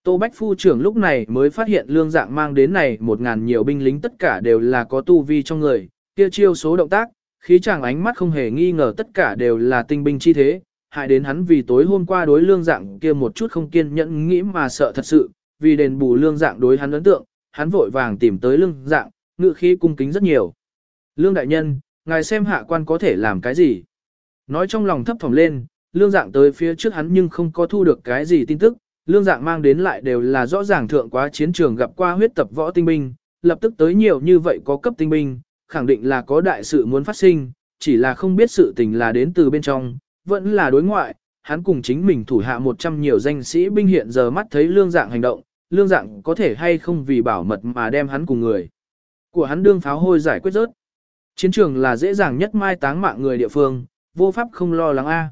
Tô Bách Phu trưởng lúc này mới phát hiện lương dạng mang đến này một ngàn nhiều binh lính tất cả đều là có tu vi trong người, kia chiêu số động tác, khí chàng ánh mắt không hề nghi ngờ tất cả đều là tinh binh chi thế, hại đến hắn vì tối hôm qua đối lương dạng kia một chút không kiên nhẫn nghĩ mà sợ thật sự, vì đền bù lương dạng đối hắn ấn tượng, hắn vội vàng tìm tới lương dạng, ngự khí cung kính rất nhiều. Lương đại nhân, ngài xem hạ quan có thể làm cái gì? Nói trong lòng thấp thỏm lên, lương dạng tới phía trước hắn nhưng không có thu được cái gì tin tức, lương dạng mang đến lại đều là rõ ràng thượng quá chiến trường gặp qua huyết tập võ tinh binh, lập tức tới nhiều như vậy có cấp tinh binh, khẳng định là có đại sự muốn phát sinh, chỉ là không biết sự tình là đến từ bên trong, vẫn là đối ngoại, hắn cùng chính mình thủ hạ 100 nhiều danh sĩ binh hiện giờ mắt thấy lương dạng hành động, lương dạng có thể hay không vì bảo mật mà đem hắn cùng người. Của hắn đương pháo hôi giải quyết rớt. Chiến trường là dễ dàng nhất mai táng mạng người địa phương, vô pháp không lo lắng A.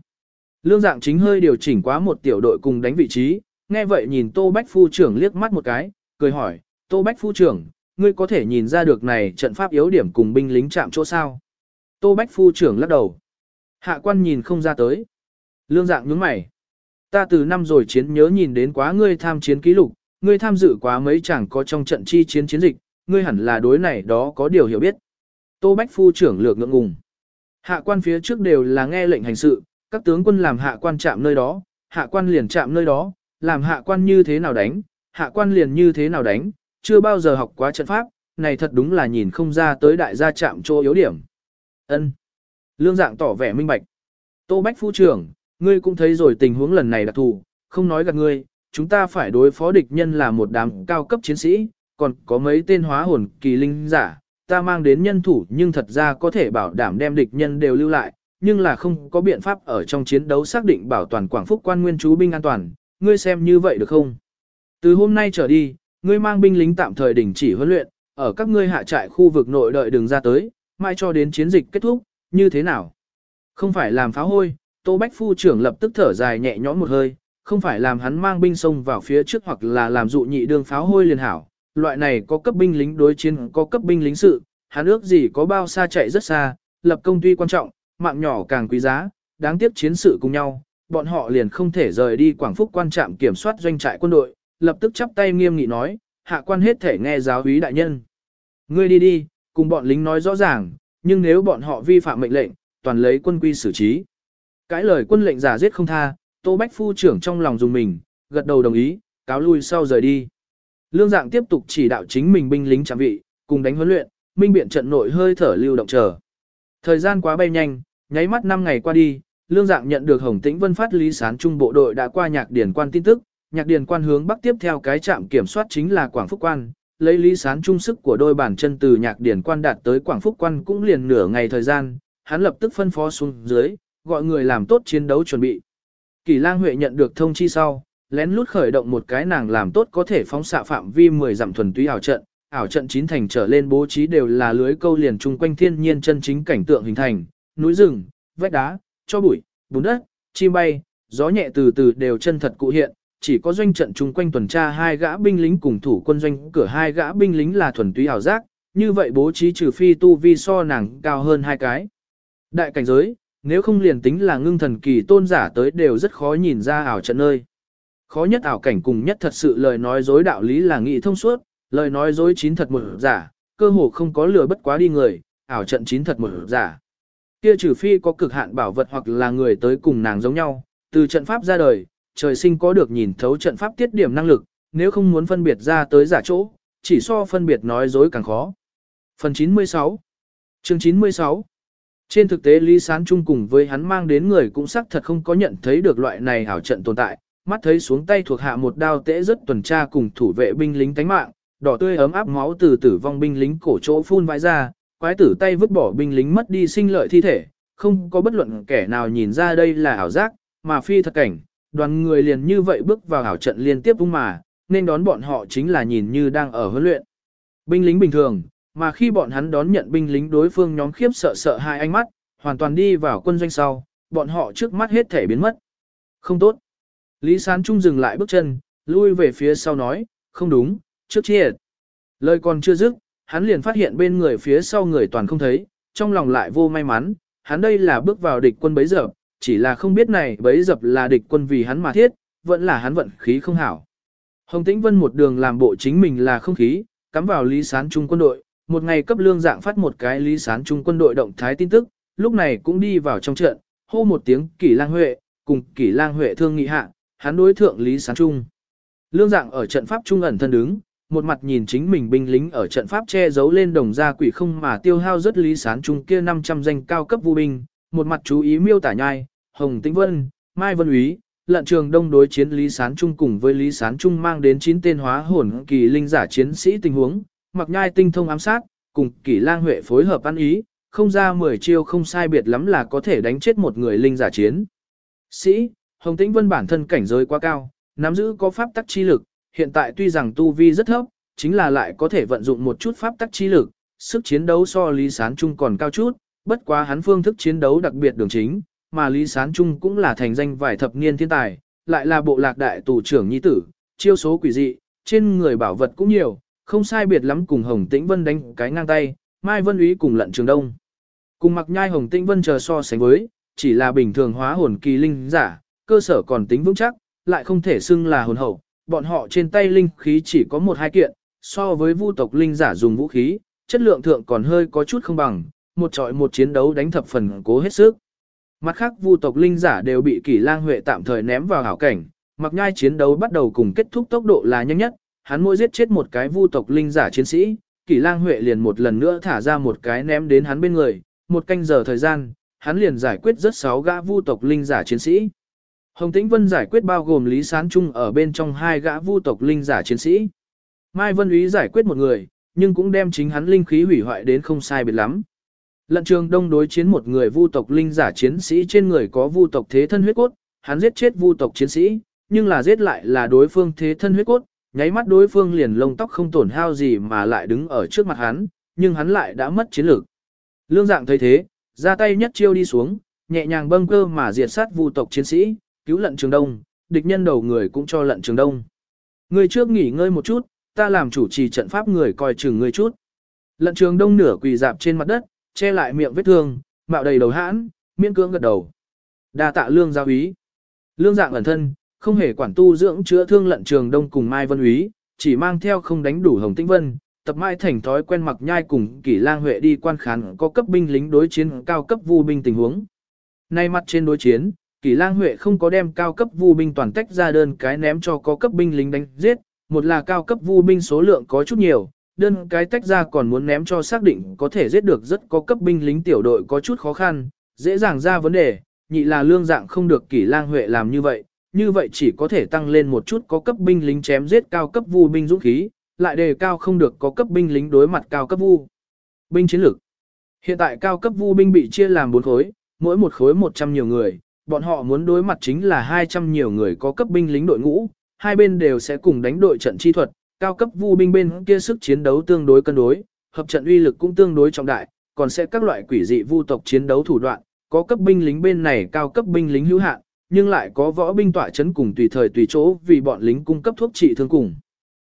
Lương dạng chính hơi điều chỉnh quá một tiểu đội cùng đánh vị trí, nghe vậy nhìn Tô Bách Phu trưởng liếc mắt một cái, cười hỏi, Tô Bách Phu trưởng, ngươi có thể nhìn ra được này trận pháp yếu điểm cùng binh lính chạm chỗ sao? Tô Bách Phu trưởng lắc đầu. Hạ quan nhìn không ra tới. Lương dạng nhướng mày. Ta từ năm rồi chiến nhớ nhìn đến quá ngươi tham chiến ký lục, ngươi tham dự quá mấy chẳng có trong trận chi chiến chiến dịch, ngươi hẳn là đối này đó có điều hiểu biết. Tô Bách Phu trưởng lược ngượng ngùng. Hạ quan phía trước đều là nghe lệnh hành sự, các tướng quân làm hạ quan chạm nơi đó, hạ quan liền chạm nơi đó, làm hạ quan như thế nào đánh, hạ quan liền như thế nào đánh, chưa bao giờ học quá trận pháp, này thật đúng là nhìn không ra tới đại gia chạm chỗ yếu điểm. Ân. Lương dạng tỏ vẻ minh bạch. Tô Bách Phu trưởng, ngươi cũng thấy rồi tình huống lần này đặc thù, không nói gạt ngươi, chúng ta phải đối phó địch nhân là một đám cao cấp chiến sĩ, còn có mấy tên hóa hồn kỳ linh giả, ta mang đến nhân thủ nhưng thật ra có thể bảo đảm đem địch nhân đều lưu lại, nhưng là không có biện pháp ở trong chiến đấu xác định bảo toàn Quảng Phúc quan nguyên chú binh an toàn, ngươi xem như vậy được không? Từ hôm nay trở đi, ngươi mang binh lính tạm thời đình chỉ huấn luyện, ở các ngươi hạ trại khu vực nội đợi đường ra tới, mai cho đến chiến dịch kết thúc, như thế nào? Không phải làm phá hôi, Tô Bách Phu trưởng lập tức thở dài nhẹ nhõm một hơi, không phải làm hắn mang binh sông vào phía trước hoặc là làm dụ nhị đương pháo hôi liền hảo. Loại này có cấp binh lính đối chiến có cấp binh lính sự, hắn ước gì có bao xa chạy rất xa, lập công tuy quan trọng, mạng nhỏ càng quý giá, đáng tiếc chiến sự cùng nhau, bọn họ liền không thể rời đi Quảng Phúc quan trạm kiểm soát doanh trại quân đội, lập tức chắp tay nghiêm nghị nói, hạ quan hết thể nghe giáo úy đại nhân. Ngươi đi đi, cùng bọn lính nói rõ ràng, nhưng nếu bọn họ vi phạm mệnh lệnh, toàn lấy quân quy xử trí. Cái lời quân lệnh giả giết không tha, Tô Bách Phu trưởng trong lòng dùng mình, gật đầu đồng ý, cáo lui sau rời đi. Lương dạng tiếp tục chỉ đạo chính mình binh lính trạm vị, cùng đánh huấn luyện, minh biện trận nội hơi thở lưu động chờ. Thời gian quá bay nhanh, nháy mắt 5 ngày qua đi, lương dạng nhận được Hồng Tĩnh Vân phát lý sán trung bộ đội đã qua nhạc điển quan tin tức, nhạc điển quan hướng bắc tiếp theo cái trạm kiểm soát chính là Quảng Phúc quan, lấy lý sán trung sức của đôi bàn chân từ nhạc điển quan đạt tới Quảng Phúc quan cũng liền nửa ngày thời gian, hắn lập tức phân phó xuống dưới, gọi người làm tốt chiến đấu chuẩn bị. Kỳ lang Huệ nhận được thông chi sau, lén lút khởi động một cái nàng làm tốt có thể phóng xạ phạm vi 10 dặm thuần túy ảo trận, ảo trận chín thành trở lên bố trí đều là lưới câu liền chung quanh thiên nhiên chân chính cảnh tượng hình thành, núi rừng, vách đá, cho bụi, bùn đất, chim bay, gió nhẹ từ từ đều chân thật cụ hiện, chỉ có doanh trận chung quanh tuần tra hai gã binh lính cùng thủ quân doanh cửa hai gã binh lính là thuần túy ảo giác, như vậy bố trí trừ phi tu vi so nàng cao hơn hai cái. Đại cảnh giới, nếu không liền tính là ngưng thần kỳ tôn giả tới đều rất khó nhìn ra ảo trận nơi. Khó nhất ảo cảnh cùng nhất thật sự lời nói dối đạo lý là nghị thông suốt, lời nói dối chín thật một giả, cơ hồ không có lừa bất quá đi người, ảo trận chín thật một giả. Kia trừ phi có cực hạn bảo vật hoặc là người tới cùng nàng giống nhau, từ trận pháp ra đời, trời sinh có được nhìn thấu trận pháp tiết điểm năng lực, nếu không muốn phân biệt ra tới giả chỗ, chỉ so phân biệt nói dối càng khó. Phần 96 Chương 96 Trên thực tế Lý Sán Trung cùng với hắn mang đến người cũng xác thật không có nhận thấy được loại này hảo trận tồn tại, mắt thấy xuống tay thuộc hạ một đao tễ rất tuần tra cùng thủ vệ binh lính tánh mạng, đỏ tươi ấm áp máu từ tử vong binh lính cổ chỗ phun vãi ra, quái tử tay vứt bỏ binh lính mất đi sinh lợi thi thể, không có bất luận kẻ nào nhìn ra đây là ảo giác, mà phi thật cảnh, đoàn người liền như vậy bước vào ảo trận liên tiếp vung mà, nên đón bọn họ chính là nhìn như đang ở huấn luyện. Binh lính bình thường, mà khi bọn hắn đón nhận binh lính đối phương nhóm khiếp sợ sợ hai ánh mắt, hoàn toàn đi vào quân doanh sau, bọn họ trước mắt hết thể biến mất. Không tốt. Lý Sán Trung dừng lại bước chân, lui về phía sau nói, không đúng, trước triệt. Lời còn chưa dứt, hắn liền phát hiện bên người phía sau người toàn không thấy, trong lòng lại vô may mắn, hắn đây là bước vào địch quân bấy giờ, chỉ là không biết này bấy dập là địch quân vì hắn mà thiết, vẫn là hắn vận khí không hảo. Hồng Tĩnh Vân một đường làm bộ chính mình là không khí, cắm vào Lý Sán Trung quân đội, một ngày cấp lương dạng phát một cái Lý Sán Trung quân đội động thái tin tức, lúc này cũng đi vào trong trận, hô một tiếng Kỷ Lang Huệ, cùng Kỷ Lang Huệ thương nghị hạ, hắn đối thượng Lý Sán Trung. Lương dạng ở trận pháp trung ẩn thân đứng, một mặt nhìn chính mình binh lính ở trận pháp che giấu lên đồng gia quỷ không mà tiêu hao rất Lý Sán Trung kia 500 danh cao cấp vu binh, một mặt chú ý miêu tả nhai, Hồng Tĩnh Vân, Mai Vân Úy, lận trường đông đối chiến Lý Sán Trung cùng với Lý Sán Trung mang đến 9 tên hóa hồn kỳ linh giả chiến sĩ tình huống, mặc nhai tinh thông ám sát, cùng kỳ lang huệ phối hợp ăn ý, không ra 10 chiêu không sai biệt lắm là có thể đánh chết một người linh giả chiến. Sĩ, Hồng Tĩnh Vân bản thân cảnh giới quá cao, nắm giữ có pháp tắc chi lực, hiện tại tuy rằng tu vi rất thấp, chính là lại có thể vận dụng một chút pháp tắc chi lực, sức chiến đấu so Lý Sán Trung còn cao chút, bất quá hắn phương thức chiến đấu đặc biệt đường chính, mà Lý Sán Trung cũng là thành danh vài thập niên thiên tài, lại là bộ lạc đại tù trưởng nhi tử, chiêu số quỷ dị, trên người bảo vật cũng nhiều, không sai biệt lắm cùng Hồng Tĩnh Vân đánh cái ngang tay, Mai Vân Úy cùng lận trường đông. Cùng mặc nhai Hồng Tĩnh Vân chờ so sánh với, chỉ là bình thường hóa hồn kỳ linh giả, cơ sở còn tính vững chắc, lại không thể xưng là hồn hậu, bọn họ trên tay linh khí chỉ có một hai kiện, so với vu tộc linh giả dùng vũ khí, chất lượng thượng còn hơi có chút không bằng, một trọi một chiến đấu đánh thập phần cố hết sức. Mặt khác vu tộc linh giả đều bị kỷ lang huệ tạm thời ném vào hảo cảnh, mặc nhai chiến đấu bắt đầu cùng kết thúc tốc độ là nhanh nhất, hắn mỗi giết chết một cái vu tộc linh giả chiến sĩ, kỷ lang huệ liền một lần nữa thả ra một cái ném đến hắn bên người, một canh giờ thời gian, hắn liền giải quyết rất sáu gã vu tộc linh giả chiến sĩ. Hồng Tĩnh Vân giải quyết bao gồm Lý Sán Trung ở bên trong hai gã vu tộc linh giả chiến sĩ. Mai Vân Úy giải quyết một người, nhưng cũng đem chính hắn linh khí hủy hoại đến không sai biệt lắm. Lận trường đông đối chiến một người vu tộc linh giả chiến sĩ trên người có vu tộc thế thân huyết cốt, hắn giết chết vu tộc chiến sĩ, nhưng là giết lại là đối phương thế thân huyết cốt, nháy mắt đối phương liền lông tóc không tổn hao gì mà lại đứng ở trước mặt hắn, nhưng hắn lại đã mất chiến lược. Lương dạng thấy thế, ra tay nhất chiêu đi xuống, nhẹ nhàng bâng cơ mà diệt sát vu tộc chiến sĩ, cứu lận trường đông, địch nhân đầu người cũng cho lận trường đông. Người trước nghỉ ngơi một chút, ta làm chủ trì trận pháp người coi chừng người chút. Lận trường đông nửa quỳ dạp trên mặt đất, che lại miệng vết thương, mạo đầy đầu hãn, miễn cưỡng gật đầu. đa tạ lương giáo úy. Lương dạng ẩn thân, không hề quản tu dưỡng chữa thương lận trường đông cùng Mai Vân úy, chỉ mang theo không đánh đủ Hồng Tĩnh Vân, tập mai thành thói quen mặc nhai cùng kỷ lang huệ đi quan khán có cấp binh lính đối chiến cao cấp vu binh tình huống. Nay mặt trên đối chiến, kỷ lang huệ không có đem cao cấp vu binh toàn tách ra đơn cái ném cho có cấp binh lính đánh giết, một là cao cấp vu binh số lượng có chút nhiều, đơn cái tách ra còn muốn ném cho xác định có thể giết được rất có cấp binh lính tiểu đội có chút khó khăn, dễ dàng ra vấn đề, nhị là lương dạng không được kỷ lang huệ làm như vậy, như vậy chỉ có thể tăng lên một chút có cấp binh lính chém giết cao cấp vu binh dũng khí, lại đề cao không được có cấp binh lính đối mặt cao cấp vu. Binh chiến lược. Hiện tại cao cấp vu binh bị chia làm 4 khối, mỗi một khối 100 nhiều người, bọn họ muốn đối mặt chính là 200 nhiều người có cấp binh lính đội ngũ, hai bên đều sẽ cùng đánh đội trận chi thuật, cao cấp vu binh bên kia sức chiến đấu tương đối cân đối, hợp trận uy lực cũng tương đối trọng đại, còn sẽ các loại quỷ dị vu tộc chiến đấu thủ đoạn, có cấp binh lính bên này cao cấp binh lính hữu hạn, nhưng lại có võ binh tỏa chấn cùng tùy thời tùy chỗ vì bọn lính cung cấp thuốc trị thương cùng.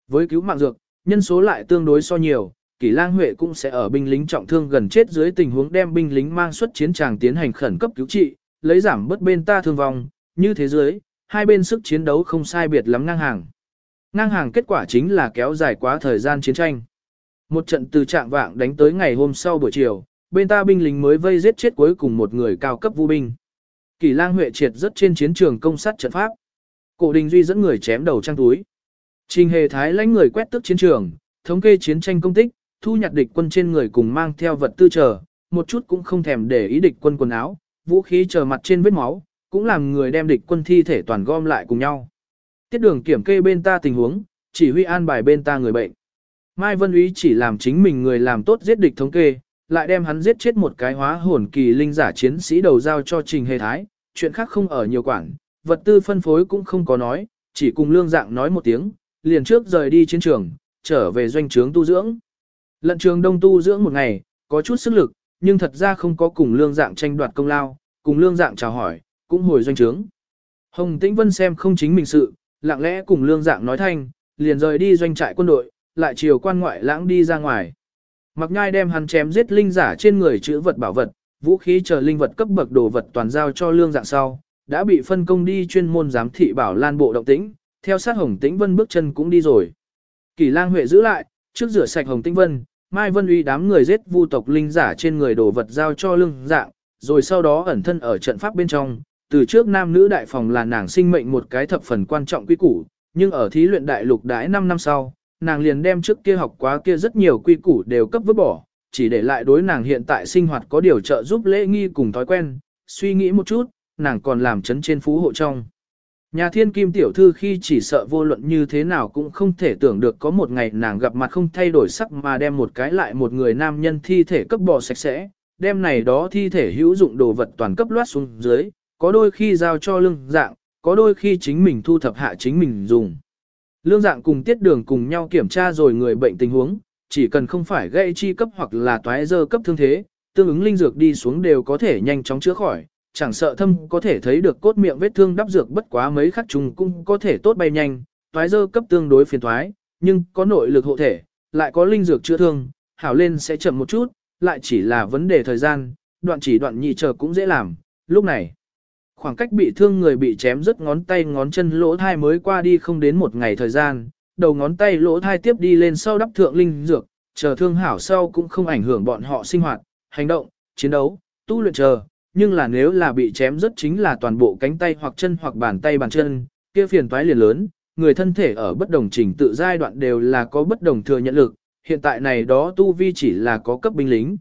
Với cứu mạng dược, nhân số lại tương đối so nhiều, Kỷ Lang Huệ cũng sẽ ở binh lính trọng thương gần chết dưới tình huống đem binh lính mang xuất chiến tràng tiến hành khẩn cấp cứu trị, lấy giảm bớt bên ta thương vong, như thế giới, hai bên sức chiến đấu không sai biệt lắm ngang hàng. Ngang hàng kết quả chính là kéo dài quá thời gian chiến tranh. Một trận từ trạng vạng đánh tới ngày hôm sau buổi chiều, bên ta binh lính mới vây giết chết cuối cùng một người cao cấp vu binh. kỳ Lang Huệ triệt rất trên chiến trường công sát trận pháp. Cổ Đình Duy dẫn người chém đầu trang túi. Trình Hề Thái lãnh người quét tước chiến trường, thống kê chiến tranh công tích, thu nhặt địch quân trên người cùng mang theo vật tư chờ, một chút cũng không thèm để ý địch quân quần áo, vũ khí chờ mặt trên vết máu, cũng làm người đem địch quân thi thể toàn gom lại cùng nhau. Tiết đường kiểm kê bên ta tình huống, chỉ huy an bài bên ta người bệnh. Mai Vân Úy chỉ làm chính mình người làm tốt giết địch thống kê, lại đem hắn giết chết một cái hóa hồn kỳ linh giả chiến sĩ đầu giao cho Trình Hề Thái, chuyện khác không ở nhiều quản, vật tư phân phối cũng không có nói, chỉ cùng lương dạng nói một tiếng, liền trước rời đi chiến trường, trở về doanh trướng tu dưỡng. Lận trường đông tu dưỡng một ngày, có chút sức lực, nhưng thật ra không có cùng lương dạng tranh đoạt công lao, cùng lương dạng chào hỏi, cũng hồi doanh trướng. Hồng Tĩnh Vân xem không chính mình sự, lặng lẽ cùng lương dạng nói thanh, liền rời đi doanh trại quân đội, lại chiều quan ngoại lãng đi ra ngoài. Mặc nhai đem hắn chém giết linh giả trên người chữ vật bảo vật, vũ khí chờ linh vật cấp bậc đồ vật toàn giao cho lương dạng sau, đã bị phân công đi chuyên môn giám thị bảo lan bộ động tĩnh, theo sát Hồng Tĩnh Vân bước chân cũng đi rồi. Kỳ lang huệ giữ lại, trước rửa sạch Hồng Tĩnh Vân, Mai Vân uy đám người giết vu tộc linh giả trên người đồ vật giao cho lương dạng, rồi sau đó ẩn thân ở trận pháp bên trong. Từ trước nam nữ đại phòng là nàng sinh mệnh một cái thập phần quan trọng quy củ, nhưng ở thí luyện đại lục đãi 5 năm sau, nàng liền đem trước kia học quá kia rất nhiều quy củ đều cấp vứt bỏ, chỉ để lại đối nàng hiện tại sinh hoạt có điều trợ giúp lễ nghi cùng thói quen, suy nghĩ một chút, nàng còn làm chấn trên phú hộ trong. Nhà thiên kim tiểu thư khi chỉ sợ vô luận như thế nào cũng không thể tưởng được có một ngày nàng gặp mặt không thay đổi sắc mà đem một cái lại một người nam nhân thi thể cấp bỏ sạch sẽ, đem này đó thi thể hữu dụng đồ vật toàn cấp loát xuống dưới, có đôi khi giao cho lương dạng, có đôi khi chính mình thu thập hạ chính mình dùng. Lương dạng cùng tiết đường cùng nhau kiểm tra rồi người bệnh tình huống, chỉ cần không phải gây chi cấp hoặc là toái dơ cấp thương thế, tương ứng linh dược đi xuống đều có thể nhanh chóng chữa khỏi, chẳng sợ thâm có thể thấy được cốt miệng vết thương đắp dược bất quá mấy khắc trùng cũng có thể tốt bay nhanh, toái dơ cấp tương đối phiền toái, nhưng có nội lực hộ thể, lại có linh dược chữa thương, hảo lên sẽ chậm một chút, lại chỉ là vấn đề thời gian, đoạn chỉ đoạn nhị chờ cũng dễ làm, lúc này. Khoảng cách bị thương người bị chém rứt ngón tay ngón chân lỗ thai mới qua đi không đến một ngày thời gian, đầu ngón tay lỗ thai tiếp đi lên sau đắp thượng linh dược, chờ thương hảo sau cũng không ảnh hưởng bọn họ sinh hoạt, hành động, chiến đấu, tu luyện chờ, nhưng là nếu là bị chém rất chính là toàn bộ cánh tay hoặc chân hoặc bàn tay bàn chân, kia phiền toái liền lớn, người thân thể ở bất đồng trình tự giai đoạn đều là có bất đồng thừa nhận lực, hiện tại này đó tu vi chỉ là có cấp binh lính.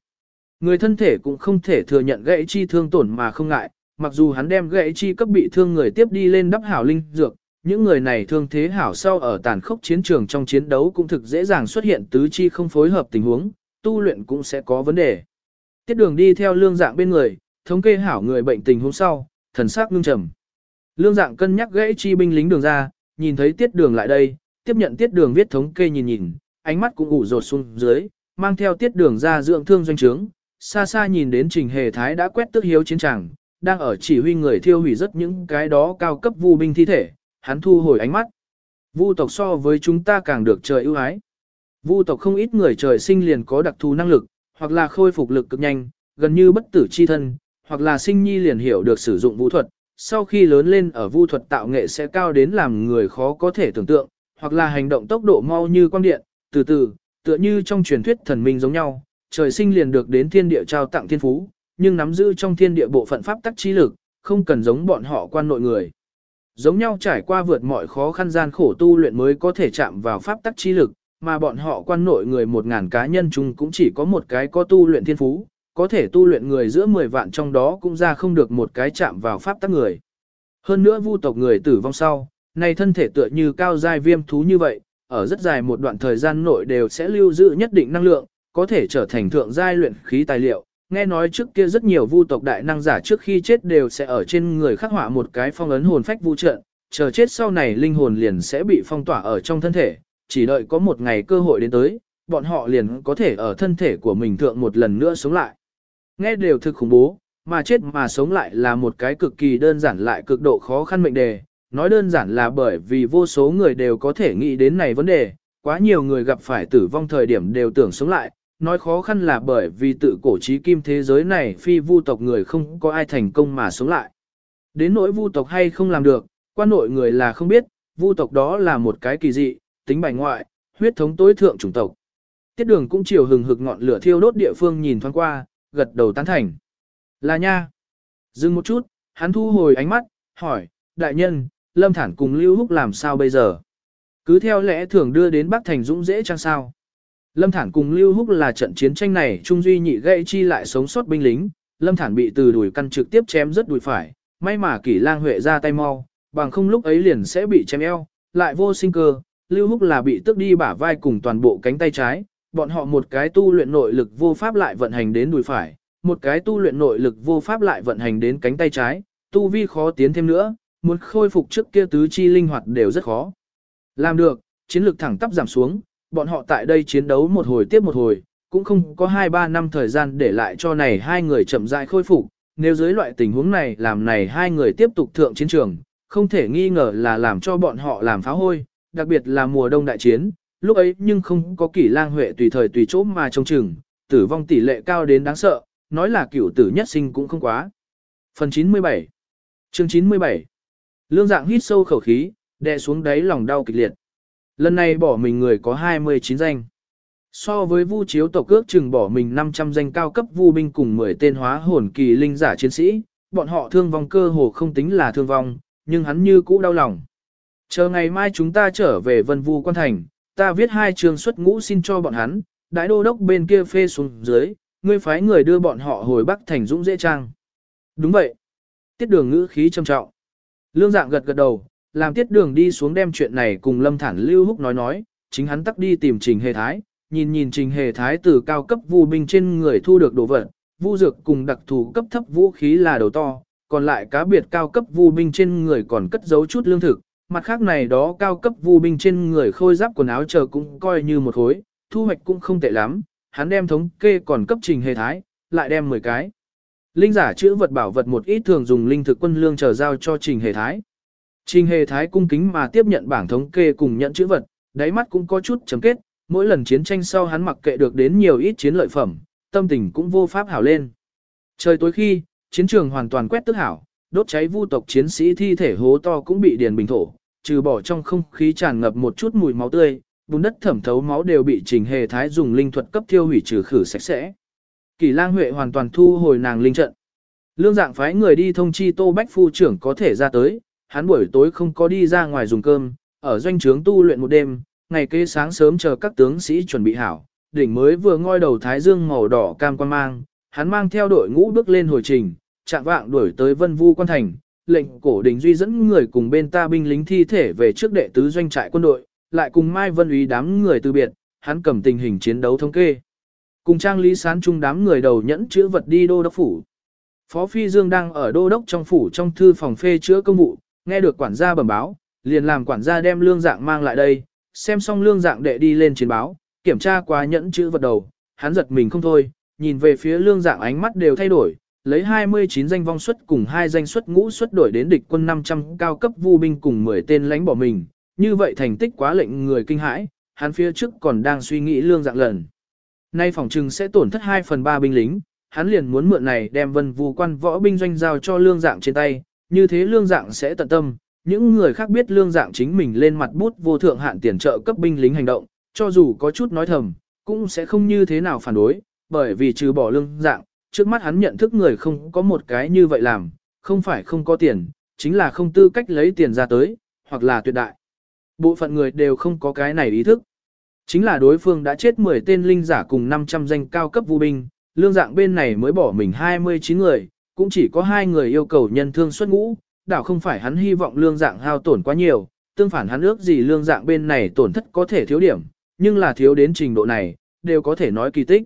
Người thân thể cũng không thể thừa nhận gãy chi thương tổn mà không ngại, mặc dù hắn đem gãy chi cấp bị thương người tiếp đi lên đắp hảo linh dược, những người này thương thế hảo sau ở tàn khốc chiến trường trong chiến đấu cũng thực dễ dàng xuất hiện tứ chi không phối hợp tình huống, tu luyện cũng sẽ có vấn đề. Tiết đường đi theo lương dạng bên người, thống kê hảo người bệnh tình huống sau, thần sắc ngưng trầm. Lương dạng cân nhắc gãy chi binh lính đường ra, nhìn thấy tiết đường lại đây, tiếp nhận tiết đường viết thống kê nhìn nhìn, ánh mắt cũng ủ rột xuống dưới, mang theo tiết đường ra dưỡng thương doanh trướng, xa xa nhìn đến trình hề thái đã quét tức hiếu chiến tràng, đang ở chỉ huy người thiêu hủy rất những cái đó cao cấp vu binh thi thể, hắn thu hồi ánh mắt. Vu tộc so với chúng ta càng được trời ưu ái. Vu tộc không ít người trời sinh liền có đặc thù năng lực, hoặc là khôi phục lực cực nhanh, gần như bất tử chi thân, hoặc là sinh nhi liền hiểu được sử dụng vũ thuật, sau khi lớn lên ở vu thuật tạo nghệ sẽ cao đến làm người khó có thể tưởng tượng, hoặc là hành động tốc độ mau như quang điện, từ từ, tựa như trong truyền thuyết thần minh giống nhau, trời sinh liền được đến thiên địa trao tặng thiên phú, nhưng nắm giữ trong thiên địa bộ phận pháp tắc trí lực, không cần giống bọn họ quan nội người. Giống nhau trải qua vượt mọi khó khăn gian khổ tu luyện mới có thể chạm vào pháp tắc trí lực, mà bọn họ quan nội người một ngàn cá nhân chung cũng chỉ có một cái có tu luyện thiên phú, có thể tu luyện người giữa 10 vạn trong đó cũng ra không được một cái chạm vào pháp tắc người. Hơn nữa vu tộc người tử vong sau, này thân thể tựa như cao giai viêm thú như vậy, ở rất dài một đoạn thời gian nội đều sẽ lưu giữ nhất định năng lượng, có thể trở thành thượng giai luyện khí tài liệu. Nghe nói trước kia rất nhiều vu tộc đại năng giả trước khi chết đều sẽ ở trên người khắc họa một cái phong ấn hồn phách vu trận, chờ chết sau này linh hồn liền sẽ bị phong tỏa ở trong thân thể, chỉ đợi có một ngày cơ hội đến tới, bọn họ liền có thể ở thân thể của mình thượng một lần nữa sống lại. Nghe đều thực khủng bố, mà chết mà sống lại là một cái cực kỳ đơn giản lại cực độ khó khăn mệnh đề. Nói đơn giản là bởi vì vô số người đều có thể nghĩ đến này vấn đề, quá nhiều người gặp phải tử vong thời điểm đều tưởng sống lại. Nói khó khăn là bởi vì tự cổ trí kim thế giới này phi vu tộc người không có ai thành công mà sống lại. Đến nỗi vu tộc hay không làm được, quan nội người là không biết, vu tộc đó là một cái kỳ dị, tính bài ngoại, huyết thống tối thượng chủng tộc. Tiết đường cũng chiều hừng hực ngọn lửa thiêu đốt địa phương nhìn thoáng qua, gật đầu tán thành. Là nha. Dừng một chút, hắn thu hồi ánh mắt, hỏi, đại nhân, Lâm Thản cùng Lưu Húc làm sao bây giờ? Cứ theo lẽ thường đưa đến Bắc Thành Dũng dễ chăng sao? Lâm Thản cùng Lưu Húc là trận chiến tranh này trung duy nhị gây chi lại sống sót binh lính, Lâm Thản bị từ đùi căn trực tiếp chém rất đùi phải, may mà Kỷ Lang Huệ ra tay mau, bằng không lúc ấy liền sẽ bị chém eo, lại vô sinh cơ, Lưu Húc là bị tức đi bả vai cùng toàn bộ cánh tay trái, bọn họ một cái tu luyện nội lực vô pháp lại vận hành đến đùi phải, một cái tu luyện nội lực vô pháp lại vận hành đến cánh tay trái, tu vi khó tiến thêm nữa, muốn khôi phục trước kia tứ chi linh hoạt đều rất khó. Làm được, chiến lược thẳng tắp giảm xuống, bọn họ tại đây chiến đấu một hồi tiếp một hồi, cũng không có 2-3 năm thời gian để lại cho này hai người chậm rãi khôi phục, nếu dưới loại tình huống này làm này hai người tiếp tục thượng chiến trường, không thể nghi ngờ là làm cho bọn họ làm phá hôi, đặc biệt là mùa đông đại chiến, lúc ấy nhưng không có kỷ lang huệ tùy thời tùy chỗ mà trông chừng, tử vong tỷ lệ cao đến đáng sợ, nói là cửu tử nhất sinh cũng không quá. Phần 97 Chương 97 Lương dạng hít sâu khẩu khí, đè xuống đáy lòng đau kịch liệt. Lần này bỏ mình người có 29 danh. So với vu chiếu tộc cước chừng bỏ mình 500 danh cao cấp vu binh cùng 10 tên hóa hồn kỳ linh giả chiến sĩ, bọn họ thương vong cơ hồ không tính là thương vong, nhưng hắn như cũ đau lòng. Chờ ngày mai chúng ta trở về vân vu quan thành, ta viết hai trường xuất ngũ xin cho bọn hắn, đại đô đốc bên kia phê xuống dưới, ngươi phái người đưa bọn họ hồi Bắc thành dũng dễ trang. Đúng vậy. Tiết đường ngữ khí trầm trọng. Lương dạng gật gật đầu, làm tiết đường đi xuống đem chuyện này cùng lâm thản lưu húc nói nói, chính hắn tắc đi tìm trình hề thái, nhìn nhìn trình hề thái từ cao cấp vu binh trên người thu được đồ vật, vu dược cùng đặc thù cấp thấp vũ khí là đầu to, còn lại cá biệt cao cấp vu binh trên người còn cất giấu chút lương thực, mặt khác này đó cao cấp vu binh trên người khôi giáp quần áo chờ cũng coi như một khối, thu hoạch cũng không tệ lắm, hắn đem thống kê còn cấp trình hề thái, lại đem 10 cái. Linh giả chữ vật bảo vật một ít thường dùng linh thực quân lương chờ giao cho trình hề thái. Trình hề thái cung kính mà tiếp nhận bảng thống kê cùng nhận chữ vật, đáy mắt cũng có chút chấm kết, mỗi lần chiến tranh sau hắn mặc kệ được đến nhiều ít chiến lợi phẩm, tâm tình cũng vô pháp hảo lên. Trời tối khi, chiến trường hoàn toàn quét tức hảo, đốt cháy vu tộc chiến sĩ thi thể hố to cũng bị điền bình thổ, trừ bỏ trong không khí tràn ngập một chút mùi máu tươi, bùn đất thẩm thấu máu đều bị Trình Hề Thái dùng linh thuật cấp thiêu hủy trừ khử sạch sẽ. Kỳ Lang Huệ hoàn toàn thu hồi nàng linh trận. Lương dạng phái người đi thông chi Tô Bách phu trưởng có thể ra tới, hắn buổi tối không có đi ra ngoài dùng cơm, ở doanh trướng tu luyện một đêm, ngày kế sáng sớm chờ các tướng sĩ chuẩn bị hảo, đỉnh mới vừa ngoi đầu thái dương màu đỏ cam quan mang, hắn mang theo đội ngũ bước lên hồi trình, chạm vạng đuổi tới Vân Vu quan thành, lệnh cổ đình duy dẫn người cùng bên ta binh lính thi thể về trước đệ tứ doanh trại quân đội, lại cùng Mai Vân Úy đám người từ biệt, hắn cầm tình hình chiến đấu thống kê. Cùng trang lý sán chung đám người đầu nhẫn chữ vật đi đô đốc phủ. Phó Phi Dương đang ở đô đốc trong phủ trong thư phòng phê chữa công vụ, nghe được quản gia bẩm báo, liền làm quản gia đem lương dạng mang lại đây, xem xong lương dạng đệ đi lên chiến báo, kiểm tra qua nhẫn chữ vật đầu, hắn giật mình không thôi, nhìn về phía lương dạng ánh mắt đều thay đổi, lấy 29 danh vong suất cùng hai danh suất ngũ suất đổi đến địch quân 500 cao cấp vu binh cùng 10 tên lãnh bỏ mình, như vậy thành tích quá lệnh người kinh hãi, hắn phía trước còn đang suy nghĩ lương dạng lần. Nay phòng trừng sẽ tổn thất 2 phần 3 binh lính, hắn liền muốn mượn này đem vân vu quan võ binh doanh giao cho lương dạng trên tay, như thế lương dạng sẽ tận tâm. Những người khác biết lương dạng chính mình lên mặt bút vô thượng hạn tiền trợ cấp binh lính hành động, cho dù có chút nói thầm, cũng sẽ không như thế nào phản đối, bởi vì trừ bỏ lương dạng, trước mắt hắn nhận thức người không có một cái như vậy làm, không phải không có tiền, chính là không tư cách lấy tiền ra tới, hoặc là tuyệt đại. Bộ phận người đều không có cái này ý thức. Chính là đối phương đã chết 10 tên linh giả cùng 500 danh cao cấp vu binh, lương dạng bên này mới bỏ mình 29 người, cũng chỉ có hai người yêu cầu nhân thương xuất ngũ, đảo không phải hắn hy vọng lương dạng hao tổn quá nhiều, tương phản hắn ước gì lương dạng bên này tổn thất có thể thiếu điểm, nhưng là thiếu đến trình độ này, đều có thể nói kỳ tích.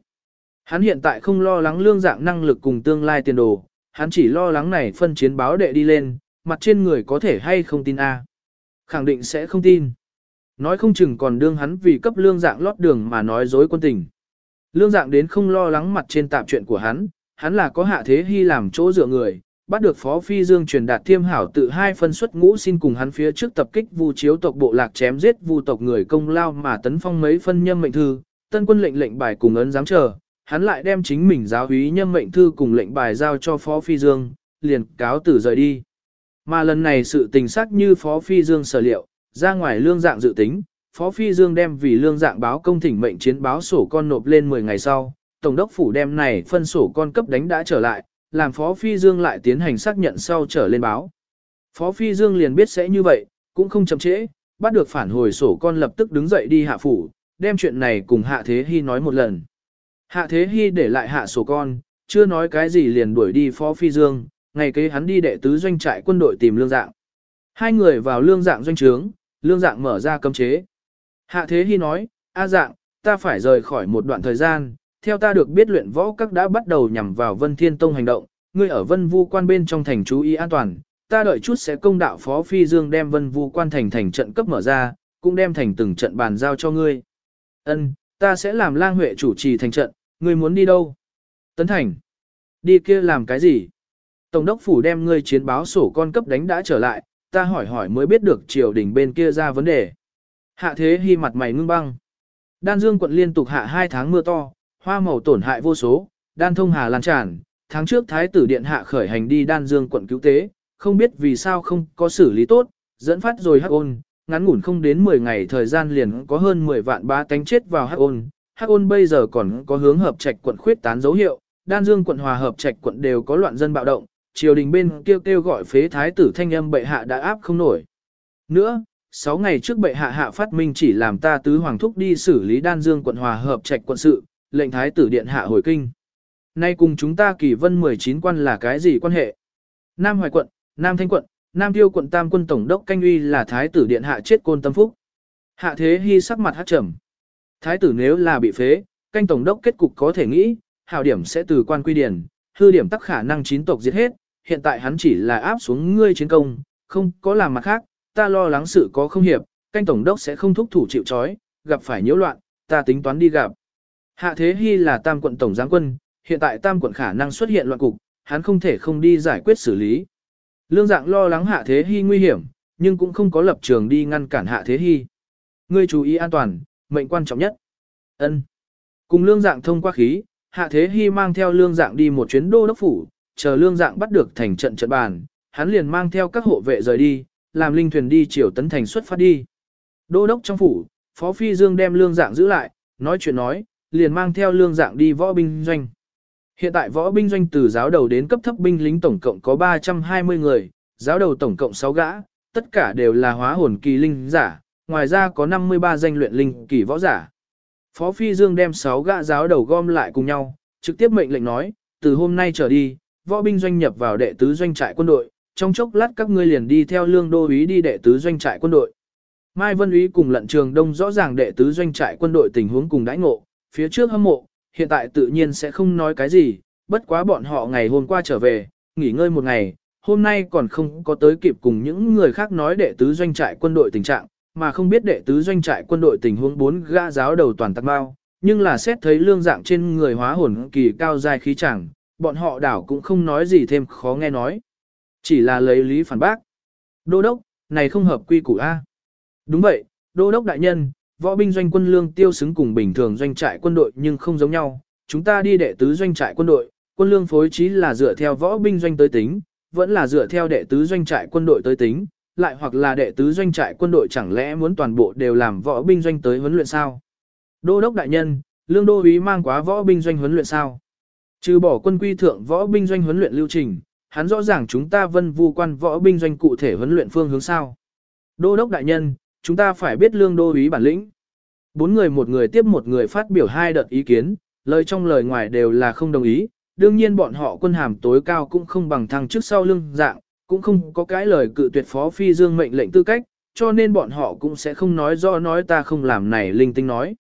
Hắn hiện tại không lo lắng lương dạng năng lực cùng tương lai tiền đồ, hắn chỉ lo lắng này phân chiến báo đệ đi lên, mặt trên người có thể hay không tin A. Khẳng định sẽ không tin. Nói không chừng còn đương hắn vì cấp lương dạng lót đường mà nói dối quân tình. Lương dạng đến không lo lắng mặt trên tạp chuyện của hắn, hắn là có hạ thế hy làm chỗ dựa người, bắt được Phó Phi Dương truyền đạt thiêm hảo tự hai phân xuất ngũ xin cùng hắn phía trước tập kích vu chiếu tộc bộ lạc chém giết vu tộc người công lao mà tấn phong mấy phân nhâm mệnh thư, tân quân lệnh lệnh bài cùng ấn giám chờ, hắn lại đem chính mình giáo úy nhâm mệnh thư cùng lệnh bài giao cho Phó Phi Dương, liền cáo tử rời đi. Mà lần này sự tình xác như Phó Phi Dương sở liệu, ra ngoài lương dạng dự tính, Phó Phi Dương đem vì lương dạng báo công thỉnh mệnh chiến báo sổ con nộp lên 10 ngày sau, Tổng đốc phủ đem này phân sổ con cấp đánh đã trở lại, làm Phó Phi Dương lại tiến hành xác nhận sau trở lên báo. Phó Phi Dương liền biết sẽ như vậy, cũng không chậm trễ, bắt được phản hồi sổ con lập tức đứng dậy đi hạ phủ, đem chuyện này cùng Hạ Thế Hy nói một lần. Hạ Thế Hy để lại hạ sổ con, chưa nói cái gì liền đuổi đi Phó Phi Dương, ngày kế hắn đi đệ tứ doanh trại quân đội tìm lương dạng. Hai người vào lương dạng doanh trướng, lương dạng mở ra cấm chế. Hạ Thế Hy nói, A dạng, ta phải rời khỏi một đoạn thời gian, theo ta được biết luyện võ các đã bắt đầu nhằm vào Vân Thiên Tông hành động, ngươi ở Vân Vu quan bên trong thành chú ý an toàn, ta đợi chút sẽ công đạo Phó Phi Dương đem Vân Vu quan thành thành trận cấp mở ra, cũng đem thành từng trận bàn giao cho ngươi. Ân, ta sẽ làm lang huệ chủ trì thành trận, ngươi muốn đi đâu? Tấn Thành. Đi kia làm cái gì? Tổng đốc phủ đem ngươi chiến báo sổ con cấp đánh đã trở lại, ta hỏi hỏi mới biết được triều đình bên kia ra vấn đề. Hạ thế hy mặt mày ngưng băng. Đan Dương quận liên tục hạ hai tháng mưa to, hoa màu tổn hại vô số, đan thông hà lan tràn. Tháng trước Thái tử Điện hạ khởi hành đi Đan Dương quận cứu tế, không biết vì sao không có xử lý tốt, dẫn phát rồi hắc ôn, ngắn ngủn không đến 10 ngày thời gian liền có hơn 10 vạn ba tánh chết vào hắc ôn. Hắc ôn bây giờ còn có hướng hợp trạch quận khuyết tán dấu hiệu, Đan Dương quận hòa hợp trạch quận đều có loạn dân bạo động, triều đình bên kêu kêu gọi phế thái tử thanh âm bệ hạ đã áp không nổi. Nữa, 6 ngày trước bệ hạ hạ phát minh chỉ làm ta tứ hoàng thúc đi xử lý đan dương quận hòa hợp trạch quận sự, lệnh thái tử điện hạ hồi kinh. Nay cùng chúng ta kỳ vân 19 quan là cái gì quan hệ? Nam Hoài quận, Nam Thanh quận, Nam Tiêu quận Tam quân tổng đốc canh uy là thái tử điện hạ chết côn tâm phúc. Hạ thế hy sắc mặt hát trầm. Thái tử nếu là bị phế, canh tổng đốc kết cục có thể nghĩ, hảo điểm sẽ từ quan quy điển, hư điểm tắc khả năng chín tộc diệt hết, hiện tại hắn chỉ là áp xuống ngươi chiến công, không có làm mặt khác, ta lo lắng sự có không hiệp, canh tổng đốc sẽ không thúc thủ chịu trói, gặp phải nhiễu loạn, ta tính toán đi gặp. Hạ Thế Hy là tam quận tổng Giám quân, hiện tại tam quận khả năng xuất hiện loạn cục, hắn không thể không đi giải quyết xử lý. Lương dạng lo lắng Hạ Thế Hy nguy hiểm, nhưng cũng không có lập trường đi ngăn cản Hạ Thế Hy. Ngươi chú ý an toàn, mệnh quan trọng nhất. Ân. Cùng lương dạng thông qua khí, Hạ Thế Hy mang theo lương dạng đi một chuyến đô đốc phủ, chờ lương dạng bắt được thành trận trận bàn, hắn liền mang theo các hộ vệ rời đi, làm linh thuyền đi chiều tấn thành xuất phát đi. Đô đốc trong phủ, Phó Phi Dương đem lương dạng giữ lại, nói chuyện nói, liền mang theo lương dạng đi võ binh doanh. Hiện tại võ binh doanh từ giáo đầu đến cấp thấp binh lính tổng cộng có 320 người, giáo đầu tổng cộng 6 gã, tất cả đều là hóa hồn kỳ linh giả, ngoài ra có 53 danh luyện linh kỳ võ giả. Phó Phi Dương đem 6 gã giáo đầu gom lại cùng nhau, trực tiếp mệnh lệnh nói, từ hôm nay trở đi, võ binh doanh nhập vào đệ tứ doanh trại quân đội, trong chốc lát các ngươi liền đi theo lương đô úy đi đệ tứ doanh trại quân đội. Mai Vân úy cùng lận trường đông rõ ràng đệ tứ doanh trại quân đội tình huống cùng đãi ngộ, phía trước hâm mộ, hiện tại tự nhiên sẽ không nói cái gì, bất quá bọn họ ngày hôm qua trở về, nghỉ ngơi một ngày, hôm nay còn không có tới kịp cùng những người khác nói đệ tứ doanh trại quân đội tình trạng, mà không biết đệ tứ doanh trại quân đội tình huống bốn gã giáo đầu toàn tắc bao, nhưng là xét thấy lương dạng trên người hóa hồn kỳ cao dài khí chẳng, bọn họ đảo cũng không nói gì thêm khó nghe nói. Chỉ là lấy lý phản bác. Đô đốc, này không hợp quy củ A. Đúng vậy, đô đốc đại nhân, võ binh doanh quân lương tiêu xứng cùng bình thường doanh trại quân đội nhưng không giống nhau. Chúng ta đi đệ tứ doanh trại quân đội, quân lương phối trí là dựa theo võ binh doanh tới tính, vẫn là dựa theo đệ tứ doanh trại quân đội tới tính, lại hoặc là đệ tứ doanh trại quân đội chẳng lẽ muốn toàn bộ đều làm võ binh doanh tới huấn luyện sao? Đô đốc đại nhân, lương đô úy mang quá võ binh doanh huấn luyện sao? Trừ bỏ quân quy thượng võ binh doanh huấn luyện lưu trình, hắn rõ ràng chúng ta vân vu quan võ binh doanh cụ thể huấn luyện phương hướng sao? Đô đốc đại nhân, chúng ta phải biết lương đô ý bản lĩnh. Bốn người một người tiếp một người phát biểu hai đợt ý kiến, lời trong lời ngoài đều là không đồng ý, đương nhiên bọn họ quân hàm tối cao cũng không bằng thằng trước sau lưng dạng, cũng không có cái lời cự tuyệt phó phi dương mệnh lệnh tư cách, cho nên bọn họ cũng sẽ không nói do nói ta không làm này linh tinh nói.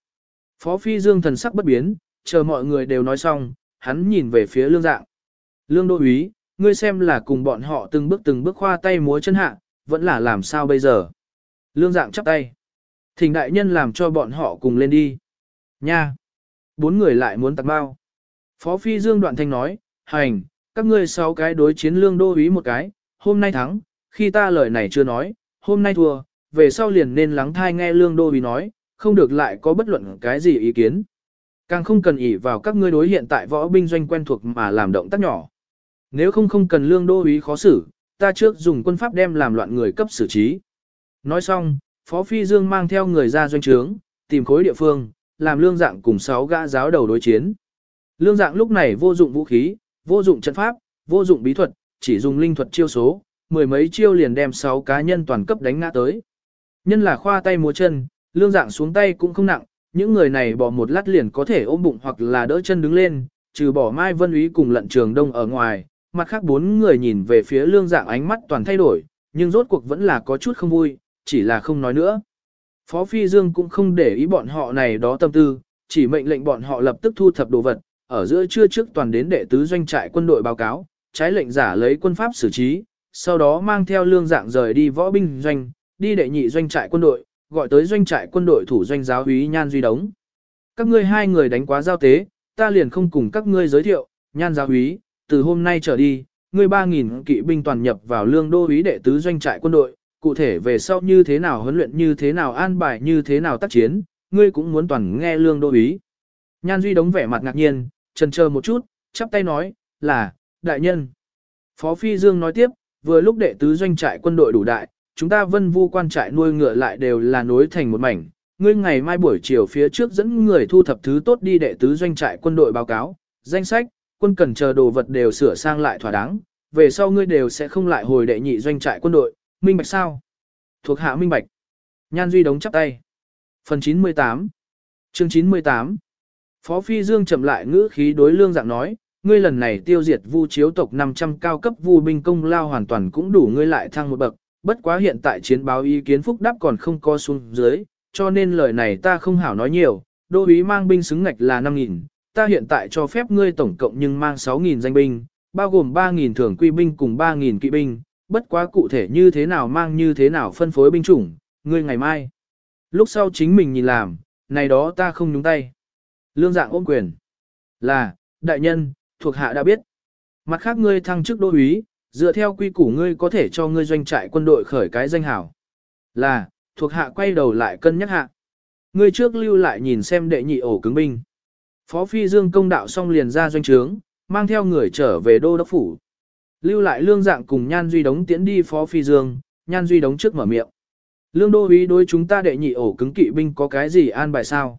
Phó phi dương thần sắc bất biến, chờ mọi người đều nói xong, hắn nhìn về phía lương dạng. Lương đô úy, ngươi xem là cùng bọn họ từng bước từng bước khoa tay múa chân hạ, vẫn là làm sao bây giờ. Lương dạng chắp tay. Thỉnh đại nhân làm cho bọn họ cùng lên đi. Nha! Bốn người lại muốn tặng bao. Phó Phi Dương đoạn thanh nói, hành, các ngươi sáu cái đối chiến lương đô úy một cái, hôm nay thắng, khi ta lời này chưa nói, hôm nay thua, về sau liền nên lắng thai nghe lương đô úy nói, không được lại có bất luận cái gì ý kiến. Càng không cần ỷ vào các ngươi đối hiện tại võ binh doanh quen thuộc mà làm động tác nhỏ. Nếu không không cần lương đô úy khó xử, ta trước dùng quân pháp đem làm loạn người cấp xử trí. Nói xong, Phó Phi Dương mang theo người ra doanh trướng, tìm khối địa phương, làm lương dạng cùng sáu gã giáo đầu đối chiến. Lương dạng lúc này vô dụng vũ khí, vô dụng trận pháp, vô dụng bí thuật, chỉ dùng linh thuật chiêu số, mười mấy chiêu liền đem sáu cá nhân toàn cấp đánh ngã tới. Nhân là khoa tay múa chân, lương dạng xuống tay cũng không nặng, những người này bỏ một lát liền có thể ôm bụng hoặc là đỡ chân đứng lên, trừ bỏ Mai Vân Úy cùng lận trường đông ở ngoài, mặt khác bốn người nhìn về phía lương dạng ánh mắt toàn thay đổi, nhưng rốt cuộc vẫn là có chút không vui, chỉ là không nói nữa. Phó Phi Dương cũng không để ý bọn họ này đó tâm tư, chỉ mệnh lệnh bọn họ lập tức thu thập đồ vật, ở giữa trưa trước toàn đến đệ tứ doanh trại quân đội báo cáo, trái lệnh giả lấy quân pháp xử trí, sau đó mang theo lương dạng rời đi võ binh doanh, đi đệ nhị doanh trại quân đội, gọi tới doanh trại quân đội thủ doanh giáo úy Nhan Duy Đống. Các ngươi hai người đánh quá giao tế, ta liền không cùng các ngươi giới thiệu, Nhan giáo úy, từ hôm nay trở đi, ngươi 3.000 kỵ binh toàn nhập vào lương đô úy đệ tứ doanh trại quân đội, cụ thể về sau như thế nào huấn luyện như thế nào an bài như thế nào tác chiến, ngươi cũng muốn toàn nghe lương đô úy. Nhan Duy đống vẻ mặt ngạc nhiên, chần chờ một chút, chắp tay nói, là, đại nhân. Phó Phi Dương nói tiếp, vừa lúc đệ tứ doanh trại quân đội đủ đại, chúng ta vân vu quan trại nuôi ngựa lại đều là nối thành một mảnh. Ngươi ngày mai buổi chiều phía trước dẫn người thu thập thứ tốt đi đệ tứ doanh trại quân đội báo cáo, danh sách, quân cần chờ đồ vật đều sửa sang lại thỏa đáng, về sau ngươi đều sẽ không lại hồi đệ nhị doanh trại quân đội, minh bạch sao? Thuộc hạ minh bạch. Nhan Duy đống chắp tay. Phần 98 Chương 98 Phó Phi Dương chậm lại ngữ khí đối lương dạng nói, ngươi lần này tiêu diệt vu chiếu tộc 500 cao cấp vu binh công lao hoàn toàn cũng đủ ngươi lại thăng một bậc, bất quá hiện tại chiến báo ý kiến phúc đáp còn không co xuống dưới, cho nên lời này ta không hảo nói nhiều, đô úy mang binh xứng ngạch là 5.000, ta hiện tại cho phép ngươi tổng cộng nhưng mang 6.000 danh binh, bao gồm 3.000 thường quy binh cùng 3.000 kỵ binh, bất quá cụ thể như thế nào mang như thế nào phân phối binh chủng, ngươi ngày mai. Lúc sau chính mình nhìn làm, này đó ta không nhúng tay. Lương dạng ôm quyền. Là, đại nhân, thuộc hạ đã biết. Mặt khác ngươi thăng chức đô úy, dựa theo quy củ ngươi có thể cho ngươi doanh trại quân đội khởi cái danh hảo. Là, thuộc hạ quay đầu lại cân nhắc hạ. Ngươi trước lưu lại nhìn xem đệ nhị ổ cứng binh. Phó Phi Dương công đạo xong liền ra doanh trướng, mang theo người trở về đô đốc phủ. Lưu lại lương dạng cùng Nhan Duy Đống tiễn đi Phó Phi Dương, Nhan Duy Đống trước mở miệng. Lương đô úy đối chúng ta đệ nhị ổ cứng kỵ binh có cái gì an bài sao?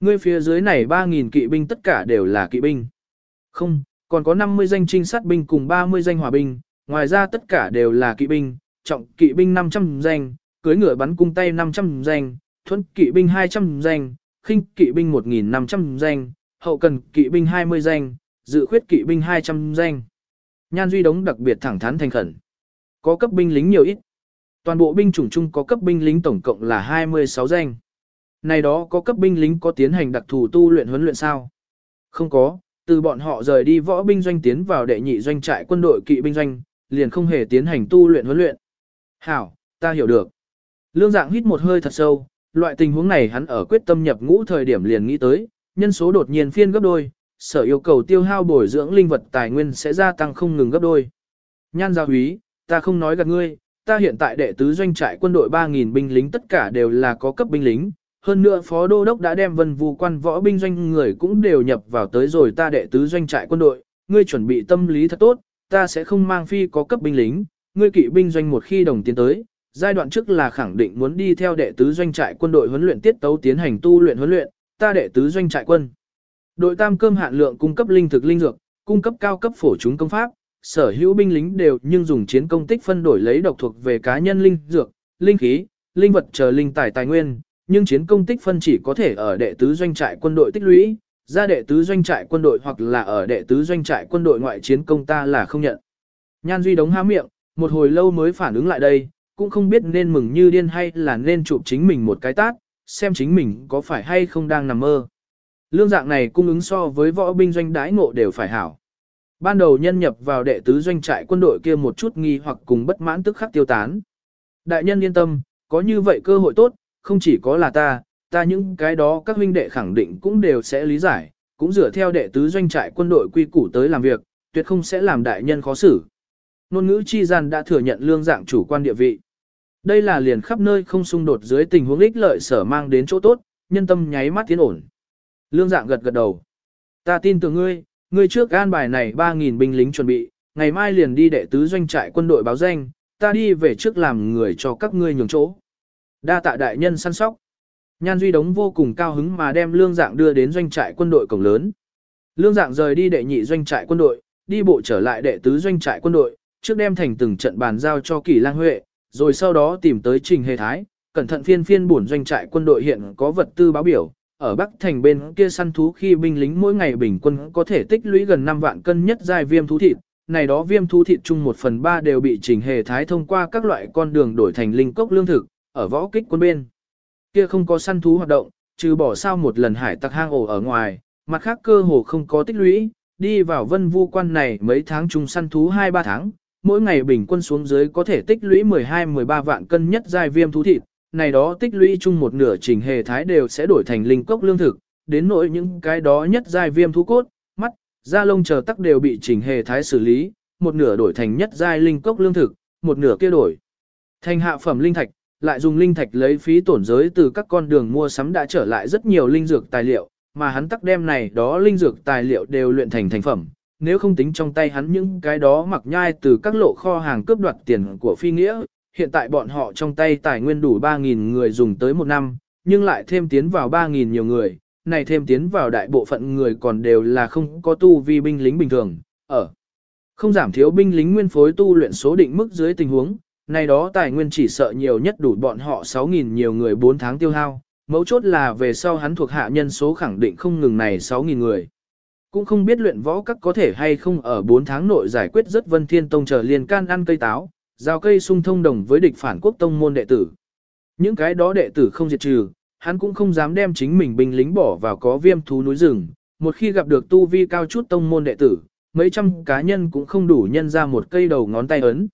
Ngươi phía dưới này 3.000 kỵ binh tất cả đều là kỵ binh. Không, còn có 50 danh trinh sát binh cùng 30 danh hòa binh, ngoài ra tất cả đều là kỵ binh, trọng kỵ binh 500 danh, cưới ngựa bắn cung tay 500 danh, thuẫn kỵ binh 200 danh, khinh kỵ binh 1.500 danh, hậu cần kỵ binh 20 danh, dự khuyết kỵ binh 200 danh. Nhan Duy Đống đặc biệt thẳng thắn thành khẩn. Có cấp binh lính nhiều ít. Toàn bộ binh chủng chung có cấp binh lính tổng cộng là 26 danh. Này đó có cấp binh lính có tiến hành đặc thù tu luyện huấn luyện sao? Không có, từ bọn họ rời đi võ binh doanh tiến vào đệ nhị doanh trại quân đội kỵ binh doanh, liền không hề tiến hành tu luyện huấn luyện. Hảo, ta hiểu được. Lương dạng hít một hơi thật sâu, loại tình huống này hắn ở quyết tâm nhập ngũ thời điểm liền nghĩ tới, nhân số đột nhiên phiên gấp đôi, sở yêu cầu tiêu hao bồi dưỡng linh vật tài nguyên sẽ gia tăng không ngừng gấp đôi. Nhan gia húy, ta không nói gạt ngươi, ta hiện tại đệ tứ doanh trại quân đội 3.000 binh lính tất cả đều là có cấp binh lính, hơn nữa phó đô đốc đã đem vân vu quan võ binh doanh người cũng đều nhập vào tới rồi ta đệ tứ doanh trại quân đội, ngươi chuẩn bị tâm lý thật tốt, ta sẽ không mang phi có cấp binh lính, ngươi kỵ binh doanh một khi đồng tiến tới, giai đoạn trước là khẳng định muốn đi theo đệ tứ doanh trại quân đội huấn luyện tiết tấu tiến hành tu luyện huấn luyện, ta đệ tứ doanh trại quân. Đội tam cơm hạn lượng cung cấp linh thực linh dược, cung cấp cao cấp phổ chúng công pháp, sở hữu binh lính đều nhưng dùng chiến công tích phân đổi lấy độc thuộc về cá nhân linh dược, linh khí, linh vật chờ linh tài tài nguyên, nhưng chiến công tích phân chỉ có thể ở đệ tứ doanh trại quân đội tích lũy, ra đệ tứ doanh trại quân đội hoặc là ở đệ tứ doanh trại quân đội ngoại chiến công ta là không nhận. Nhan Duy đóng há miệng, một hồi lâu mới phản ứng lại đây, cũng không biết nên mừng như điên hay là nên chụp chính mình một cái tát, xem chính mình có phải hay không đang nằm mơ. Lương dạng này cung ứng so với võ binh doanh đái ngộ đều phải hảo. Ban đầu nhân nhập vào đệ tứ doanh trại quân đội kia một chút nghi hoặc cùng bất mãn tức khắc tiêu tán. Đại nhân yên tâm, có như vậy cơ hội tốt, không chỉ có là ta, ta những cái đó các huynh đệ khẳng định cũng đều sẽ lý giải, cũng dựa theo đệ tứ doanh trại quân đội quy củ tới làm việc, tuyệt không sẽ làm đại nhân khó xử. Nôn ngữ chi gian đã thừa nhận lương dạng chủ quan địa vị. Đây là liền khắp nơi không xung đột dưới tình huống ích lợi sở mang đến chỗ tốt, nhân tâm nháy mắt tiến ổn. Lương dạng gật gật đầu. Ta tin tưởng ngươi, ngươi trước an bài này 3.000 binh lính chuẩn bị, ngày mai liền đi đệ tứ doanh trại quân đội báo danh, ta đi về trước làm người cho các ngươi nhường chỗ. Đa tạ đại nhân săn sóc. Nhan Duy Đống vô cùng cao hứng mà đem lương dạng đưa đến doanh trại quân đội cổng lớn. Lương dạng rời đi đệ nhị doanh trại quân đội, đi bộ trở lại đệ tứ doanh trại quân đội, trước đem thành từng trận bàn giao cho Kỳ Lang Huệ, rồi sau đó tìm tới Trình Hề Thái, cẩn thận phiên phiên bổn doanh trại quân đội hiện có vật tư báo biểu, ở Bắc thành bên kia săn thú khi binh lính mỗi ngày bình quân có thể tích lũy gần 5 vạn cân nhất giai viêm thú thịt, này đó viêm thú thịt chung 1 phần 3 đều bị Trình Hề Thái thông qua các loại con đường đổi thành linh cốc lương thực, ở võ kích quân bên. Kia không có săn thú hoạt động, trừ bỏ sao một lần hải tặc hang ổ ở ngoài, mặt khác cơ hồ không có tích lũy, đi vào vân vu quan này mấy tháng chung săn thú 2-3 tháng, mỗi ngày bình quân xuống dưới có thể tích lũy 12-13 vạn cân nhất giai viêm thú thịt, này đó tích lũy chung một nửa trình hề thái đều sẽ đổi thành linh cốc lương thực, đến nỗi những cái đó nhất giai viêm thú cốt, mắt, da lông chờ tắc đều bị trình hề thái xử lý, một nửa đổi thành nhất giai linh cốc lương thực, một nửa kia đổi thành hạ phẩm linh thạch, lại dùng linh thạch lấy phí tổn giới từ các con đường mua sắm đã trở lại rất nhiều linh dược tài liệu, mà hắn tắc đem này đó linh dược tài liệu đều luyện thành thành phẩm, nếu không tính trong tay hắn những cái đó mặc nhai từ các lộ kho hàng cướp đoạt tiền của phi nghĩa, hiện tại bọn họ trong tay tài nguyên đủ 3.000 người dùng tới một năm, nhưng lại thêm tiến vào 3.000 nhiều người, này thêm tiến vào đại bộ phận người còn đều là không có tu vi binh lính bình thường, ở không giảm thiếu binh lính nguyên phối tu luyện số định mức dưới tình huống, này đó tài nguyên chỉ sợ nhiều nhất đủ bọn họ 6.000 nhiều người 4 tháng tiêu hao, mấu chốt là về sau hắn thuộc hạ nhân số khẳng định không ngừng này 6.000 người. Cũng không biết luyện võ các có thể hay không ở 4 tháng nội giải quyết rất vân thiên tông chờ liền can ăn cây táo, giao cây sung thông đồng với địch phản quốc tông môn đệ tử. Những cái đó đệ tử không diệt trừ, hắn cũng không dám đem chính mình binh lính bỏ vào có viêm thú núi rừng, Một khi gặp được tu vi cao chút tông môn đệ tử, mấy trăm cá nhân cũng không đủ nhân ra một cây đầu ngón tay ấn.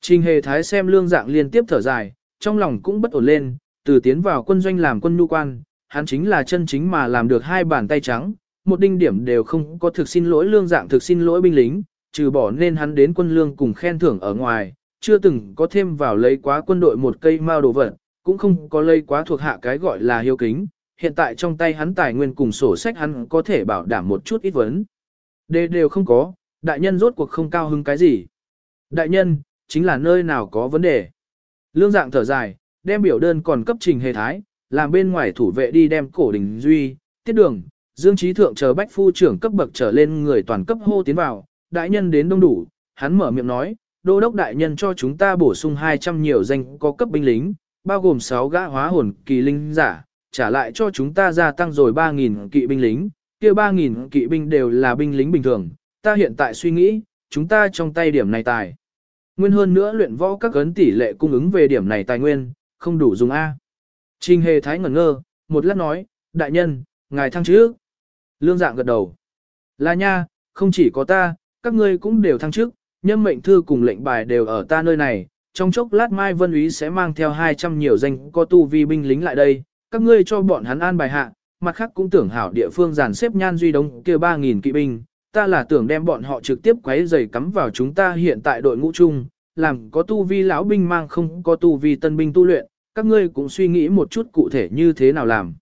Trình hề thái xem lương dạng liên tiếp thở dài, trong lòng cũng bất ổn lên, từ tiến vào quân doanh làm quân nhu quan, hắn chính là chân chính mà làm được hai bàn tay trắng, một đinh điểm đều không có thực xin lỗi lương dạng thực xin lỗi binh lính, trừ bỏ nên hắn đến quân lương cùng khen thưởng ở ngoài, chưa từng có thêm vào lấy quá quân đội một cây mao đồ vật, cũng không có lấy quá thuộc hạ cái gọi là hiếu kính, hiện tại trong tay hắn tài nguyên cùng sổ sách hắn có thể bảo đảm một chút ít vấn. Đề đều không có, đại nhân rốt cuộc không cao hứng cái gì. Đại nhân, chính là nơi nào có vấn đề. Lương dạng thở dài, đem biểu đơn còn cấp trình hề thái, làm bên ngoài thủ vệ đi đem cổ đình duy, tiết đường, dương trí thượng chờ bách phu trưởng cấp bậc trở lên người toàn cấp hô tiến vào, đại nhân đến đông đủ, hắn mở miệng nói, đô đốc đại nhân cho chúng ta bổ sung 200 nhiều danh có cấp binh lính, bao gồm 6 gã hóa hồn kỳ linh giả, trả lại cho chúng ta gia tăng rồi 3.000 kỵ binh lính, kia 3.000 kỵ binh đều là binh lính bình thường, ta hiện tại suy nghĩ, chúng ta trong tay điểm này tài. Nguyên hơn nữa luyện võ các ấn tỷ lệ cung ứng về điểm này tài nguyên, không đủ dùng A. Trình hề thái ngẩn ngơ, một lát nói, đại nhân, ngài thăng trước. Lương dạng gật đầu. Là nha, không chỉ có ta, các ngươi cũng đều thăng trước, nhân mệnh thư cùng lệnh bài đều ở ta nơi này, trong chốc lát Mai Vân Úy sẽ mang theo 200 nhiều danh có tu vi binh lính lại đây, các ngươi cho bọn hắn an bài hạ, mặt khác cũng tưởng hảo địa phương dàn xếp nhan duy đống kia 3.000 kỵ binh, ta là tưởng đem bọn họ trực tiếp quấy giày cắm vào chúng ta hiện tại đội ngũ chung, làm có tu vi lão binh mang không có tu vi tân binh tu luyện, các ngươi cũng suy nghĩ một chút cụ thể như thế nào làm.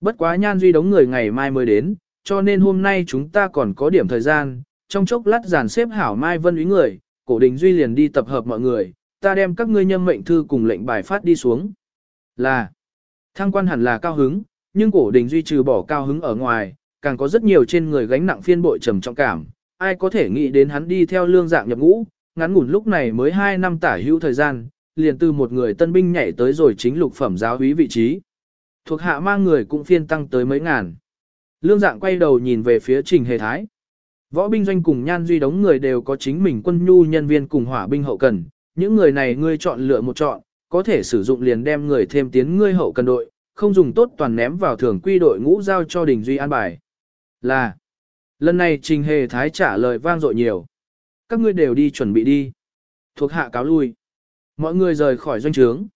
Bất quá nhan duy đống người ngày mai mới đến, cho nên hôm nay chúng ta còn có điểm thời gian, trong chốc lát giàn xếp hảo mai vân úy người, cổ đình duy liền đi tập hợp mọi người, ta đem các ngươi nhâm mệnh thư cùng lệnh bài phát đi xuống. Là, thăng quan hẳn là cao hứng, nhưng cổ đình duy trừ bỏ cao hứng ở ngoài, càng có rất nhiều trên người gánh nặng phiên bội trầm trọng cảm, ai có thể nghĩ đến hắn đi theo lương dạng nhập ngũ, ngắn ngủn lúc này mới 2 năm tả hữu thời gian, liền từ một người tân binh nhảy tới rồi chính lục phẩm giáo úy vị trí. Thuộc hạ mang người cũng phiên tăng tới mấy ngàn. Lương dạng quay đầu nhìn về phía trình hề thái. Võ binh doanh cùng nhan duy đống người đều có chính mình quân nhu nhân viên cùng hỏa binh hậu cần. Những người này ngươi chọn lựa một chọn, có thể sử dụng liền đem người thêm tiến ngươi hậu cần đội, không dùng tốt toàn ném vào thường quy đội ngũ giao cho đình duy an bài. Là, lần này trình hề thái trả lời vang dội nhiều. Các ngươi đều đi chuẩn bị đi. Thuộc hạ cáo lui. Mọi người rời khỏi doanh trướng.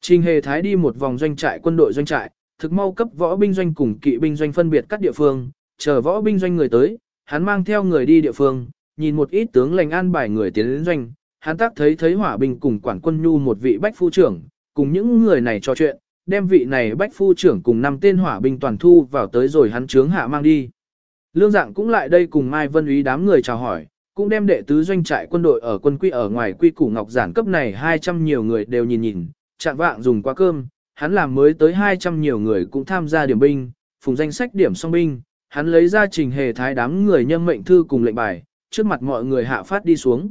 Trình hề thái đi một vòng doanh trại quân đội doanh trại, thực mau cấp võ binh doanh cùng kỵ binh doanh phân biệt các địa phương, chờ võ binh doanh người tới, hắn mang theo người đi địa phương, nhìn một ít tướng lành an bài người tiến đến doanh, hắn tác thấy thấy hỏa binh cùng quản quân nhu một vị bách phu trưởng, cùng những người này trò chuyện, đem vị này bách phu trưởng cùng năm tên hỏa binh toàn thu vào tới rồi hắn trướng hạ mang đi. Lương dạng cũng lại đây cùng Mai Vân Úy đám người chào hỏi, cũng đem đệ tứ doanh trại quân đội ở quân quy ở ngoài quy củ ngọc giản cấp này 200 nhiều người đều nhìn nhìn, chạm vạng dùng qua cơm, hắn làm mới tới 200 nhiều người cũng tham gia điểm binh, phùng danh sách điểm song binh, hắn lấy ra trình hề thái đám người nhân mệnh thư cùng lệnh bài, trước mặt mọi người hạ phát đi xuống.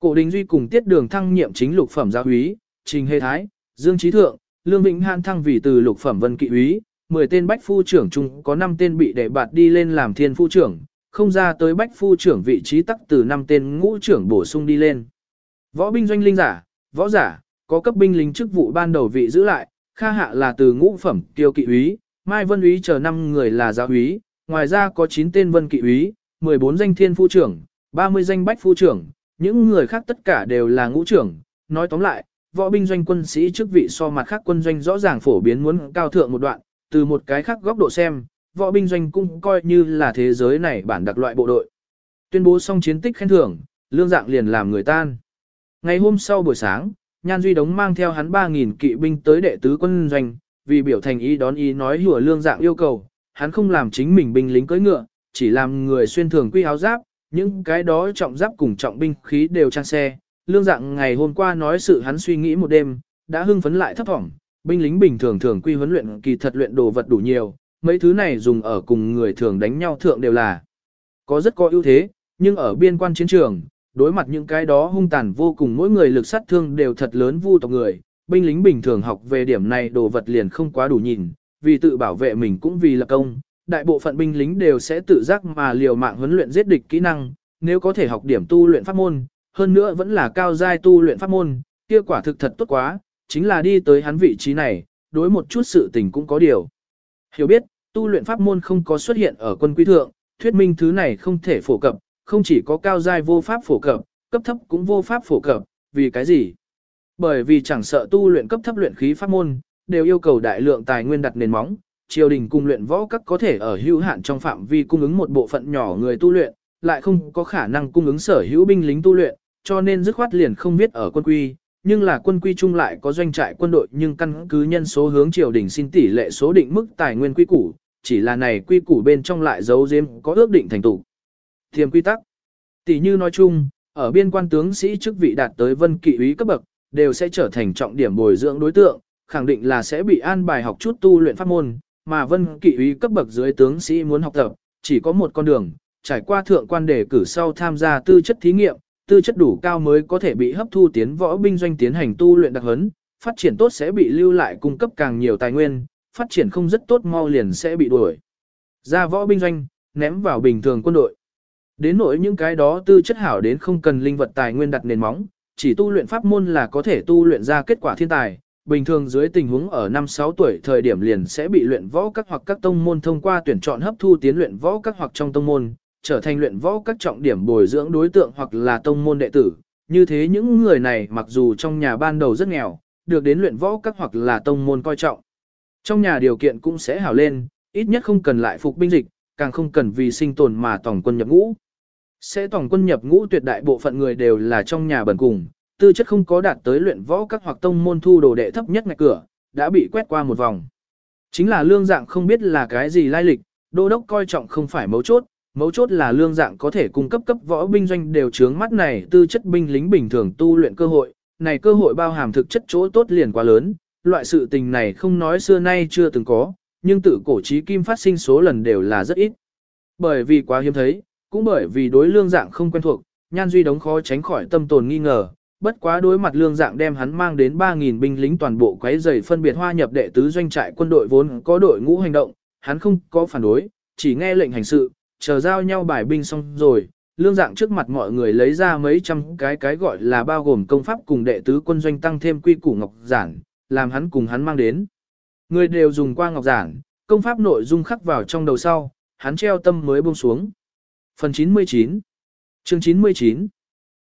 Cổ Đình Duy cùng tiết đường thăng nhiệm chính lục phẩm gia úy, trình hề thái, dương trí thượng, lương vĩnh han thăng vì từ lục phẩm vân kỵ úy, 10 tên bách phu trưởng chung có 5 tên bị đệ bạt đi lên làm thiên phu trưởng, không ra tới bách phu trưởng vị trí tắc từ 5 tên ngũ trưởng bổ sung đi lên. Võ binh doanh linh giả, võ giả, có cấp binh lính chức vụ ban đầu vị giữ lại, kha hạ là từ ngũ phẩm tiêu kỵ úy, mai vân úy chờ 5 người là giáo úy, ngoài ra có 9 tên vân kỵ úy, 14 danh thiên phu trưởng, 30 danh bách phu trưởng, những người khác tất cả đều là ngũ trưởng. Nói tóm lại, võ binh doanh quân sĩ chức vị so mặt khác quân doanh rõ ràng phổ biến muốn cao thượng một đoạn, từ một cái khác góc độ xem, võ binh doanh cũng coi như là thế giới này bản đặc loại bộ đội. Tuyên bố xong chiến tích khen thưởng, lương dạng liền làm người tan. Ngày hôm sau buổi sáng, Nhan Duy Đống mang theo hắn 3.000 kỵ binh tới đệ tứ quân doanh, vì biểu thành ý đón ý nói hùa lương dạng yêu cầu, hắn không làm chính mình binh lính cưỡi ngựa, chỉ làm người xuyên thường quy áo giáp, những cái đó trọng giáp cùng trọng binh khí đều trang xe. Lương dạng ngày hôm qua nói sự hắn suy nghĩ một đêm, đã hưng phấn lại thấp thỏm, binh lính bình thường thường quy huấn luyện kỳ thật luyện đồ vật đủ nhiều, mấy thứ này dùng ở cùng người thường đánh nhau thượng đều là. Có rất có ưu thế, nhưng ở biên quan chiến trường, đối mặt những cái đó hung tàn vô cùng mỗi người lực sát thương đều thật lớn vu tộc người, binh lính bình thường học về điểm này đồ vật liền không quá đủ nhìn, vì tự bảo vệ mình cũng vì lập công, đại bộ phận binh lính đều sẽ tự giác mà liều mạng huấn luyện giết địch kỹ năng, nếu có thể học điểm tu luyện pháp môn, hơn nữa vẫn là cao giai tu luyện pháp môn, kia quả thực thật tốt quá, chính là đi tới hắn vị trí này, đối một chút sự tình cũng có điều. Hiểu biết, tu luyện pháp môn không có xuất hiện ở quân quý thượng, thuyết minh thứ này không thể phổ cập, không chỉ có cao giai vô pháp phổ cập, cấp thấp cũng vô pháp phổ cập, vì cái gì? Bởi vì chẳng sợ tu luyện cấp thấp luyện khí pháp môn, đều yêu cầu đại lượng tài nguyên đặt nền móng, triều đình cung luyện võ các có thể ở hữu hạn trong phạm vi cung ứng một bộ phận nhỏ người tu luyện, lại không có khả năng cung ứng sở hữu binh lính tu luyện, cho nên dứt khoát liền không biết ở quân quy, nhưng là quân quy chung lại có doanh trại quân đội nhưng căn cứ nhân số hướng triều đình xin tỷ lệ số định mức tài nguyên quy củ, chỉ là này quy củ bên trong lại giấu giếm có ước định thành tụ. Thiềm quy tắc. Tỷ như nói chung, ở biên quan tướng sĩ chức vị đạt tới vân kỵ úy cấp bậc, đều sẽ trở thành trọng điểm bồi dưỡng đối tượng, khẳng định là sẽ bị an bài học chút tu luyện pháp môn, mà vân kỵ úy cấp bậc dưới tướng sĩ muốn học tập, chỉ có một con đường, trải qua thượng quan đề cử sau tham gia tư chất thí nghiệm, tư chất đủ cao mới có thể bị hấp thu tiến võ binh doanh tiến hành tu luyện đặc huấn, phát triển tốt sẽ bị lưu lại cung cấp càng nhiều tài nguyên, phát triển không rất tốt mau liền sẽ bị đuổi. Ra võ binh doanh, ném vào bình thường quân đội. Đến nỗi những cái đó tư chất hảo đến không cần linh vật tài nguyên đặt nền móng, chỉ tu luyện pháp môn là có thể tu luyện ra kết quả thiên tài. Bình thường dưới tình huống ở năm 6 tuổi thời điểm liền sẽ bị luyện võ các hoặc các tông môn thông qua tuyển chọn hấp thu tiến luyện võ các hoặc trong tông môn, trở thành luyện võ các trọng điểm bồi dưỡng đối tượng hoặc là tông môn đệ tử. Như thế những người này mặc dù trong nhà ban đầu rất nghèo, được đến luyện võ các hoặc là tông môn coi trọng. Trong nhà điều kiện cũng sẽ hảo lên, ít nhất không cần lại phục binh dịch, càng không cần vì sinh tồn mà tổng quân nhập ngũ. Sẽ tổng quân nhập ngũ tuyệt đại bộ phận người đều là trong nhà bẩn cùng, tư chất không có đạt tới luyện võ các hoặc tông môn thu đồ đệ thấp nhất ngạch cửa, đã bị quét qua một vòng. Chính là lương dạng không biết là cái gì lai lịch, đô đốc coi trọng không phải mấu chốt, mấu chốt là lương dạng có thể cung cấp cấp võ binh doanh đều chướng mắt này tư chất binh lính bình thường tu luyện cơ hội, này cơ hội bao hàm thực chất chỗ tốt liền quá lớn, loại sự tình này không nói xưa nay chưa từng có, nhưng tự cổ trí kim phát sinh số lần đều là rất ít. Bởi vì quá hiếm thấy, cũng bởi vì đối lương dạng không quen thuộc, nhan duy đống khó tránh khỏi tâm tồn nghi ngờ, bất quá đối mặt lương dạng đem hắn mang đến 3.000 binh lính toàn bộ quấy rầy phân biệt hoa nhập đệ tứ doanh trại quân đội vốn có đội ngũ hành động, hắn không có phản đối, chỉ nghe lệnh hành sự, chờ giao nhau bài binh xong rồi, lương dạng trước mặt mọi người lấy ra mấy trăm cái cái gọi là bao gồm công pháp cùng đệ tứ quân doanh tăng thêm quy củ ngọc giản, làm hắn cùng hắn mang đến. Người đều dùng qua ngọc giản, công pháp nội dung khắc vào trong đầu sau, hắn treo tâm mới buông xuống. Phần 99 Chương 99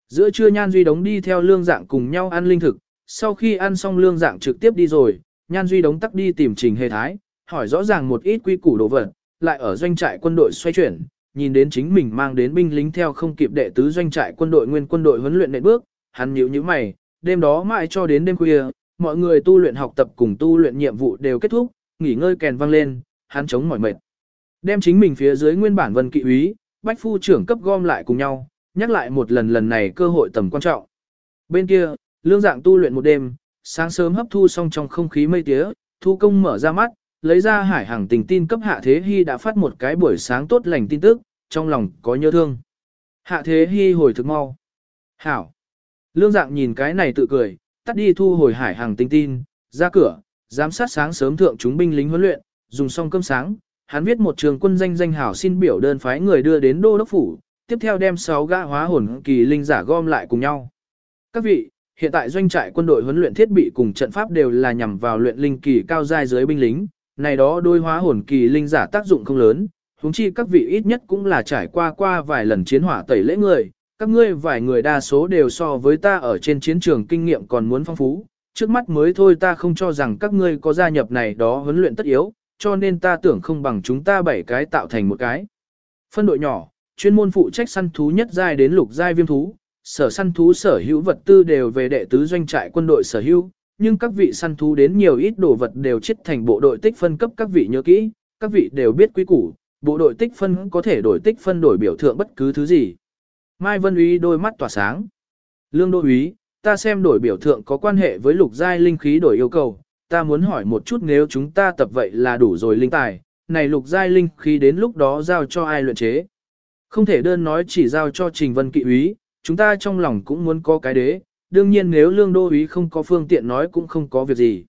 Giữa trưa Nhan Duy Đống đi theo lương dạng cùng nhau ăn linh thực, sau khi ăn xong lương dạng trực tiếp đi rồi, Nhan Duy Đống tắc đi tìm Trình Hề Thái, hỏi rõ ràng một ít quy củ đồ vật, lại ở doanh trại quân đội xoay chuyển, nhìn đến chính mình mang đến binh lính theo không kịp đệ tứ doanh trại quân đội nguyên quân đội huấn luyện nệ bước, hắn nhíu nhíu mày, đêm đó mãi cho đến đêm khuya, mọi người tu luyện học tập cùng tu luyện nhiệm vụ đều kết thúc, nghỉ ngơi kèn vang lên, hắn chống mỏi mệt. Đem chính mình phía dưới nguyên bản vân kỵ úy, bách phu trưởng cấp gom lại cùng nhau, nhắc lại một lần lần này cơ hội tầm quan trọng. Bên kia, lương dạng tu luyện một đêm, sáng sớm hấp thu xong trong không khí mây tía, thu công mở ra mắt, lấy ra hải hàng tình tin cấp hạ thế hy đã phát một cái buổi sáng tốt lành tin tức, trong lòng có nhớ thương. Hạ thế hy hồi thực mau. Hảo. Lương dạng nhìn cái này tự cười, tắt đi thu hồi hải hàng tinh tin, ra cửa, giám sát sáng sớm thượng chúng binh lính huấn luyện, dùng xong cơm sáng, hắn viết một trường quân danh danh hảo xin biểu đơn phái người đưa đến đô đốc phủ, tiếp theo đem 6 gã hóa hồn kỳ linh giả gom lại cùng nhau. Các vị, hiện tại doanh trại quân đội huấn luyện thiết bị cùng trận pháp đều là nhằm vào luyện linh kỳ cao giai dưới binh lính, này đó đôi hóa hồn kỳ linh giả tác dụng không lớn, huống chi các vị ít nhất cũng là trải qua qua vài lần chiến hỏa tẩy lễ người, các ngươi vài người đa số đều so với ta ở trên chiến trường kinh nghiệm còn muốn phong phú, trước mắt mới thôi ta không cho rằng các ngươi có gia nhập này đó huấn luyện tất yếu, cho nên ta tưởng không bằng chúng ta bảy cái tạo thành một cái. Phân đội nhỏ, chuyên môn phụ trách săn thú nhất giai đến lục giai viêm thú, sở săn thú sở hữu vật tư đều về đệ tứ doanh trại quân đội sở hữu, nhưng các vị săn thú đến nhiều ít đồ vật đều chết thành bộ đội tích phân cấp các vị nhớ kỹ, các vị đều biết quý củ, bộ đội tích phân có thể đổi tích phân đổi biểu thượng bất cứ thứ gì. Mai Vân Úy đôi mắt tỏa sáng. Lương Đô Úy, ta xem đổi biểu thượng có quan hệ với lục giai linh khí đổi yêu cầu, ta muốn hỏi một chút nếu chúng ta tập vậy là đủ rồi linh tài, này lục giai linh khí đến lúc đó giao cho ai luyện chế. Không thể đơn nói chỉ giao cho Trình Vân Kỵ Úy, chúng ta trong lòng cũng muốn có cái đế, đương nhiên nếu lương đô úy không có phương tiện nói cũng không có việc gì.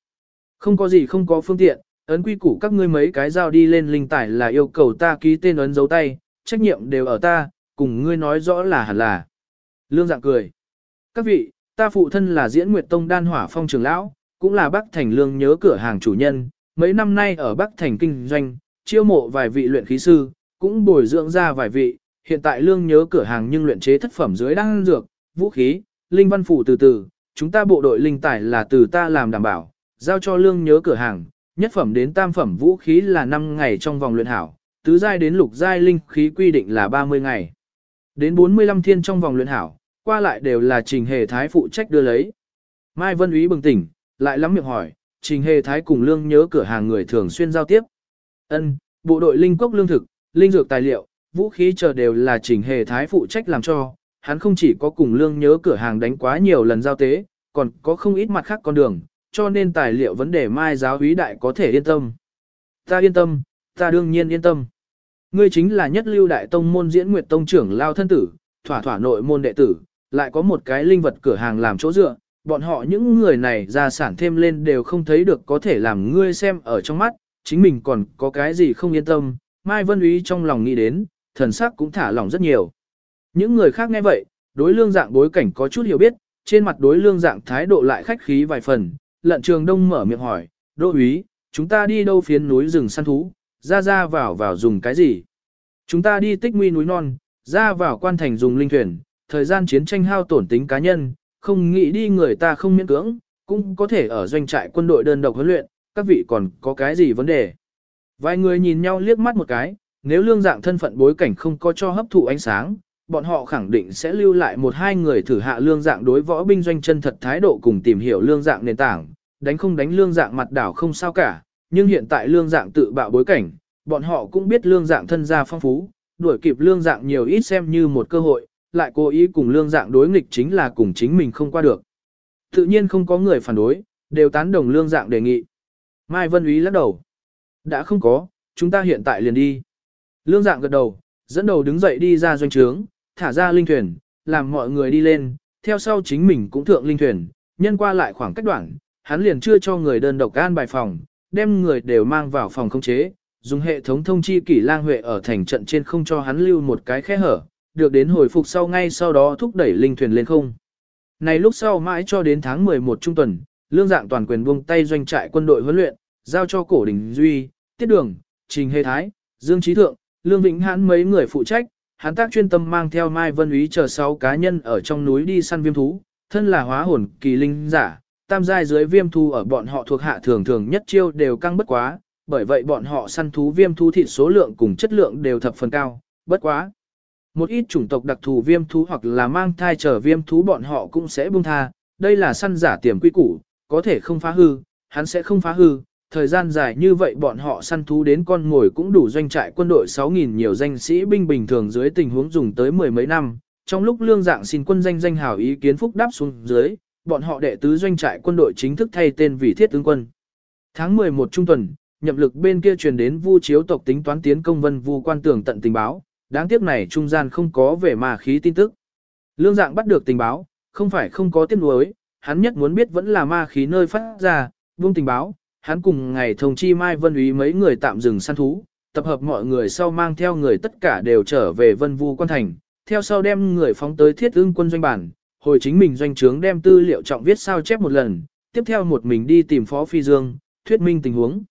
Không có gì không có phương tiện, ấn quy củ các ngươi mấy cái giao đi lên linh tải là yêu cầu ta ký tên ấn dấu tay, trách nhiệm đều ở ta, cùng ngươi nói rõ là hẳn là. Lương dạng cười. Các vị, ta phụ thân là diễn nguyệt tông đan hỏa phong trường lão, cũng là bác thành lương nhớ cửa hàng chủ nhân, mấy năm nay ở Bắc Thành kinh doanh, chiêu mộ vài vị luyện khí sư, cũng bồi dưỡng ra vài vị, hiện tại lương nhớ cửa hàng nhưng luyện chế thất phẩm dưới đang dược, vũ khí, linh văn phủ từ từ, chúng ta bộ đội linh tài là từ ta làm đảm bảo, giao cho lương nhớ cửa hàng, nhất phẩm đến tam phẩm vũ khí là 5 ngày trong vòng luyện hảo, tứ giai đến lục giai linh khí quy định là 30 ngày. Đến 45 thiên trong vòng luyện hảo, qua lại đều là trình hề thái phụ trách đưa lấy. Mai Vân Úy bừng tỉnh, lại lắm miệng hỏi, trình hề thái cùng lương nhớ cửa hàng người thường xuyên giao tiếp. Ân, bộ đội linh quốc lương thực, linh dược tài liệu, vũ khí chờ đều là trình hề thái phụ trách làm cho, hắn không chỉ có cùng lương nhớ cửa hàng đánh quá nhiều lần giao tế, còn có không ít mặt khác con đường, cho nên tài liệu vấn đề mai giáo úy đại có thể yên tâm. Ta yên tâm, ta đương nhiên yên tâm. Ngươi chính là nhất lưu đại tông môn diễn nguyệt tông trưởng lao thân tử, thỏa thỏa nội môn đệ tử, lại có một cái linh vật cửa hàng làm chỗ dựa, bọn họ những người này ra sản thêm lên đều không thấy được có thể làm ngươi xem ở trong mắt, chính mình còn có cái gì không yên tâm, Mai Vân Úy trong lòng nghĩ đến, thần sắc cũng thả lỏng rất nhiều. Những người khác nghe vậy, đối lương dạng bối cảnh có chút hiểu biết, trên mặt đối lương dạng thái độ lại khách khí vài phần, lận trường đông mở miệng hỏi, đô úy, chúng ta đi đâu phiến núi rừng săn thú, ra ra vào vào dùng cái gì? Chúng ta đi tích nguy núi non, ra vào quan thành dùng linh thuyền, thời gian chiến tranh hao tổn tính cá nhân, không nghĩ đi người ta không miễn cưỡng, cũng có thể ở doanh trại quân đội đơn độc huấn luyện, các vị còn có cái gì vấn đề? Vài người nhìn nhau liếc mắt một cái, nếu lương dạng thân phận bối cảnh không có cho hấp thụ ánh sáng, bọn họ khẳng định sẽ lưu lại một hai người thử hạ lương dạng đối võ binh doanh chân thật thái độ cùng tìm hiểu lương dạng nền tảng, đánh không đánh lương dạng mặt đảo không sao cả, nhưng hiện tại lương dạng tự bạo bối cảnh, bọn họ cũng biết lương dạng thân gia phong phú, đuổi kịp lương dạng nhiều ít xem như một cơ hội, lại cố ý cùng lương dạng đối nghịch chính là cùng chính mình không qua được. Tự nhiên không có người phản đối, đều tán đồng lương dạng đề nghị. Mai Vân Úy lắc đầu. Đã không có, chúng ta hiện tại liền đi. Lương dạng gật đầu, dẫn đầu đứng dậy đi ra doanh trướng, thả ra linh thuyền, làm mọi người đi lên, theo sau chính mình cũng thượng linh thuyền, nhân qua lại khoảng cách đoạn, hắn liền chưa cho người đơn độc an bài phòng, đem người đều mang vào phòng không chế, dùng hệ thống thông chi kỷ lang huệ ở thành trận trên không cho hắn lưu một cái khe hở, được đến hồi phục sau ngay sau đó thúc đẩy linh thuyền lên không. Này lúc sau mãi cho đến tháng 11 trung tuần, lương dạng toàn quyền buông tay doanh trại quân đội huấn luyện, giao cho cổ đình duy, tiết đường, trình hề thái, dương trí thượng, lương vĩnh hãn mấy người phụ trách, hắn tác chuyên tâm mang theo Mai Vân Úy chờ sáu cá nhân ở trong núi đi săn viêm thú, thân là hóa hồn kỳ linh giả, tam giai dưới viêm thú ở bọn họ thuộc hạ thường thường nhất chiêu đều căng bất quá, bởi vậy bọn họ săn thú viêm thú thịt số lượng cùng chất lượng đều thập phần cao, bất quá. Một ít chủng tộc đặc thù viêm thú hoặc là mang thai trở viêm thú bọn họ cũng sẽ buông tha, đây là săn giả tiềm quy củ, có thể không phá hư, hắn sẽ không phá hư, thời gian dài như vậy bọn họ săn thú đến con ngồi cũng đủ doanh trại quân đội 6.000 nhiều danh sĩ binh bình thường dưới tình huống dùng tới mười mấy năm. Trong lúc lương dạng xin quân danh danh hào ý kiến phúc đáp xuống dưới, bọn họ đệ tứ doanh trại quân đội chính thức thay tên vì thiết tướng quân. Tháng 11 trung tuần, nhậm lực bên kia truyền đến vu chiếu tộc tính toán tiến công vân vu quan tưởng tận tình báo, đáng tiếc này trung gian không có về mà khí tin tức. Lương dạng bắt được tình báo, không phải không có tiếc nuối, hắn nhất muốn biết vẫn là ma khí nơi phát ra, vung tình báo, hắn cùng ngày thông chi Mai Vân Úy mấy người tạm dừng săn thú, tập hợp mọi người sau mang theo người tất cả đều trở về Vân Vu quan thành, theo sau đem người phóng tới thiết Ưng quân doanh bản, hồi chính mình doanh trướng đem tư liệu trọng viết sao chép một lần, tiếp theo một mình đi tìm Phó Phi Dương, thuyết minh tình huống.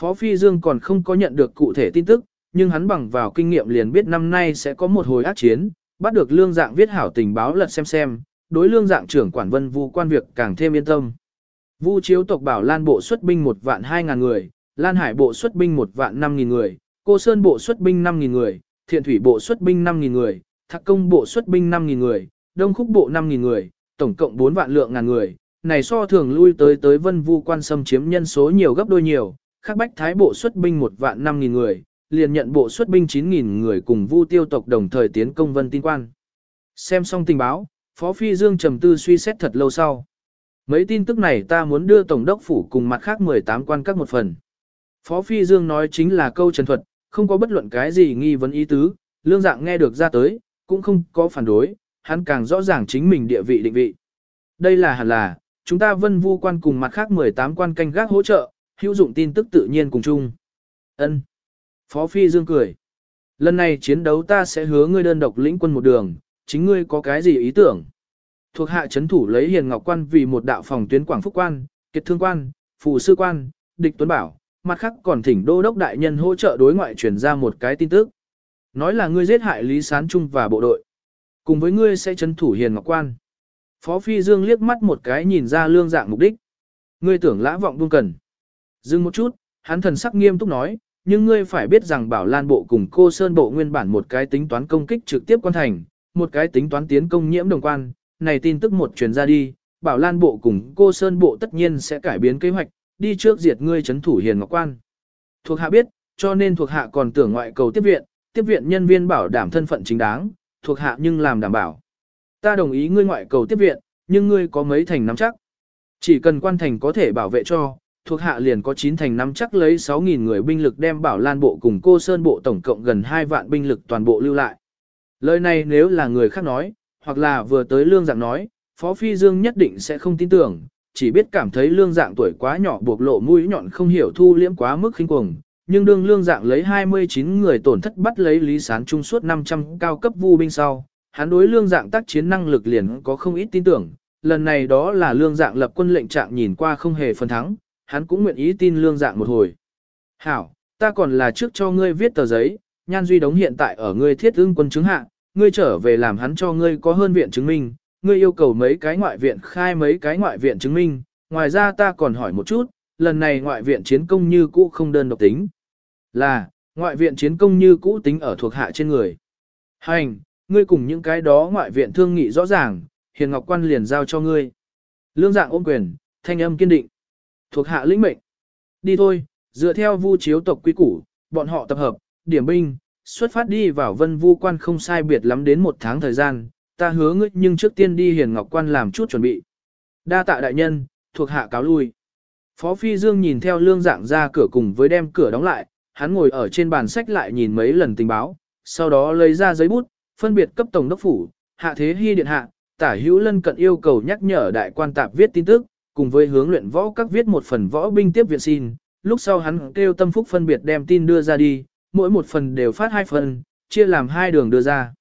Phó Phi Dương còn không có nhận được cụ thể tin tức, nhưng hắn bằng vào kinh nghiệm liền biết năm nay sẽ có một hồi ác chiến, bắt được lương dạng viết hảo tình báo lật xem xem, đối lương dạng trưởng quản vân vu quan việc càng thêm yên tâm. Vu chiếu tộc bảo Lan bộ xuất binh một vạn hai ngàn người, Lan Hải bộ xuất binh một vạn năm nghìn người, Cô Sơn bộ xuất binh năm nghìn người, Thiện Thủy bộ xuất binh năm nghìn người, Thạc Công bộ xuất binh năm nghìn người, Đông Khúc bộ năm nghìn người, tổng cộng bốn vạn lượng ngàn người. Này so thường lui tới tới Vân Vu quan xâm chiếm nhân số nhiều gấp đôi nhiều, khác Bách Thái bộ xuất binh một vạn năm nghìn người, liền nhận bộ xuất binh chín nghìn người cùng Vu tiêu tộc đồng thời tiến công Vân Tin quan. Xem xong tình báo, Phó Phi Dương trầm tư suy xét thật lâu sau. Mấy tin tức này ta muốn đưa Tổng đốc phủ cùng mặt khác 18 quan các một phần. Phó Phi Dương nói chính là câu trần thuật, không có bất luận cái gì nghi vấn ý tứ, lương dạng nghe được ra tới, cũng không có phản đối, hắn càng rõ ràng chính mình địa vị định vị. Đây là hẳn là, chúng ta vân vu quan cùng mặt khác 18 quan canh gác hỗ trợ, hữu dụng tin tức tự nhiên cùng chung. Ân. Phó Phi Dương cười. Lần này chiến đấu ta sẽ hứa ngươi đơn độc lĩnh quân một đường, chính ngươi có cái gì ý tưởng? Thuộc hạ chấn thủ lấy hiền ngọc quan vì một đạo phòng tuyến quảng phúc quan, kiệt thương quan, phù sư quan, địch tuấn bảo, mặt khác còn thỉnh đô đốc đại nhân hỗ trợ đối ngoại truyền ra một cái tin tức. Nói là ngươi giết hại Lý Sán Trung và bộ đội. Cùng với ngươi sẽ chấn thủ hiền ngọc quan. Phó Phi Dương liếc mắt một cái nhìn ra lương dạng mục đích. Ngươi tưởng lã vọng buông cần. Dừng một chút, hắn thần sắc nghiêm túc nói, nhưng ngươi phải biết rằng bảo lan bộ cùng cô Sơn bộ nguyên bản một cái tính toán công kích trực tiếp quan thành, một cái tính toán tiến công nhiễm đồng quan, này tin tức một truyền ra đi, bảo lan bộ cùng cô Sơn bộ tất nhiên sẽ cải biến kế hoạch, đi trước diệt ngươi chấn thủ hiền ngọc quan. Thuộc hạ biết, cho nên thuộc hạ còn tưởng ngoại cầu tiếp viện, tiếp viện nhân viên bảo đảm thân phận chính đáng, thuộc hạ nhưng làm đảm bảo. Ta đồng ý ngươi ngoại cầu tiếp viện, nhưng ngươi có mấy thành nắm chắc. Chỉ cần quan thành có thể bảo vệ cho, thuộc hạ liền có 9 thành nắm chắc lấy 6.000 người binh lực đem bảo lan bộ cùng cô sơn bộ tổng cộng gần 2 vạn binh lực toàn bộ lưu lại. Lời này nếu là người khác nói, hoặc là vừa tới lương dạng nói, Phó Phi Dương nhất định sẽ không tin tưởng, chỉ biết cảm thấy lương dạng tuổi quá nhỏ buộc lộ mũi nhọn không hiểu thu liễm quá mức khinh cuồng. Nhưng đương lương dạng lấy 29 người tổn thất bắt lấy Lý Sán Trung suốt 500 cao cấp vu binh sau, hắn đối lương dạng tác chiến năng lực liền có không ít tin tưởng, lần này đó là lương dạng lập quân lệnh trạng nhìn qua không hề phần thắng, hắn cũng nguyện ý tin lương dạng một hồi. Hảo, ta còn là trước cho ngươi viết tờ giấy, nhan duy đống hiện tại ở ngươi thiết ưng quân chứng hạ, ngươi trở về làm hắn cho ngươi có hơn viện chứng minh, ngươi yêu cầu mấy cái ngoại viện khai mấy cái ngoại viện chứng minh, ngoài ra ta còn hỏi một chút, lần này ngoại viện chiến công như cũ không đơn độc tính. Là, ngoại viện chiến công như cũ tính ở thuộc hạ trên người. Hành, ngươi cùng những cái đó ngoại viện thương nghị rõ ràng, hiền ngọc quan liền giao cho ngươi. Lương dạng ôm quyền, thanh âm kiên định. Thuộc hạ lĩnh mệnh. Đi thôi, dựa theo vu chiếu tộc quy củ, bọn họ tập hợp, điểm binh, xuất phát đi vào vân vu quan không sai biệt lắm đến một tháng thời gian, ta hứa ngươi nhưng trước tiên đi hiền ngọc quan làm chút chuẩn bị. Đa tạ đại nhân, thuộc hạ cáo lui. Phó Phi Dương nhìn theo lương dạng ra cửa cùng với đem cửa đóng lại, hắn ngồi ở trên bàn sách lại nhìn mấy lần tình báo, sau đó lấy ra giấy bút, phân biệt cấp tổng đốc phủ, hạ thế hy điện hạ, tả hữu lân cận yêu cầu nhắc nhở đại quan tạp viết tin tức, cùng với hướng luyện võ các viết một phần võ binh tiếp viện xin, lúc sau hắn kêu tâm phúc phân biệt đem tin đưa ra đi, mỗi một phần đều phát hai phần, chia làm hai đường đưa ra.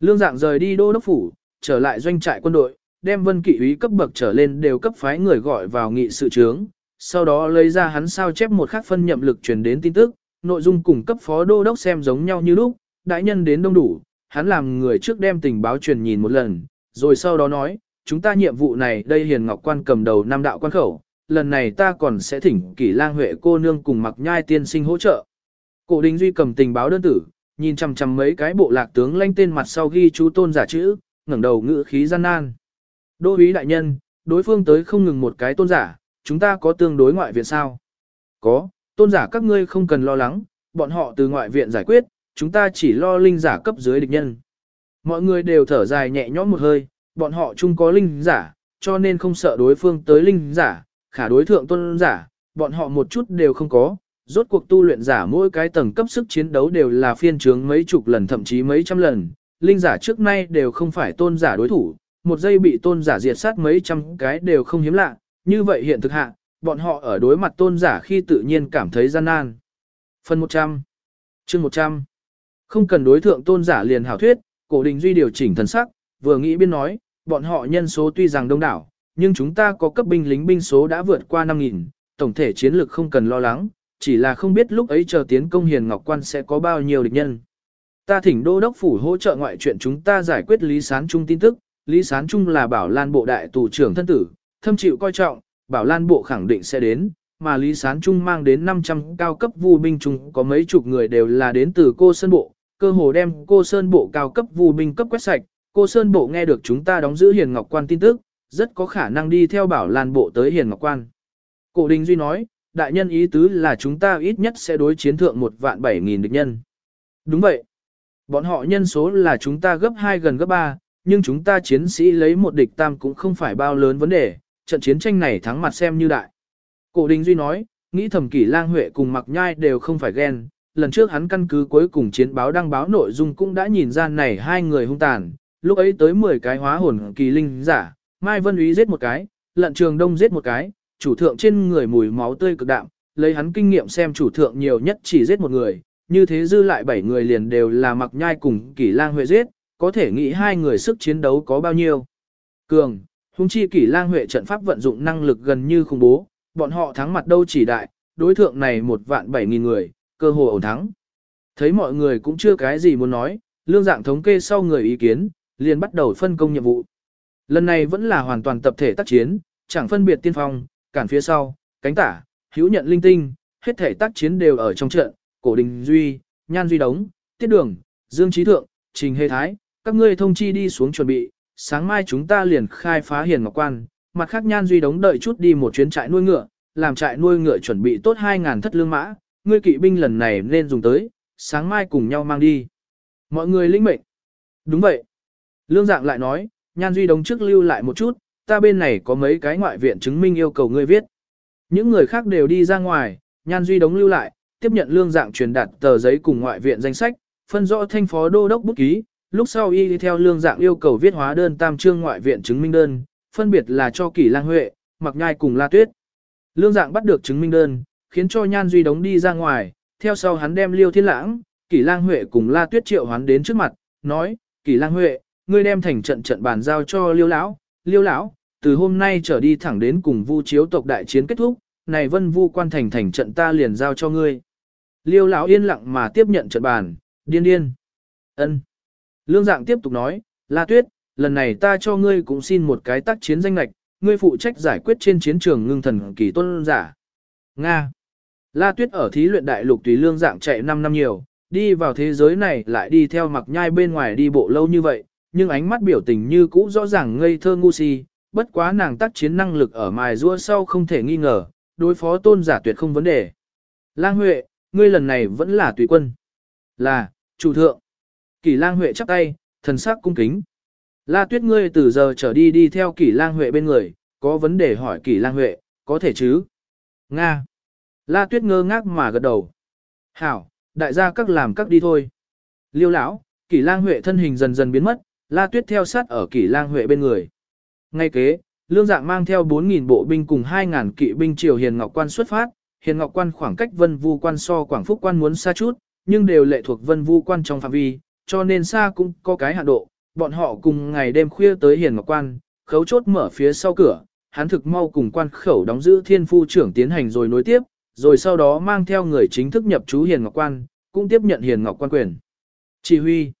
Lương dạng rời đi đô đốc phủ, trở lại doanh trại quân đội, đem vân kỵ úy cấp bậc trở lên đều cấp phái người gọi vào nghị sự trướng, sau đó lấy ra hắn sao chép một khắc phân nhậm lực truyền đến tin tức, nội dung cùng cấp phó đô đốc xem giống nhau như lúc, đại nhân đến đông đủ, hắn làm người trước đem tình báo truyền nhìn một lần, rồi sau đó nói, chúng ta nhiệm vụ này đây hiền ngọc quan cầm đầu năm đạo quan khẩu, lần này ta còn sẽ thỉnh kỷ lang huệ cô nương cùng mặc nhai tiên sinh hỗ trợ. Cổ đình duy cầm tình báo đơn tử, nhìn chằm chằm mấy cái bộ lạc tướng lanh tên mặt sau ghi chú tôn giả chữ, ngẩng đầu ngữ khí gian nan. Đô úy đại nhân, đối phương tới không ngừng một cái tôn giả, chúng ta có tương đối ngoại viện sao? Có, tôn giả các ngươi không cần lo lắng, bọn họ từ ngoại viện giải quyết, chúng ta chỉ lo linh giả cấp dưới địch nhân. Mọi người đều thở dài nhẹ nhõm một hơi, bọn họ chung có linh giả, cho nên không sợ đối phương tới linh giả, khả đối thượng tôn giả, bọn họ một chút đều không có. Rốt cuộc tu luyện giả mỗi cái tầng cấp sức chiến đấu đều là phiên trướng mấy chục lần thậm chí mấy trăm lần, linh giả trước nay đều không phải tôn giả đối thủ, một giây bị tôn giả diệt sát mấy trăm cái đều không hiếm lạ, như vậy hiện thực hạ, bọn họ ở đối mặt tôn giả khi tự nhiên cảm thấy gian nan. Phần 100 chương 100 Không cần đối thượng tôn giả liền hảo thuyết, cổ đình duy điều chỉnh thần sắc, vừa nghĩ biên nói, bọn họ nhân số tuy rằng đông đảo, nhưng chúng ta có cấp binh lính binh số đã vượt qua 5.000, tổng thể chiến lược không cần lo lắng, chỉ là không biết lúc ấy chờ tiến công hiền ngọc quan sẽ có bao nhiêu địch nhân. Ta thỉnh đô đốc phủ hỗ trợ ngoại chuyện chúng ta giải quyết Lý Sán Trung tin tức, Lý Sán Trung là bảo lan bộ đại tù trưởng thân tử, thâm chịu coi trọng, bảo lan bộ khẳng định sẽ đến, mà Lý Sán Trung mang đến 500 cao cấp vu binh trung có mấy chục người đều là đến từ cô Sơn Bộ, cơ hồ đem cô Sơn Bộ cao cấp vu binh cấp quét sạch, cô Sơn Bộ nghe được chúng ta đóng giữ Hiền Ngọc Quan tin tức, rất có khả năng đi theo bảo lan bộ tới Hiền Ngọc Quan. Cổ Đình Duy nói, đại nhân ý tứ là chúng ta ít nhất sẽ đối chiến thượng một vạn bảy nghìn địch nhân. Đúng vậy. Bọn họ nhân số là chúng ta gấp 2 gần gấp 3, nhưng chúng ta chiến sĩ lấy một địch tam cũng không phải bao lớn vấn đề, trận chiến tranh này thắng mặt xem như đại. Cổ Đình Duy nói, nghĩ thầm kỷ lang huệ cùng mặc nhai đều không phải ghen, lần trước hắn căn cứ cuối cùng chiến báo đăng báo nội dung cũng đã nhìn ra này hai người hung tàn, lúc ấy tới 10 cái hóa hồn kỳ linh giả, Mai Vân Úy giết một cái, lận trường đông giết một cái, chủ thượng trên người mùi máu tươi cực đạm, lấy hắn kinh nghiệm xem chủ thượng nhiều nhất chỉ giết một người, như thế dư lại 7 người liền đều là mặc nhai cùng kỷ lang huệ giết, có thể nghĩ hai người sức chiến đấu có bao nhiêu. Cường, hung chi kỷ lang huệ trận pháp vận dụng năng lực gần như khủng bố, bọn họ thắng mặt đâu chỉ đại, đối thượng này một vạn bảy nghìn người, cơ hồ ổn thắng. Thấy mọi người cũng chưa cái gì muốn nói, lương dạng thống kê sau người ý kiến, liền bắt đầu phân công nhiệm vụ. Lần này vẫn là hoàn toàn tập thể tác chiến, chẳng phân biệt tiên phong, cản phía sau, cánh tả, hữu nhận linh tinh, hết thể tác chiến đều ở trong trận, cổ đình duy, nhan duy đống, tiết đường, dương trí thượng, trình hề thái, các ngươi thông chi đi xuống chuẩn bị, sáng mai chúng ta liền khai phá hiền ngọc quan, mặt khác nhan duy đống đợi chút đi một chuyến trại nuôi ngựa, làm trại nuôi ngựa chuẩn bị tốt 2.000 thất lương mã, ngươi kỵ binh lần này nên dùng tới, sáng mai cùng nhau mang đi. Mọi người linh mệnh. Đúng vậy. Lương dạng lại nói, nhan duy đống trước lưu lại một chút, ta bên này có mấy cái ngoại viện chứng minh yêu cầu ngươi viết. Những người khác đều đi ra ngoài, nhan duy đóng lưu lại, tiếp nhận lương dạng truyền đạt tờ giấy cùng ngoại viện danh sách, phân rõ thanh phó đô đốc bút ký, lúc sau y đi theo lương dạng yêu cầu viết hóa đơn tam trương ngoại viện chứng minh đơn, phân biệt là cho kỷ lang huệ, mặc nhai cùng la tuyết. Lương dạng bắt được chứng minh đơn, khiến cho nhan duy đóng đi ra ngoài, theo sau hắn đem liêu thiên lãng, kỷ lang huệ cùng la tuyết triệu hoán đến trước mặt, nói, kỷ lang huệ, ngươi đem thành trận trận bàn giao cho liêu lão, liêu lão, từ hôm nay trở đi thẳng đến cùng vu chiếu tộc đại chiến kết thúc, này vân vu quan thành thành trận ta liền giao cho ngươi. Liêu lão yên lặng mà tiếp nhận trận bàn, điên điên. ân. Lương dạng tiếp tục nói, La Tuyết, lần này ta cho ngươi cũng xin một cái tác chiến danh lạch, ngươi phụ trách giải quyết trên chiến trường ngưng thần kỳ tôn giả. Nga. La Tuyết ở thí luyện đại lục tùy lương dạng chạy 5 năm nhiều, đi vào thế giới này lại đi theo mặc nhai bên ngoài đi bộ lâu như vậy, nhưng ánh mắt biểu tình như cũ rõ ràng ngây thơ ngu si, bất quá nàng tác chiến năng lực ở mài rua sau không thể nghi ngờ, đối phó tôn giả tuyệt không vấn đề. Lang Huệ, ngươi lần này vẫn là tùy quân. Là, chủ thượng. Kỷ lang Huệ chắp tay, thần sắc cung kính. La tuyết ngươi từ giờ trở đi đi theo kỷ lang Huệ bên người, có vấn đề hỏi kỷ lang Huệ, có thể chứ? Nga. La tuyết ngơ ngác mà gật đầu. Hảo, đại gia các làm các đi thôi. Liêu lão, kỷ lang Huệ thân hình dần dần biến mất, la tuyết theo sát ở kỷ lang Huệ bên người. Ngay kế, lương dạng mang theo 4.000 bộ binh cùng 2.000 kỵ binh triều Hiền Ngọc Quan xuất phát. Hiền Ngọc Quan khoảng cách Vân Vu Quan so Quảng Phúc Quan muốn xa chút, nhưng đều lệ thuộc Vân Vu Quan trong phạm vi, cho nên xa cũng có cái hạn độ. Bọn họ cùng ngày đêm khuya tới Hiền Ngọc Quan, khấu chốt mở phía sau cửa, hắn thực mau cùng quan khẩu đóng giữ thiên phu trưởng tiến hành rồi nối tiếp, rồi sau đó mang theo người chính thức nhập chú Hiền Ngọc Quan, cũng tiếp nhận Hiền Ngọc Quan quyền. Chỉ huy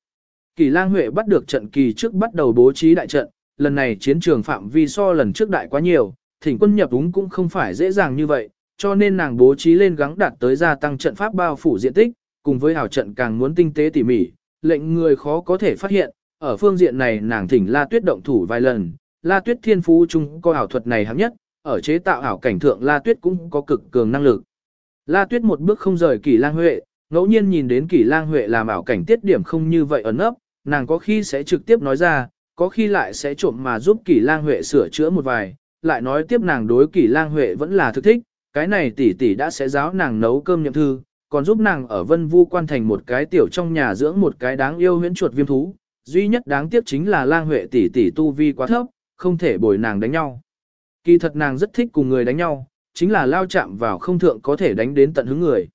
Kỳ Lang Huệ bắt được trận kỳ trước bắt đầu bố trí đại trận, lần này chiến trường phạm vi so lần trước đại quá nhiều, thỉnh quân nhập đúng cũng không phải dễ dàng như vậy, cho nên nàng bố trí lên gắng đạt tới gia tăng trận pháp bao phủ diện tích, cùng với hảo trận càng muốn tinh tế tỉ mỉ, lệnh người khó có thể phát hiện, ở phương diện này nàng thỉnh La Tuyết động thủ vài lần, La Tuyết thiên phú chung có ảo thuật này hạng nhất, ở chế tạo ảo cảnh thượng La Tuyết cũng có cực cường năng lực. La Tuyết một bước không rời Kỷ Lang Huệ, ngẫu nhiên nhìn đến Kỷ Lang Huệ làm ảo cảnh tiết điểm không như vậy ẩn ấp, nàng có khi sẽ trực tiếp nói ra, có khi lại sẽ trộm mà giúp Kỷ Lang Huệ sửa chữa một vài, lại nói tiếp nàng đối Kỷ Lang Huệ vẫn là thực thích, cái này tỷ tỷ đã sẽ giáo nàng nấu cơm nhậm thư, còn giúp nàng ở Vân Vu quan thành một cái tiểu trong nhà dưỡng một cái đáng yêu huyễn chuột viêm thú, duy nhất đáng tiếc chính là Lang Huệ tỷ tỷ tu vi quá thấp, không thể bồi nàng đánh nhau. Kỳ thật nàng rất thích cùng người đánh nhau, chính là lao chạm vào không thượng có thể đánh đến tận hứng người.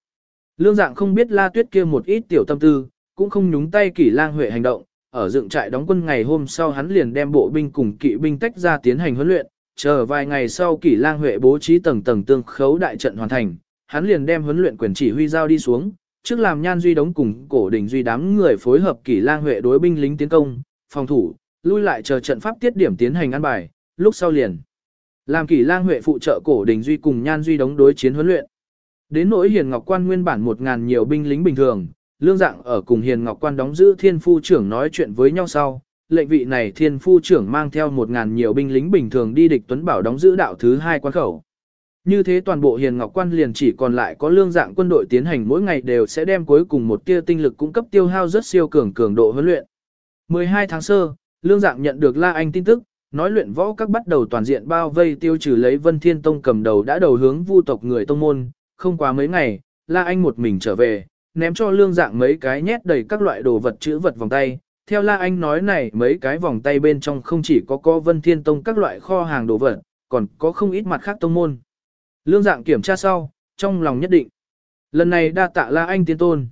Lương dạng không biết La Tuyết kia một ít tiểu tâm tư, cũng không nhúng tay Kỷ Lang Huệ hành động, ở dựng trại đóng quân ngày hôm sau hắn liền đem bộ binh cùng kỵ binh tách ra tiến hành huấn luyện, chờ vài ngày sau kỷ lang huệ bố trí tầng tầng tương khấu đại trận hoàn thành, hắn liền đem huấn luyện quyền chỉ huy giao đi xuống, trước làm nhan duy đóng cùng cổ đỉnh duy đám người phối hợp kỷ lang huệ đối binh lính tiến công, phòng thủ, lui lại chờ trận pháp tiết điểm tiến hành ăn bài, lúc sau liền làm kỷ lang huệ phụ trợ cổ đỉnh duy cùng nhan duy đóng đối chiến huấn luyện. Đến nỗi hiền ngọc quan nguyên bản một ngàn nhiều binh lính bình thường, lương dạng ở cùng hiền ngọc quan đóng giữ thiên phu trưởng nói chuyện với nhau sau, lệnh vị này thiên phu trưởng mang theo một ngàn nhiều binh lính bình thường đi địch tuấn bảo đóng giữ đạo thứ hai quan khẩu. Như thế toàn bộ hiền ngọc quan liền chỉ còn lại có lương dạng quân đội tiến hành mỗi ngày đều sẽ đem cuối cùng một tia tinh lực cung cấp tiêu hao rất siêu cường cường độ huấn luyện. 12 tháng sơ, lương dạng nhận được La Anh tin tức, nói luyện võ các bắt đầu toàn diện bao vây tiêu trừ lấy Vân Thiên Tông cầm đầu đã đầu hướng vu tộc người tông môn, không quá mấy ngày, La Anh một mình trở về, ném cho lương dạng mấy cái nhét đầy các loại đồ vật chữ vật vòng tay. Theo La Anh nói này mấy cái vòng tay bên trong không chỉ có có Vân Thiên Tông các loại kho hàng đồ vật, còn có không ít mặt khác tông môn. Lương dạng kiểm tra sau, trong lòng nhất định. Lần này đa tạ La Anh tiên tôn.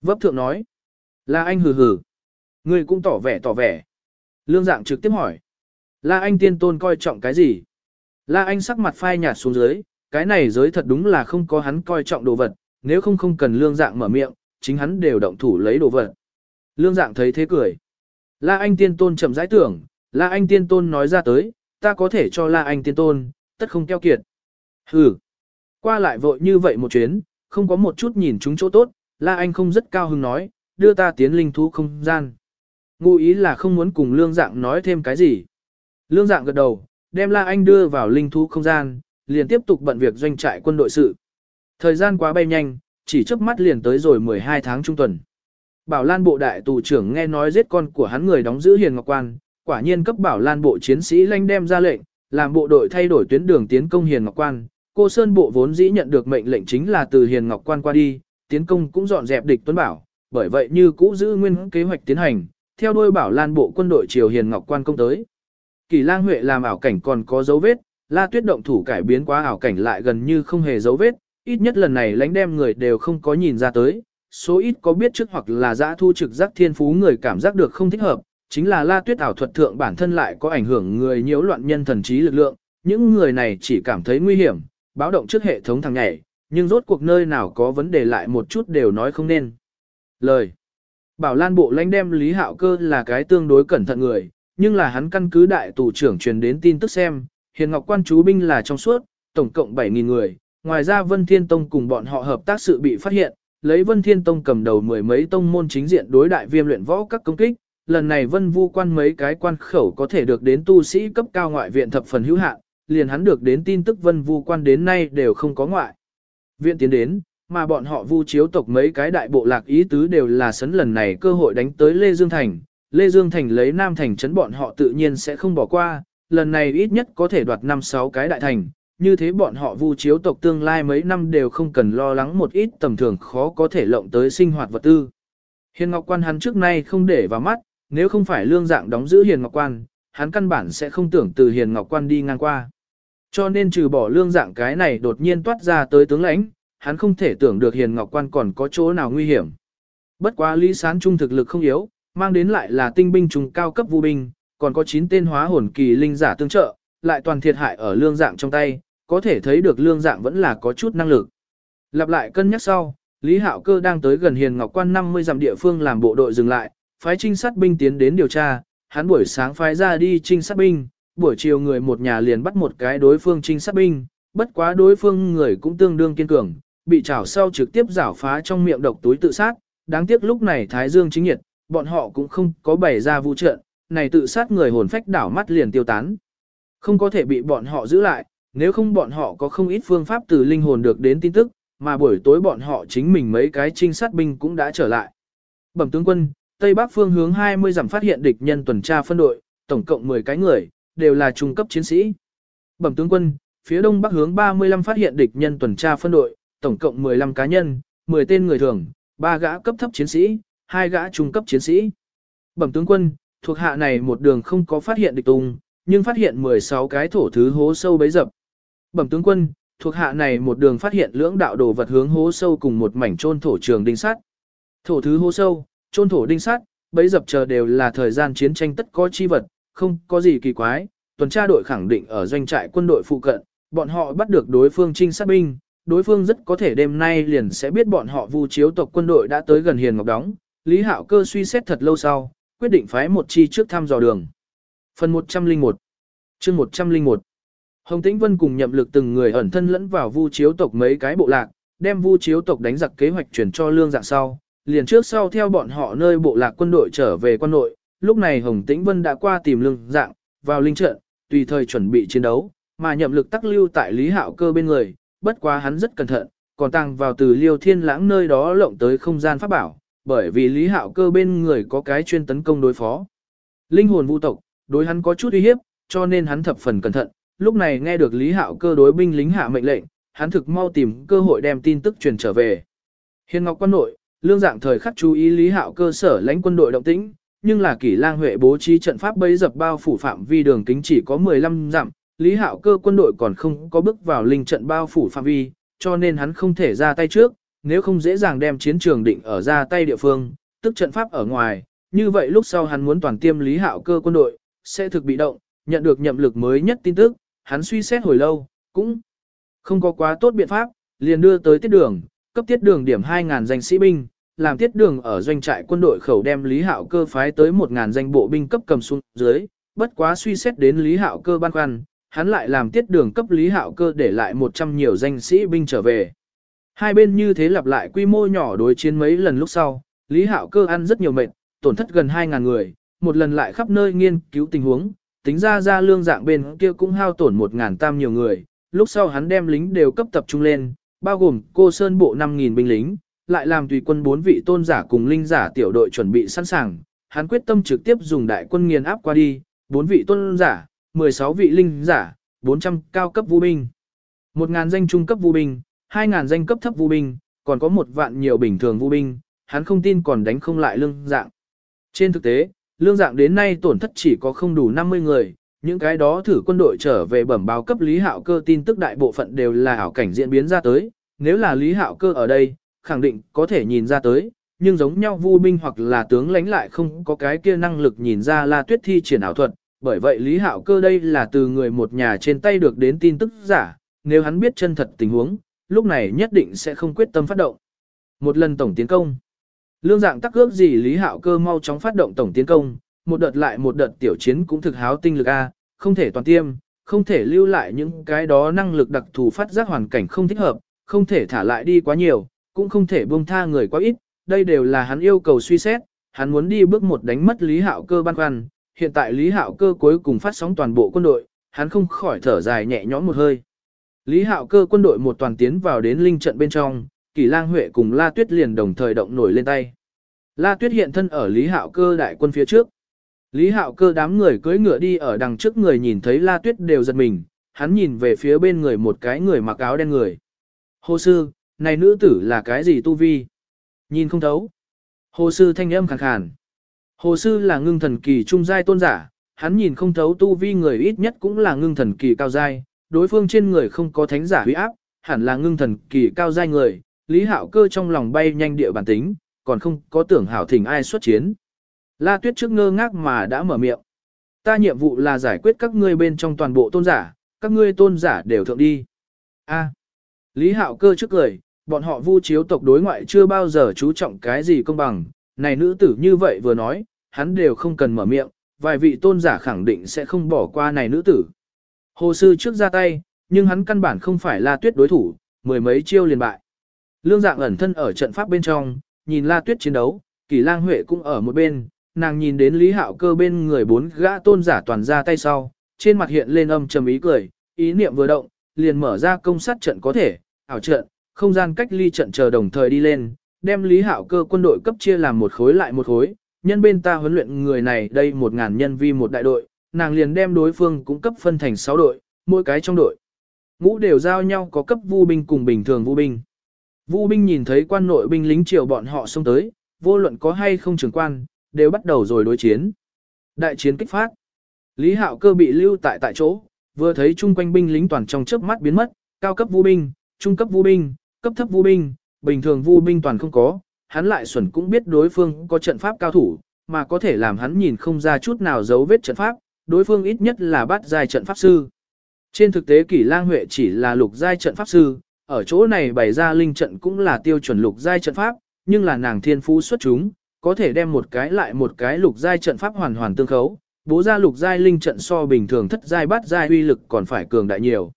Vấp thượng nói. La Anh hừ hừ. Người cũng tỏ vẻ tỏ vẻ. Lương dạng trực tiếp hỏi. La Anh tiên tôn coi trọng cái gì? La Anh sắc mặt phai nhạt xuống dưới, cái này giới thật đúng là không có hắn coi trọng đồ vật, nếu không không cần lương dạng mở miệng, chính hắn đều động thủ lấy đồ vật. Lương dạng thấy thế cười. La Anh Tiên Tôn chậm rãi tưởng, La Anh Tiên Tôn nói ra tới, ta có thể cho La Anh Tiên Tôn, tất không keo kiệt. Hừ. Qua lại vội như vậy một chuyến, không có một chút nhìn chúng chỗ tốt, La Anh không rất cao hứng nói, đưa ta tiến linh thú không gian. Ngụ ý là không muốn cùng lương dạng nói thêm cái gì. Lương dạng gật đầu, đem La Anh đưa vào linh thú không gian, liền tiếp tục bận việc doanh trại quân đội sự. Thời gian quá bay nhanh, chỉ trước mắt liền tới rồi 12 tháng trung tuần. Bảo Lan bộ đại tù trưởng nghe nói giết con của hắn người đóng giữ Hiền Ngọc Quan, quả nhiên cấp Bảo Lan bộ chiến sĩ lanh đem ra lệnh, làm bộ đội thay đổi tuyến đường tiến công Hiền Ngọc Quan. Cô Sơn bộ vốn dĩ nhận được mệnh lệnh chính là từ Hiền Ngọc Quan qua đi, tiến công cũng dọn dẹp địch tuấn bảo, bởi vậy như cũ giữ nguyên kế hoạch tiến hành, theo đuôi Bảo Lan bộ quân đội triều Hiền Ngọc Quan công tới. Kỳ Lang Huệ làm ảo cảnh còn có dấu vết, La Tuyết động thủ cải biến quá ảo cảnh lại gần như không hề dấu vết, ít nhất lần này lãnh đem người đều không có nhìn ra tới, số ít có biết trước hoặc là giã thu trực giác thiên phú người cảm giác được không thích hợp, chính là La Tuyết ảo thuật thượng bản thân lại có ảnh hưởng người nhiễu loạn nhân thần trí lực lượng, những người này chỉ cảm thấy nguy hiểm, báo động trước hệ thống thằng nhảy, nhưng rốt cuộc nơi nào có vấn đề lại một chút đều nói không nên. Lời Bảo Lan bộ lãnh đem Lý Hạo Cơ là cái tương đối cẩn thận người, nhưng là hắn căn cứ đại tù trưởng truyền đến tin tức xem, Hiền Ngọc quan chú binh là trong suốt, tổng cộng 7.000 người, ngoài ra Vân Thiên Tông cùng bọn họ hợp tác sự bị phát hiện, lấy Vân Thiên Tông cầm đầu mười mấy tông môn chính diện đối đại viêm luyện võ các công kích, lần này Vân Vu quan mấy cái quan khẩu có thể được đến tu sĩ cấp cao ngoại viện thập phần hữu hạn, liền hắn được đến tin tức Vân Vu quan đến nay đều không có ngoại. Viện tiến đến, mà bọn họ Vu chiếu tộc mấy cái đại bộ lạc ý tứ đều là sấn lần này cơ hội đánh tới Lê Dương Thành, Lê Dương Thành lấy Nam Thành chấn bọn họ tự nhiên sẽ không bỏ qua, lần này ít nhất có thể đoạt 5-6 cái đại thành, như thế bọn họ vu chiếu tộc tương lai mấy năm đều không cần lo lắng một ít tầm thường khó có thể lộng tới sinh hoạt vật tư. Hiền Ngọc Quan hắn trước nay không để vào mắt, nếu không phải lương dạng đóng giữ Hiền Ngọc Quan, hắn căn bản sẽ không tưởng từ Hiền Ngọc Quan đi ngang qua. Cho nên trừ bỏ lương dạng cái này đột nhiên toát ra tới tướng lãnh, hắn không thể tưởng được Hiền Ngọc Quan còn có chỗ nào nguy hiểm. Bất quá Lý Sán Trung thực lực không yếu, mang đến lại là tinh binh trùng cao cấp vu binh, còn có 9 tên hóa hồn kỳ linh giả tương trợ, lại toàn thiệt hại ở lương dạng trong tay, có thể thấy được lương dạng vẫn là có chút năng lực. Lặp lại cân nhắc sau, Lý Hạo Cơ đang tới gần Hiền Ngọc Quan 50 dặm địa phương làm bộ đội dừng lại, phái trinh sát binh tiến đến điều tra, hắn buổi sáng phái ra đi trinh sát binh, buổi chiều người một nhà liền bắt một cái đối phương trinh sát binh, bất quá đối phương người cũng tương đương kiên cường, bị chảo sau trực tiếp rảo phá trong miệng độc túi tự sát, đáng tiếc lúc này Thái Dương chính nhiệt, bọn họ cũng không có bày ra vũ trận, này tự sát người hồn phách đảo mắt liền tiêu tán. Không có thể bị bọn họ giữ lại, nếu không bọn họ có không ít phương pháp từ linh hồn được đến tin tức, mà buổi tối bọn họ chính mình mấy cái trinh sát binh cũng đã trở lại. Bẩm tướng quân, Tây Bắc phương hướng 20 dặm phát hiện địch nhân tuần tra phân đội, tổng cộng 10 cái người, đều là trung cấp chiến sĩ. Bẩm tướng quân, phía Đông Bắc hướng 35 phát hiện địch nhân tuần tra phân đội, tổng cộng 15 cá nhân, 10 tên người thường, 3 gã cấp thấp chiến sĩ, 2 gã trung cấp chiến sĩ. Bẩm tướng quân, thuộc hạ này một đường không có phát hiện địch tung, nhưng phát hiện 16 cái thổ thứ hố sâu bấy dập. Bẩm tướng quân, thuộc hạ này một đường phát hiện lưỡng đạo đồ vật hướng hố sâu cùng một mảnh trôn thổ trường đinh sắt. Thổ thứ hố sâu, trôn thổ đinh sắt, bấy dập chờ đều là thời gian chiến tranh tất có chi vật, không có gì kỳ quái. Tuần tra đội khẳng định ở doanh trại quân đội phụ cận, bọn họ bắt được đối phương trinh sát binh, đối phương rất có thể đêm nay liền sẽ biết bọn họ vu chiếu tộc quân đội đã tới gần Hiền Ngọc đóng. Lý Hạo Cơ suy xét thật lâu sau, quyết định phái một chi trước thăm dò đường. Phần 101 chương 101 Hồng Tĩnh Vân cùng nhậm lực từng người ẩn thân lẫn vào vu chiếu tộc mấy cái bộ lạc, đem vu chiếu tộc đánh giặc kế hoạch chuyển cho lương dạng sau, liền trước sau theo bọn họ nơi bộ lạc quân đội trở về quân nội, lúc này Hồng Tĩnh Vân đã qua tìm lương dạng, vào linh trận, tùy thời chuẩn bị chiến đấu, mà nhậm lực tắc lưu tại Lý Hạo Cơ bên người, bất quá hắn rất cẩn thận, còn tăng vào từ Liêu Thiên Lãng nơi đó lộng tới không gian pháp bảo, bởi vì Lý Hạo Cơ bên người có cái chuyên tấn công đối phó. Linh hồn vu tộc, đối hắn có chút uy hiếp, cho nên hắn thập phần cẩn thận, lúc này nghe được Lý Hạo cơ đối binh lính hạ mệnh lệnh, hắn thực mau tìm cơ hội đem tin tức truyền trở về. Hiền Ngọc quân nội, lương dạng thời khắc chú ý Lý Hạo cơ sở lãnh quân đội động tĩnh, nhưng là Kỷ Lang Huệ bố trí trận pháp bấy dập bao phủ phạm vi đường kính chỉ có 15 dặm, Lý Hạo cơ quân đội còn không có bước vào linh trận bao phủ phạm vi, cho nên hắn không thể ra tay trước, nếu không dễ dàng đem chiến trường định ở ra tay địa phương, tức trận pháp ở ngoài, như vậy lúc sau hắn muốn toàn tiêm Lý Hạo cơ quân đội, sẽ thực bị động, nhận được nhậm lực mới nhất tin tức, hắn suy xét hồi lâu, cũng Không có quá tốt biện pháp, liền đưa tới tiết đường, cấp tiết đường điểm 2.000 danh sĩ binh, làm tiết đường ở doanh trại quân đội khẩu đem Lý Hạo cơ phái tới 1.000 danh bộ binh cấp cầm xuống dưới, bất quá suy xét đến Lý Hạo cơ ban khoăn, hắn lại làm tiết đường cấp Lý Hạo cơ để lại 100 nhiều danh sĩ binh trở về. Hai bên như thế lặp lại quy mô nhỏ đối chiến mấy lần lúc sau, Lý Hạo cơ ăn rất nhiều mệt, tổn thất gần 2.000 người, một lần lại khắp nơi nghiên cứu tình huống, tính ra ra lương dạng bên kia cũng hao tổn một ngàn tam nhiều người, lúc sau hắn đem lính đều cấp tập trung lên, bao gồm cô sơn bộ 5.000 binh lính, lại làm tùy quân bốn vị tôn giả cùng linh giả tiểu đội chuẩn bị sẵn sàng, hắn quyết tâm trực tiếp dùng đại quân nghiền áp qua đi, bốn vị tôn giả, 16 vị linh giả, 400 cao cấp vũ binh, 1.000 danh trung cấp vũ binh, 2.000 danh cấp thấp vũ binh, còn có một vạn nhiều bình thường vũ binh, hắn không tin còn đánh không lại lương dạng. Trên thực tế, lương dạng đến nay tổn thất chỉ có không đủ 50 người, những cái đó thử quân đội trở về bẩm báo cấp Lý Hạo Cơ tin tức đại bộ phận đều là ảo cảnh diễn biến ra tới, nếu là Lý Hạo Cơ ở đây, khẳng định có thể nhìn ra tới, nhưng giống nhau vu binh hoặc là tướng lãnh lại không có cái kia năng lực nhìn ra La Tuyết thi triển ảo thuật, bởi vậy Lý Hạo Cơ đây là từ người một nhà trên tay được đến tin tức giả, nếu hắn biết chân thật tình huống, lúc này nhất định sẽ không quyết tâm phát động. Một lần tổng tiến công, lương dạng tắc ước gì Lý Hạo Cơ mau chóng phát động tổng tiến công, một đợt lại một đợt tiểu chiến cũng thực háo tinh lực A, không thể toàn tiêm, không thể lưu lại những cái đó năng lực đặc thù phát giác hoàn cảnh không thích hợp, không thể thả lại đi quá nhiều, cũng không thể buông tha người quá ít, đây đều là hắn yêu cầu suy xét, hắn muốn đi bước một đánh mất Lý Hạo cơ ban khoăn, hiện tại Lý Hạo cơ cuối cùng phát sóng toàn bộ quân đội, hắn không khỏi thở dài nhẹ nhõm một hơi. Lý Hạo cơ quân đội một toàn tiến vào đến linh trận bên trong, Kỳ Lang Huệ cùng La Tuyết liền đồng thời động nổi lên tay. La Tuyết hiện thân ở Lý Hạo cơ đại quân phía trước. Lý Hạo cơ đám người cưỡi ngựa đi ở đằng trước người nhìn thấy La Tuyết đều giật mình, hắn nhìn về phía bên người một cái người mặc áo đen người. Hồ sư, này nữ tử là cái gì tu vi? Nhìn không thấu. Hồ sư thanh âm khàn khàn. Hồ sư là ngưng thần kỳ trung giai tôn giả, hắn nhìn không thấu tu vi người ít nhất cũng là ngưng thần kỳ cao giai, đối phương trên người không có thánh giả huy áp, hẳn là ngưng thần kỳ cao giai người, Lý Hạo cơ trong lòng bay nhanh địa bản tính, còn không có tưởng hảo thỉnh ai xuất chiến. La Tuyết trước ngơ ngác mà đã mở miệng. Ta nhiệm vụ là giải quyết các ngươi bên trong toàn bộ tôn giả, các ngươi tôn giả đều thượng đi. A. Lý Hạo cơ trước cười, bọn họ vu chiếu tộc đối ngoại chưa bao giờ chú trọng cái gì công bằng, này nữ tử như vậy vừa nói, hắn đều không cần mở miệng, vài vị tôn giả khẳng định sẽ không bỏ qua này nữ tử. Hồ sư trước ra tay, nhưng hắn căn bản không phải La Tuyết đối thủ, mười mấy chiêu liền bại. Lương dạng ẩn thân ở trận pháp bên trong, nhìn La Tuyết chiến đấu, Kỳ Lang Huệ cũng ở một bên, nàng nhìn đến Lý Hạo cơ bên người bốn gã tôn giả toàn ra tay sau, trên mặt hiện lên âm trầm ý cười, ý niệm vừa động, liền mở ra công sát trận có thể, ảo trận, không gian cách ly trận chờ đồng thời đi lên, đem Lý Hạo cơ quân đội cấp chia làm một khối lại một khối, nhân bên ta huấn luyện người này đây một ngàn nhân vi một đại đội, nàng liền đem đối phương cũng cấp phân thành 6 đội, mỗi cái trong đội. Ngũ đều giao nhau có cấp vu binh cùng bình thường vu binh. Vu binh nhìn thấy quan nội binh lính triều bọn họ xông tới, vô luận có hay không trưởng quan, đều bắt đầu rồi đối chiến. Đại chiến kích phát. Lý Hạo cơ bị lưu tại tại chỗ, vừa thấy chung quanh binh lính toàn trong chớp mắt biến mất, cao cấp vu binh, trung cấp vu binh, cấp thấp vu binh, bình thường vu binh toàn không có, hắn lại xuẩn cũng biết đối phương có trận pháp cao thủ, mà có thể làm hắn nhìn không ra chút nào dấu vết trận pháp, đối phương ít nhất là bát giai trận pháp sư. Trên thực tế Kỷ Lang Huệ chỉ là lục giai trận pháp sư, ở chỗ này bày ra linh trận cũng là tiêu chuẩn lục giai trận pháp, nhưng là nàng thiên phú xuất chúng, có thể đem một cái lại một cái lục giai trận pháp hoàn hoàn tương khấu, bố ra lục giai linh trận so bình thường thất giai bát giai uy lực còn phải cường đại nhiều.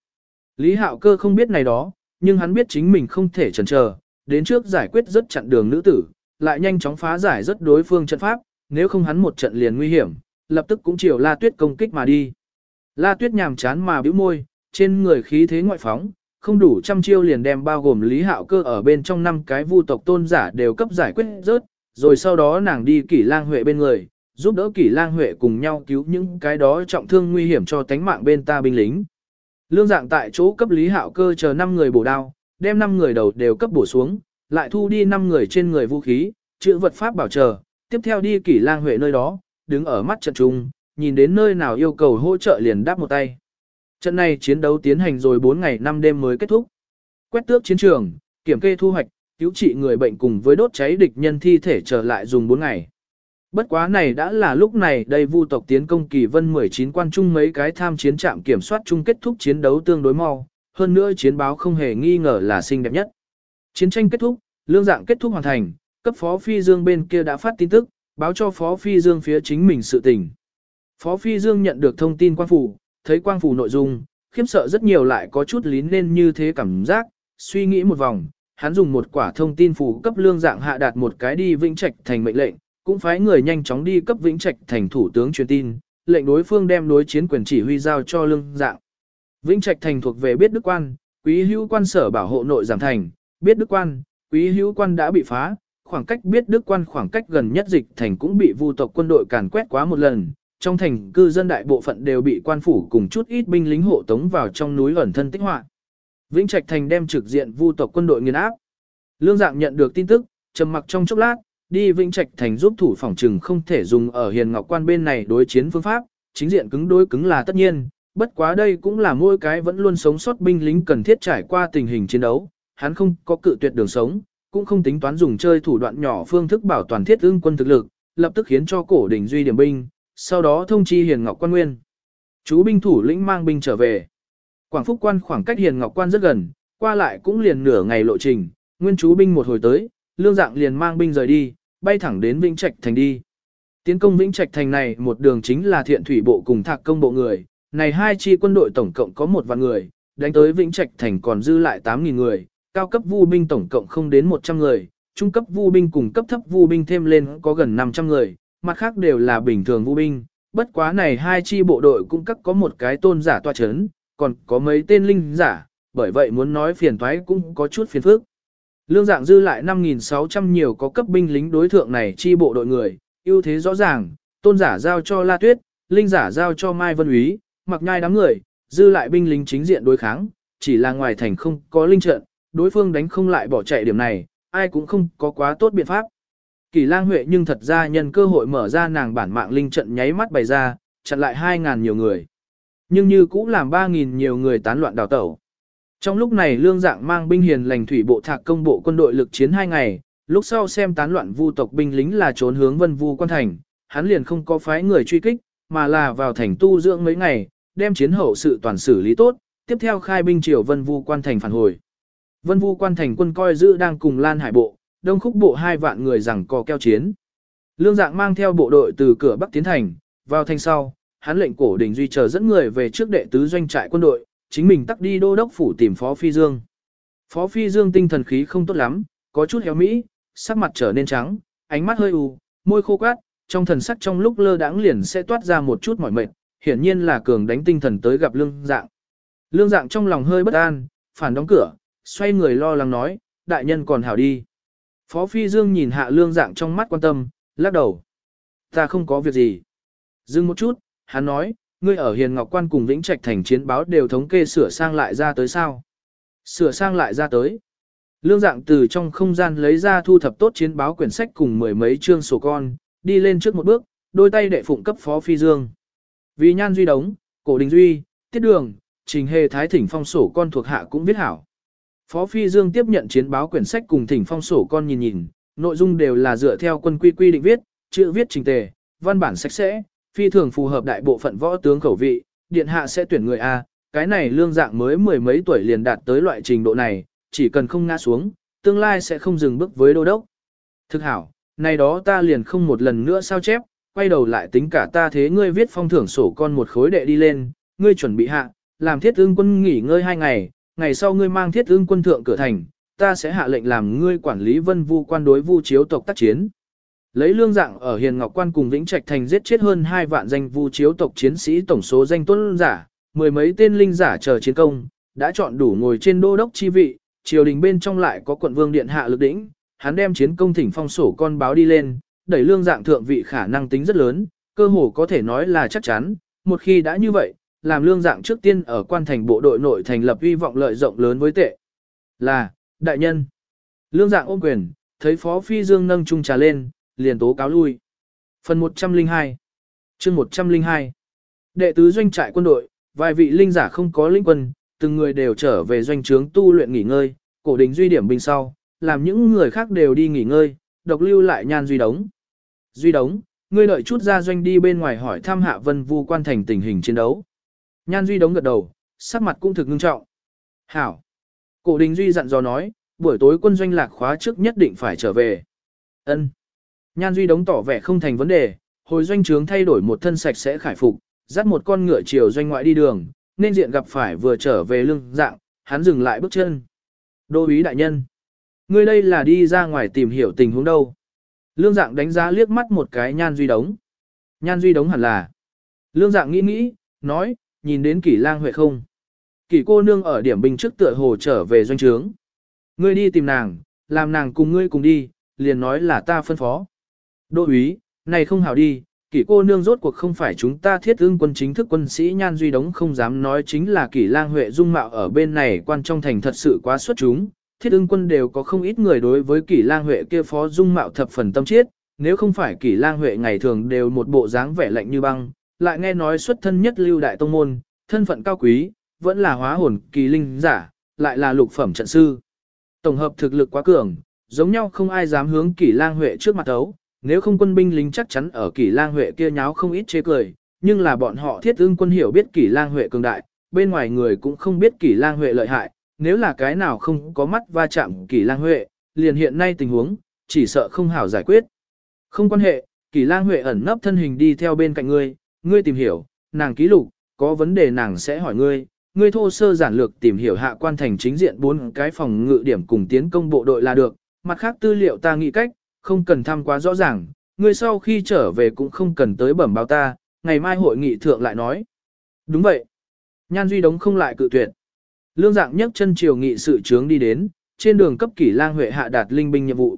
Lý Hạo Cơ không biết này đó, nhưng hắn biết chính mình không thể chần chờ, đến trước giải quyết rất chặn đường nữ tử, lại nhanh chóng phá giải rất đối phương trận pháp, nếu không hắn một trận liền nguy hiểm, lập tức cũng chiều La Tuyết công kích mà đi. La Tuyết nhàm chán mà bĩu môi, trên người khí thế ngoại phóng, không đủ trăm chiêu liền đem bao gồm Lý Hạo Cơ ở bên trong năm cái vu tộc tôn giả đều cấp giải quyết rớt, rồi sau đó nàng đi Kỷ Lang Huệ bên người, giúp đỡ Kỷ Lang Huệ cùng nhau cứu những cái đó trọng thương nguy hiểm cho tánh mạng bên ta binh lính. Lương dạng tại chỗ cấp Lý Hạo Cơ chờ 5 người bổ đao, đem 5 người đầu đều cấp bổ xuống, lại thu đi 5 người trên người vũ khí, chữ vật pháp bảo chờ, tiếp theo đi Kỷ Lang Huệ nơi đó, đứng ở mắt trận trung, nhìn đến nơi nào yêu cầu hỗ trợ liền đáp một tay. Trận này chiến đấu tiến hành rồi 4 ngày 5 đêm mới kết thúc. Quét tước chiến trường, kiểm kê thu hoạch, cứu trị người bệnh cùng với đốt cháy địch nhân thi thể trở lại dùng 4 ngày. Bất quá này đã là lúc này đây vu tộc tiến công kỳ vân 19 quan trung mấy cái tham chiến trạm kiểm soát chung kết thúc chiến đấu tương đối mau, hơn nữa chiến báo không hề nghi ngờ là xinh đẹp nhất. Chiến tranh kết thúc, lương dạng kết thúc hoàn thành, cấp Phó Phi Dương bên kia đã phát tin tức, báo cho Phó Phi Dương phía chính mình sự tình. Phó Phi Dương nhận được thông tin quan phủ, thấy quang phủ nội dung, khiếm sợ rất nhiều lại có chút lín lên như thế cảm giác, suy nghĩ một vòng, hắn dùng một quả thông tin phủ cấp lương dạng hạ đạt một cái đi vĩnh trạch thành mệnh lệnh, cũng phái người nhanh chóng đi cấp vĩnh trạch thành thủ tướng truyền tin, lệnh đối phương đem đối chiến quyền chỉ huy giao cho lương dạng. Vĩnh trạch thành thuộc về biết đức quan, quý hữu quan sở bảo hộ nội giảm thành, biết đức quan, quý hữu quan đã bị phá, khoảng cách biết đức quan khoảng cách gần nhất dịch thành cũng bị vu tộc quân đội càn quét quá một lần, trong thành cư dân đại bộ phận đều bị quan phủ cùng chút ít binh lính hộ tống vào trong núi ẩn thân tích họa. Vĩnh Trạch thành đem trực diện vu tộc quân đội nghiền áp. Lương Dạng nhận được tin tức, trầm mặc trong chốc lát, đi Vĩnh Trạch thành giúp thủ phòng trừng không thể dùng ở Hiền Ngọc Quan bên này đối chiến phương pháp, chính diện cứng đối cứng là tất nhiên, bất quá đây cũng là mỗi cái vẫn luôn sống sót binh lính cần thiết trải qua tình hình chiến đấu, hắn không có cự tuyệt đường sống, cũng không tính toán dùng chơi thủ đoạn nhỏ phương thức bảo toàn thiết ương quân thực lực, lập tức khiến cho cổ đỉnh duy điểm binh, sau đó thông chi Hiền Ngọc Quan Nguyên. Chú binh thủ lĩnh mang binh trở về. Quảng Phúc Quan khoảng cách Hiền Ngọc Quan rất gần, qua lại cũng liền nửa ngày lộ trình, nguyên chú binh một hồi tới, lương dạng liền mang binh rời đi, bay thẳng đến Vĩnh Trạch thành đi. Tiến công Vĩnh Trạch thành này một đường chính là thiện thủy bộ cùng thạc công bộ người, này hai chi quân đội tổng cộng có một vạn người, đánh tới Vĩnh Trạch thành còn dư lại 8.000 người, cao cấp vu binh tổng cộng không đến 100 người, trung cấp vu binh cùng cấp thấp vu binh thêm lên có gần 500 người, mặt khác đều là bình thường vu binh, bất quá này hai chi bộ đội cũng cắt có một cái tôn giả toa chấn, còn có mấy tên linh giả, bởi vậy muốn nói phiền toái cũng có chút phiền phức. Lương dạng dư lại 5.600 nhiều có cấp binh lính đối thượng này chi bộ đội người, ưu thế rõ ràng, tôn giả giao cho La Tuyết, linh giả giao cho Mai Vân Úy, mặc nhai đám người, dư lại binh lính chính diện đối kháng, chỉ là ngoài thành không có linh trận, đối phương đánh không lại bỏ chạy điểm này, ai cũng không có quá tốt biện pháp. Kỳ lang huệ nhưng thật ra nhân cơ hội mở ra nàng bản mạng linh trận nháy mắt bày ra, chặn lại 2.000 nhiều người. Nhưng như cũng làm 3.000 nhiều người tán loạn đào tẩu. Trong lúc này lương dạng mang binh hiền lành thủy bộ thạc công bộ quân đội lực chiến 2 ngày, lúc sau xem tán loạn vu tộc binh lính là trốn hướng vân vu quan thành, hắn liền không có phái người truy kích, mà là vào thành tu dưỡng mấy ngày, đem chiến hậu sự toàn xử lý tốt, tiếp theo khai binh triều vân vu quan thành phản hồi. Vân vu quan thành quân coi giữ đang cùng Lan Hải bộ, đông khúc bộ hai vạn người rằng co keo chiến. Lương dạng mang theo bộ đội từ cửa Bắc tiến thành, vào thành sau, hắn lệnh cổ đình duy chờ dẫn người về trước đệ tứ doanh trại quân đội, chính mình tắt đi đô đốc phủ tìm Phó Phi Dương. Phó Phi Dương tinh thần khí không tốt lắm, có chút héo mỹ, sắc mặt trở nên trắng, ánh mắt hơi u, môi khô quát, trong thần sắc trong lúc lơ đãng liền sẽ toát ra một chút mỏi mệt, hiển nhiên là cường đánh tinh thần tới gặp lương dạng. Lương dạng trong lòng hơi bất an, phản đóng cửa, xoay người lo lắng nói, đại nhân còn hảo đi. Phó Phi Dương nhìn hạ lương dạng trong mắt quan tâm, lắc đầu. Ta không có việc gì. Dừng một chút, hắn nói, ngươi ở Hiền Ngọc Quan cùng Vĩnh Trạch thành chiến báo đều thống kê sửa sang lại ra tới sao? Sửa sang lại ra tới. Lương dạng từ trong không gian lấy ra thu thập tốt chiến báo quyển sách cùng mười mấy chương sổ con, đi lên trước một bước, đôi tay đệ phụng cấp Phó Phi Dương. Vì nhan duy đống, cổ đình duy, tiết đường, trình hề thái thỉnh phong sổ con thuộc hạ cũng viết hảo. Phó Phi Dương tiếp nhận chiến báo quyển sách cùng thỉnh phong sổ con nhìn nhìn, nội dung đều là dựa theo quân quy quy định viết, chữ viết trình tề, văn bản sạch sẽ, phi thường phù hợp đại bộ phận võ tướng khẩu vị, điện hạ sẽ tuyển người A, cái này lương dạng mới mười mấy tuổi liền đạt tới loại trình độ này, chỉ cần không ngã xuống, tương lai sẽ không dừng bước với đô đốc. Thực hảo, này đó ta liền không một lần nữa sao chép, quay đầu lại tính cả ta thế ngươi viết phong thưởng sổ con một khối đệ đi lên, ngươi chuẩn bị hạ, làm thiết ương quân nghỉ ngơi hai ngày, ngày sau ngươi mang thiết ương quân thượng cửa thành, ta sẽ hạ lệnh làm ngươi quản lý vân vu quan đối vu chiếu tộc tác chiến. Lấy lương dạng ở Hiền Ngọc Quan cùng Vĩnh Trạch Thành giết chết hơn hai vạn danh vu chiếu tộc chiến sĩ tổng số danh tuân giả, mười mấy tên linh giả chờ chiến công, đã chọn đủ ngồi trên đô đốc chi vị, triều đình bên trong lại có quận vương điện hạ lực đỉnh, hắn đem chiến công thỉnh phong sổ con báo đi lên, đẩy lương dạng thượng vị khả năng tính rất lớn, cơ hồ có thể nói là chắc chắn, một khi đã như vậy, làm lương dạng trước tiên ở quan thành bộ đội nội thành lập uy vọng lợi rộng lớn với tệ. Là, đại nhân. Lương dạng ôm quyền, thấy Phó Phi Dương nâng chung trà lên, liền tố cáo lui. Phần 102 chương 102 Đệ tứ doanh trại quân đội, vài vị linh giả không có linh quân, từng người đều trở về doanh trướng tu luyện nghỉ ngơi, cổ đình duy điểm binh sau, làm những người khác đều đi nghỉ ngơi, độc lưu lại nhan duy đống. Duy đống, ngươi đợi chút ra doanh đi bên ngoài hỏi thăm hạ vân vu quan thành tình hình chiến đấu. Nhan duy đống gật đầu, sắc mặt cũng thực ngưng trọng. Hảo. Cổ đình duy dặn dò nói, buổi tối quân doanh lạc khóa trước nhất định phải trở về. Ân. Nhan duy đống tỏ vẻ không thành vấn đề, hồi doanh trướng thay đổi một thân sạch sẽ khải phục, dắt một con ngựa chiều doanh ngoại đi đường, nên diện gặp phải vừa trở về lưng dạng, hắn dừng lại bước chân. Đô úy đại nhân. Ngươi đây là đi ra ngoài tìm hiểu tình huống đâu. Lương dạng đánh giá liếc mắt một cái nhan duy đống. Nhan duy đống hẳn là. Lương dạng nghĩ nghĩ, nói, nhìn đến kỷ lang huệ không. Kỷ cô nương ở điểm bình trước tựa hồ trở về doanh trướng. Ngươi đi tìm nàng, làm nàng cùng ngươi cùng đi, liền nói là ta phân phó. Đô úy, này không hảo đi, kỷ cô nương rốt cuộc không phải chúng ta thiết ương quân chính thức quân sĩ nhan duy đống không dám nói chính là kỷ lang huệ dung mạo ở bên này quan trong thành thật sự quá xuất chúng. Thiết ương quân đều có không ít người đối với kỷ lang huệ kia phó dung mạo thập phần tâm chiết, nếu không phải kỷ lang huệ ngày thường đều một bộ dáng vẻ lạnh như băng, lại nghe nói xuất thân nhất lưu đại tông môn, thân phận cao quý, vẫn là hóa hồn kỳ linh giả, lại là lục phẩm trận sư. Tổng hợp thực lực quá cường, giống nhau không ai dám hướng kỷ lang huệ trước mặt ấu, nếu không quân binh lính chắc chắn ở kỷ lang huệ kia nháo không ít chế cười, nhưng là bọn họ thiết ương quân hiểu biết kỷ lang huệ cường đại, bên ngoài người cũng không biết kỷ lang huệ lợi hại, nếu là cái nào không có mắt va chạm kỷ lang huệ, liền hiện nay tình huống, chỉ sợ không hảo giải quyết. Không quan hệ, kỷ lang huệ ẩn nấp thân hình đi theo bên cạnh ngươi, ngươi tìm hiểu, nàng ký lục, có vấn đề nàng sẽ hỏi ngươi, ngươi thô sơ giản lược tìm hiểu hạ quan thành chính diện bốn cái phòng ngự điểm cùng tiến công bộ đội là được, mặt khác tư liệu ta nghĩ cách, không cần thăm quá rõ ràng, ngươi sau khi trở về cũng không cần tới bẩm báo ta, ngày mai hội nghị thượng lại nói. Đúng vậy. Nhan Duy Đống không lại cự tuyệt. Lương dạng nhấc chân chiều nghị sự trướng đi đến, trên đường cấp kỷ lang huệ hạ đạt linh binh nhiệm vụ.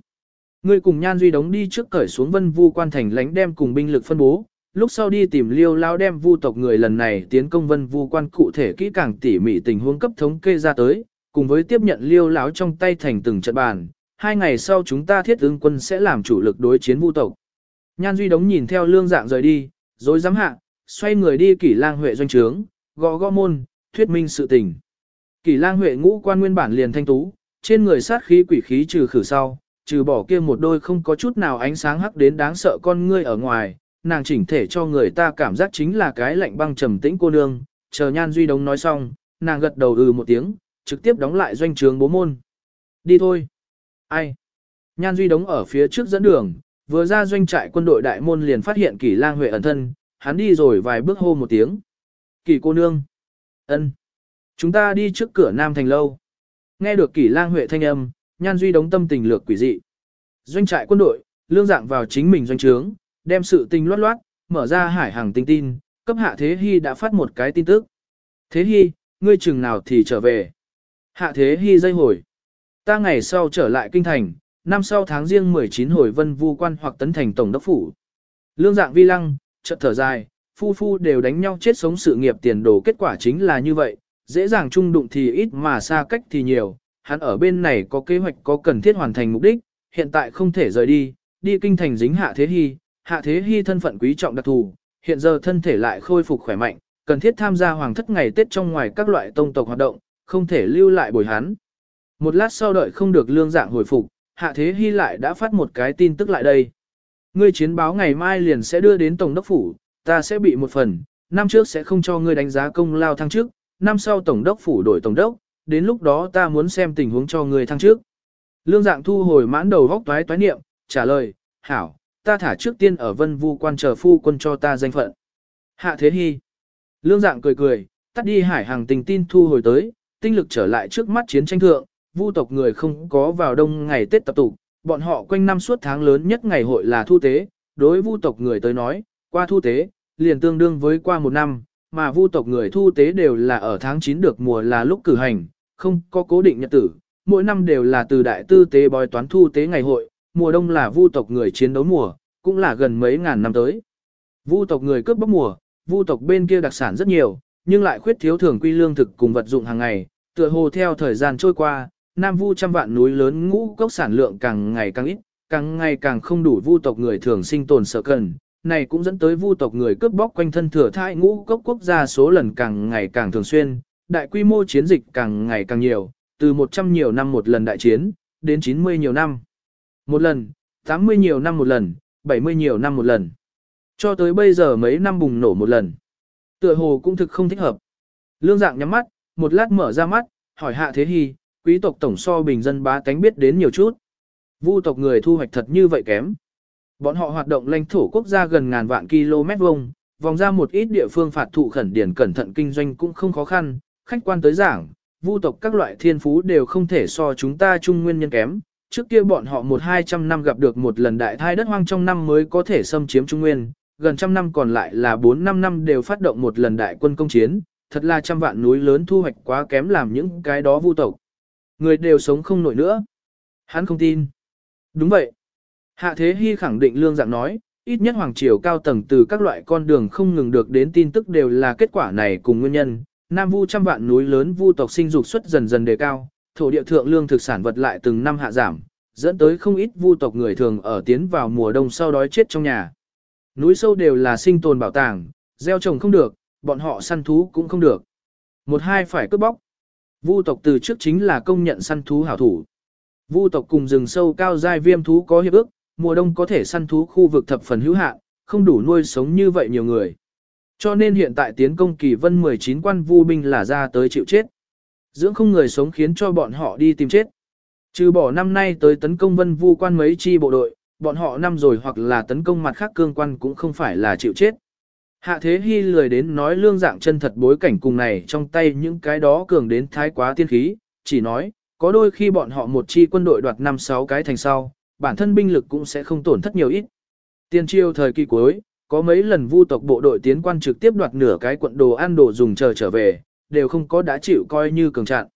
Ngươi cùng Nhan Duy Đống đi trước cởi xuống vân vu quan thành lánh đem cùng binh lực phân bố, lúc sau đi tìm liêu lao đem vu tộc người lần này tiến công vân vu quan cụ thể kỹ càng tỉ mỉ tình huống cấp thống kê ra tới, cùng với tiếp nhận liêu lão trong tay thành từng trận bàn, hai ngày sau chúng ta thiết ứng quân sẽ làm chủ lực đối chiến vu tộc. Nhan Duy Đống nhìn theo lương dạng rời đi, rồi dám hạ, xoay người đi kỷ lang huệ doanh trướng, gõ gõ môn, thuyết minh sự tình. Kỷ lang huệ ngũ quan nguyên bản liền thanh tú, trên người sát khí quỷ khí trừ khử sau, trừ bỏ kia một đôi không có chút nào ánh sáng hắc đến đáng sợ con ngươi ở ngoài, nàng chỉnh thể cho người ta cảm giác chính là cái lạnh băng trầm tĩnh cô nương, chờ Nhan Duy Đống nói xong, nàng gật đầu ừ một tiếng, trực tiếp đóng lại doanh trường bố môn. Đi thôi. Ai? Nhan Duy đống ở phía trước dẫn đường, vừa ra doanh trại quân đội đại môn liền phát hiện Kỷ Lang Huệ ẩn thân, hắn đi rồi vài bước hô một tiếng. Kỷ cô nương. ân, Chúng ta đi trước cửa Nam Thành lâu. Nghe được Kỷ Lang Huệ thanh âm, Nhan Duy đống tâm tình lược quỷ dị. Doanh trại quân đội, lương dạng vào chính mình doanh trướng, đem sự tình loát loát, mở ra hải hàng tinh tin, cấp hạ Thế Hy đã phát một cái tin tức. Thế Hy, ngươi chừng nào thì trở về. Hạ Thế Hy dây hồi. Ta ngày sau trở lại kinh thành, năm sau tháng riêng 19 hồi vân vu quan hoặc tấn thành tổng đốc phủ. Lương dạng vi lăng, chợt thở dài, phu phu đều đánh nhau chết sống sự nghiệp tiền đồ kết quả chính là như vậy, dễ dàng chung đụng thì ít mà xa cách thì nhiều, hắn ở bên này có kế hoạch có cần thiết hoàn thành mục đích, hiện tại không thể rời đi, đi kinh thành dính hạ thế hy, hạ thế hy thân phận quý trọng đặc thù, hiện giờ thân thể lại khôi phục khỏe mạnh, cần thiết tham gia hoàng thất ngày Tết trong ngoài các loại tông tộc hoạt động, không thể lưu lại bồi hắn. Một lát sau đợi không được lương dạng hồi phục, Hạ Thế Hy lại đã phát một cái tin tức lại đây. Ngươi chiến báo ngày mai liền sẽ đưa đến Tổng đốc phủ, ta sẽ bị một phần, năm trước sẽ không cho ngươi đánh giá công lao thăng trước, năm sau Tổng đốc phủ đổi Tổng đốc, đến lúc đó ta muốn xem tình huống cho ngươi thăng trước. Lương dạng thu hồi mãn đầu vóc toái toái niệm, trả lời, hảo, ta thả trước tiên ở vân vu quan chờ phu quân cho ta danh phận. Hạ Thế Hy. Lương dạng cười cười, tắt đi hải hàng tình tin thu hồi tới, tinh lực trở lại trước mắt chiến tranh thượng, vu tộc người không có vào đông ngày Tết tập tụ, bọn họ quanh năm suốt tháng lớn nhất ngày hội là thu tế, đối vu tộc người tới nói, qua thu tế, liền tương đương với qua một năm, mà vu tộc người thu tế đều là ở tháng 9 được mùa là lúc cử hành, không có cố định nhật tử, mỗi năm đều là từ đại tư tế bói toán thu tế ngày hội, mùa đông là vu tộc người chiến đấu mùa, cũng là gần mấy ngàn năm tới. Vu tộc người cướp bóc mùa, vu tộc bên kia đặc sản rất nhiều, nhưng lại khuyết thiếu thường quy lương thực cùng vật dụng hàng ngày, tựa hồ theo thời gian trôi qua, Nam Vu trăm vạn núi lớn ngũ cốc sản lượng càng ngày càng ít, càng ngày càng không đủ vu tộc người thường sinh tồn sợ cần. Này cũng dẫn tới vu tộc người cướp bóc quanh thân thừa thai ngũ cốc quốc gia số lần càng ngày càng thường xuyên, đại quy mô chiến dịch càng ngày càng nhiều, từ 100 nhiều năm một lần đại chiến, đến 90 nhiều năm. Một lần, 80 nhiều năm một lần, 70 nhiều năm một lần. Cho tới bây giờ mấy năm bùng nổ một lần. Tựa hồ cũng thực không thích hợp. Lương dạng nhắm mắt, một lát mở ra mắt, hỏi hạ thế hy, quý tộc tổng so bình dân bá tánh biết đến nhiều chút. Vu tộc người thu hoạch thật như vậy kém. Bọn họ hoạt động lãnh thổ quốc gia gần ngàn vạn km vuông, vòng ra một ít địa phương phạt thụ khẩn điển cẩn thận kinh doanh cũng không khó khăn, khách quan tới giảng, vu tộc các loại thiên phú đều không thể so chúng ta trung nguyên nhân kém. Trước kia bọn họ một hai trăm năm gặp được một lần đại thai đất hoang trong năm mới có thể xâm chiếm Trung Nguyên, gần trăm năm còn lại là bốn năm năm đều phát động một lần đại quân công chiến, thật là trăm vạn núi lớn thu hoạch quá kém làm những cái đó vu tộc. Người đều sống không nổi nữa. Hắn không tin. Đúng vậy. Hạ Thế Hy khẳng định lương dạng nói, ít nhất hoàng triều cao tầng từ các loại con đường không ngừng được đến tin tức đều là kết quả này cùng nguyên nhân. Nam vu trăm vạn núi lớn vu tộc sinh dục suất dần dần đề cao, thổ địa thượng lương thực sản vật lại từng năm hạ giảm, dẫn tới không ít vu tộc người thường ở tiến vào mùa đông sau đói chết trong nhà. Núi sâu đều là sinh tồn bảo tàng, gieo trồng không được, bọn họ săn thú cũng không được. Một hai phải cướp bóc. Vu tộc từ trước chính là công nhận săn thú hảo thủ. Vu tộc cùng rừng sâu cao giai viêm thú có hiệp ước, mùa đông có thể săn thú khu vực thập phần hữu hạn, không đủ nuôi sống như vậy nhiều người. Cho nên hiện tại tiến công kỳ vân 19 quan vu binh là ra tới chịu chết. Dưỡng không người sống khiến cho bọn họ đi tìm chết. Trừ bỏ năm nay tới tấn công vân vu quan mấy chi bộ đội, bọn họ năm rồi hoặc là tấn công mặt khác cương quan cũng không phải là chịu chết. Hạ thế hy lười đến nói lương dạng chân thật bối cảnh cùng này trong tay những cái đó cường đến thái quá tiên khí, chỉ nói, có đôi khi bọn họ một chi quân đội đoạt 5-6 cái thành sau, bản thân binh lực cũng sẽ không tổn thất nhiều ít. Tiên triều thời kỳ cuối, có mấy lần vu tộc bộ đội tiến quan trực tiếp đoạt nửa cái quận đồ ăn đồ dùng chờ trở về, đều không có đã chịu coi như cường trạng.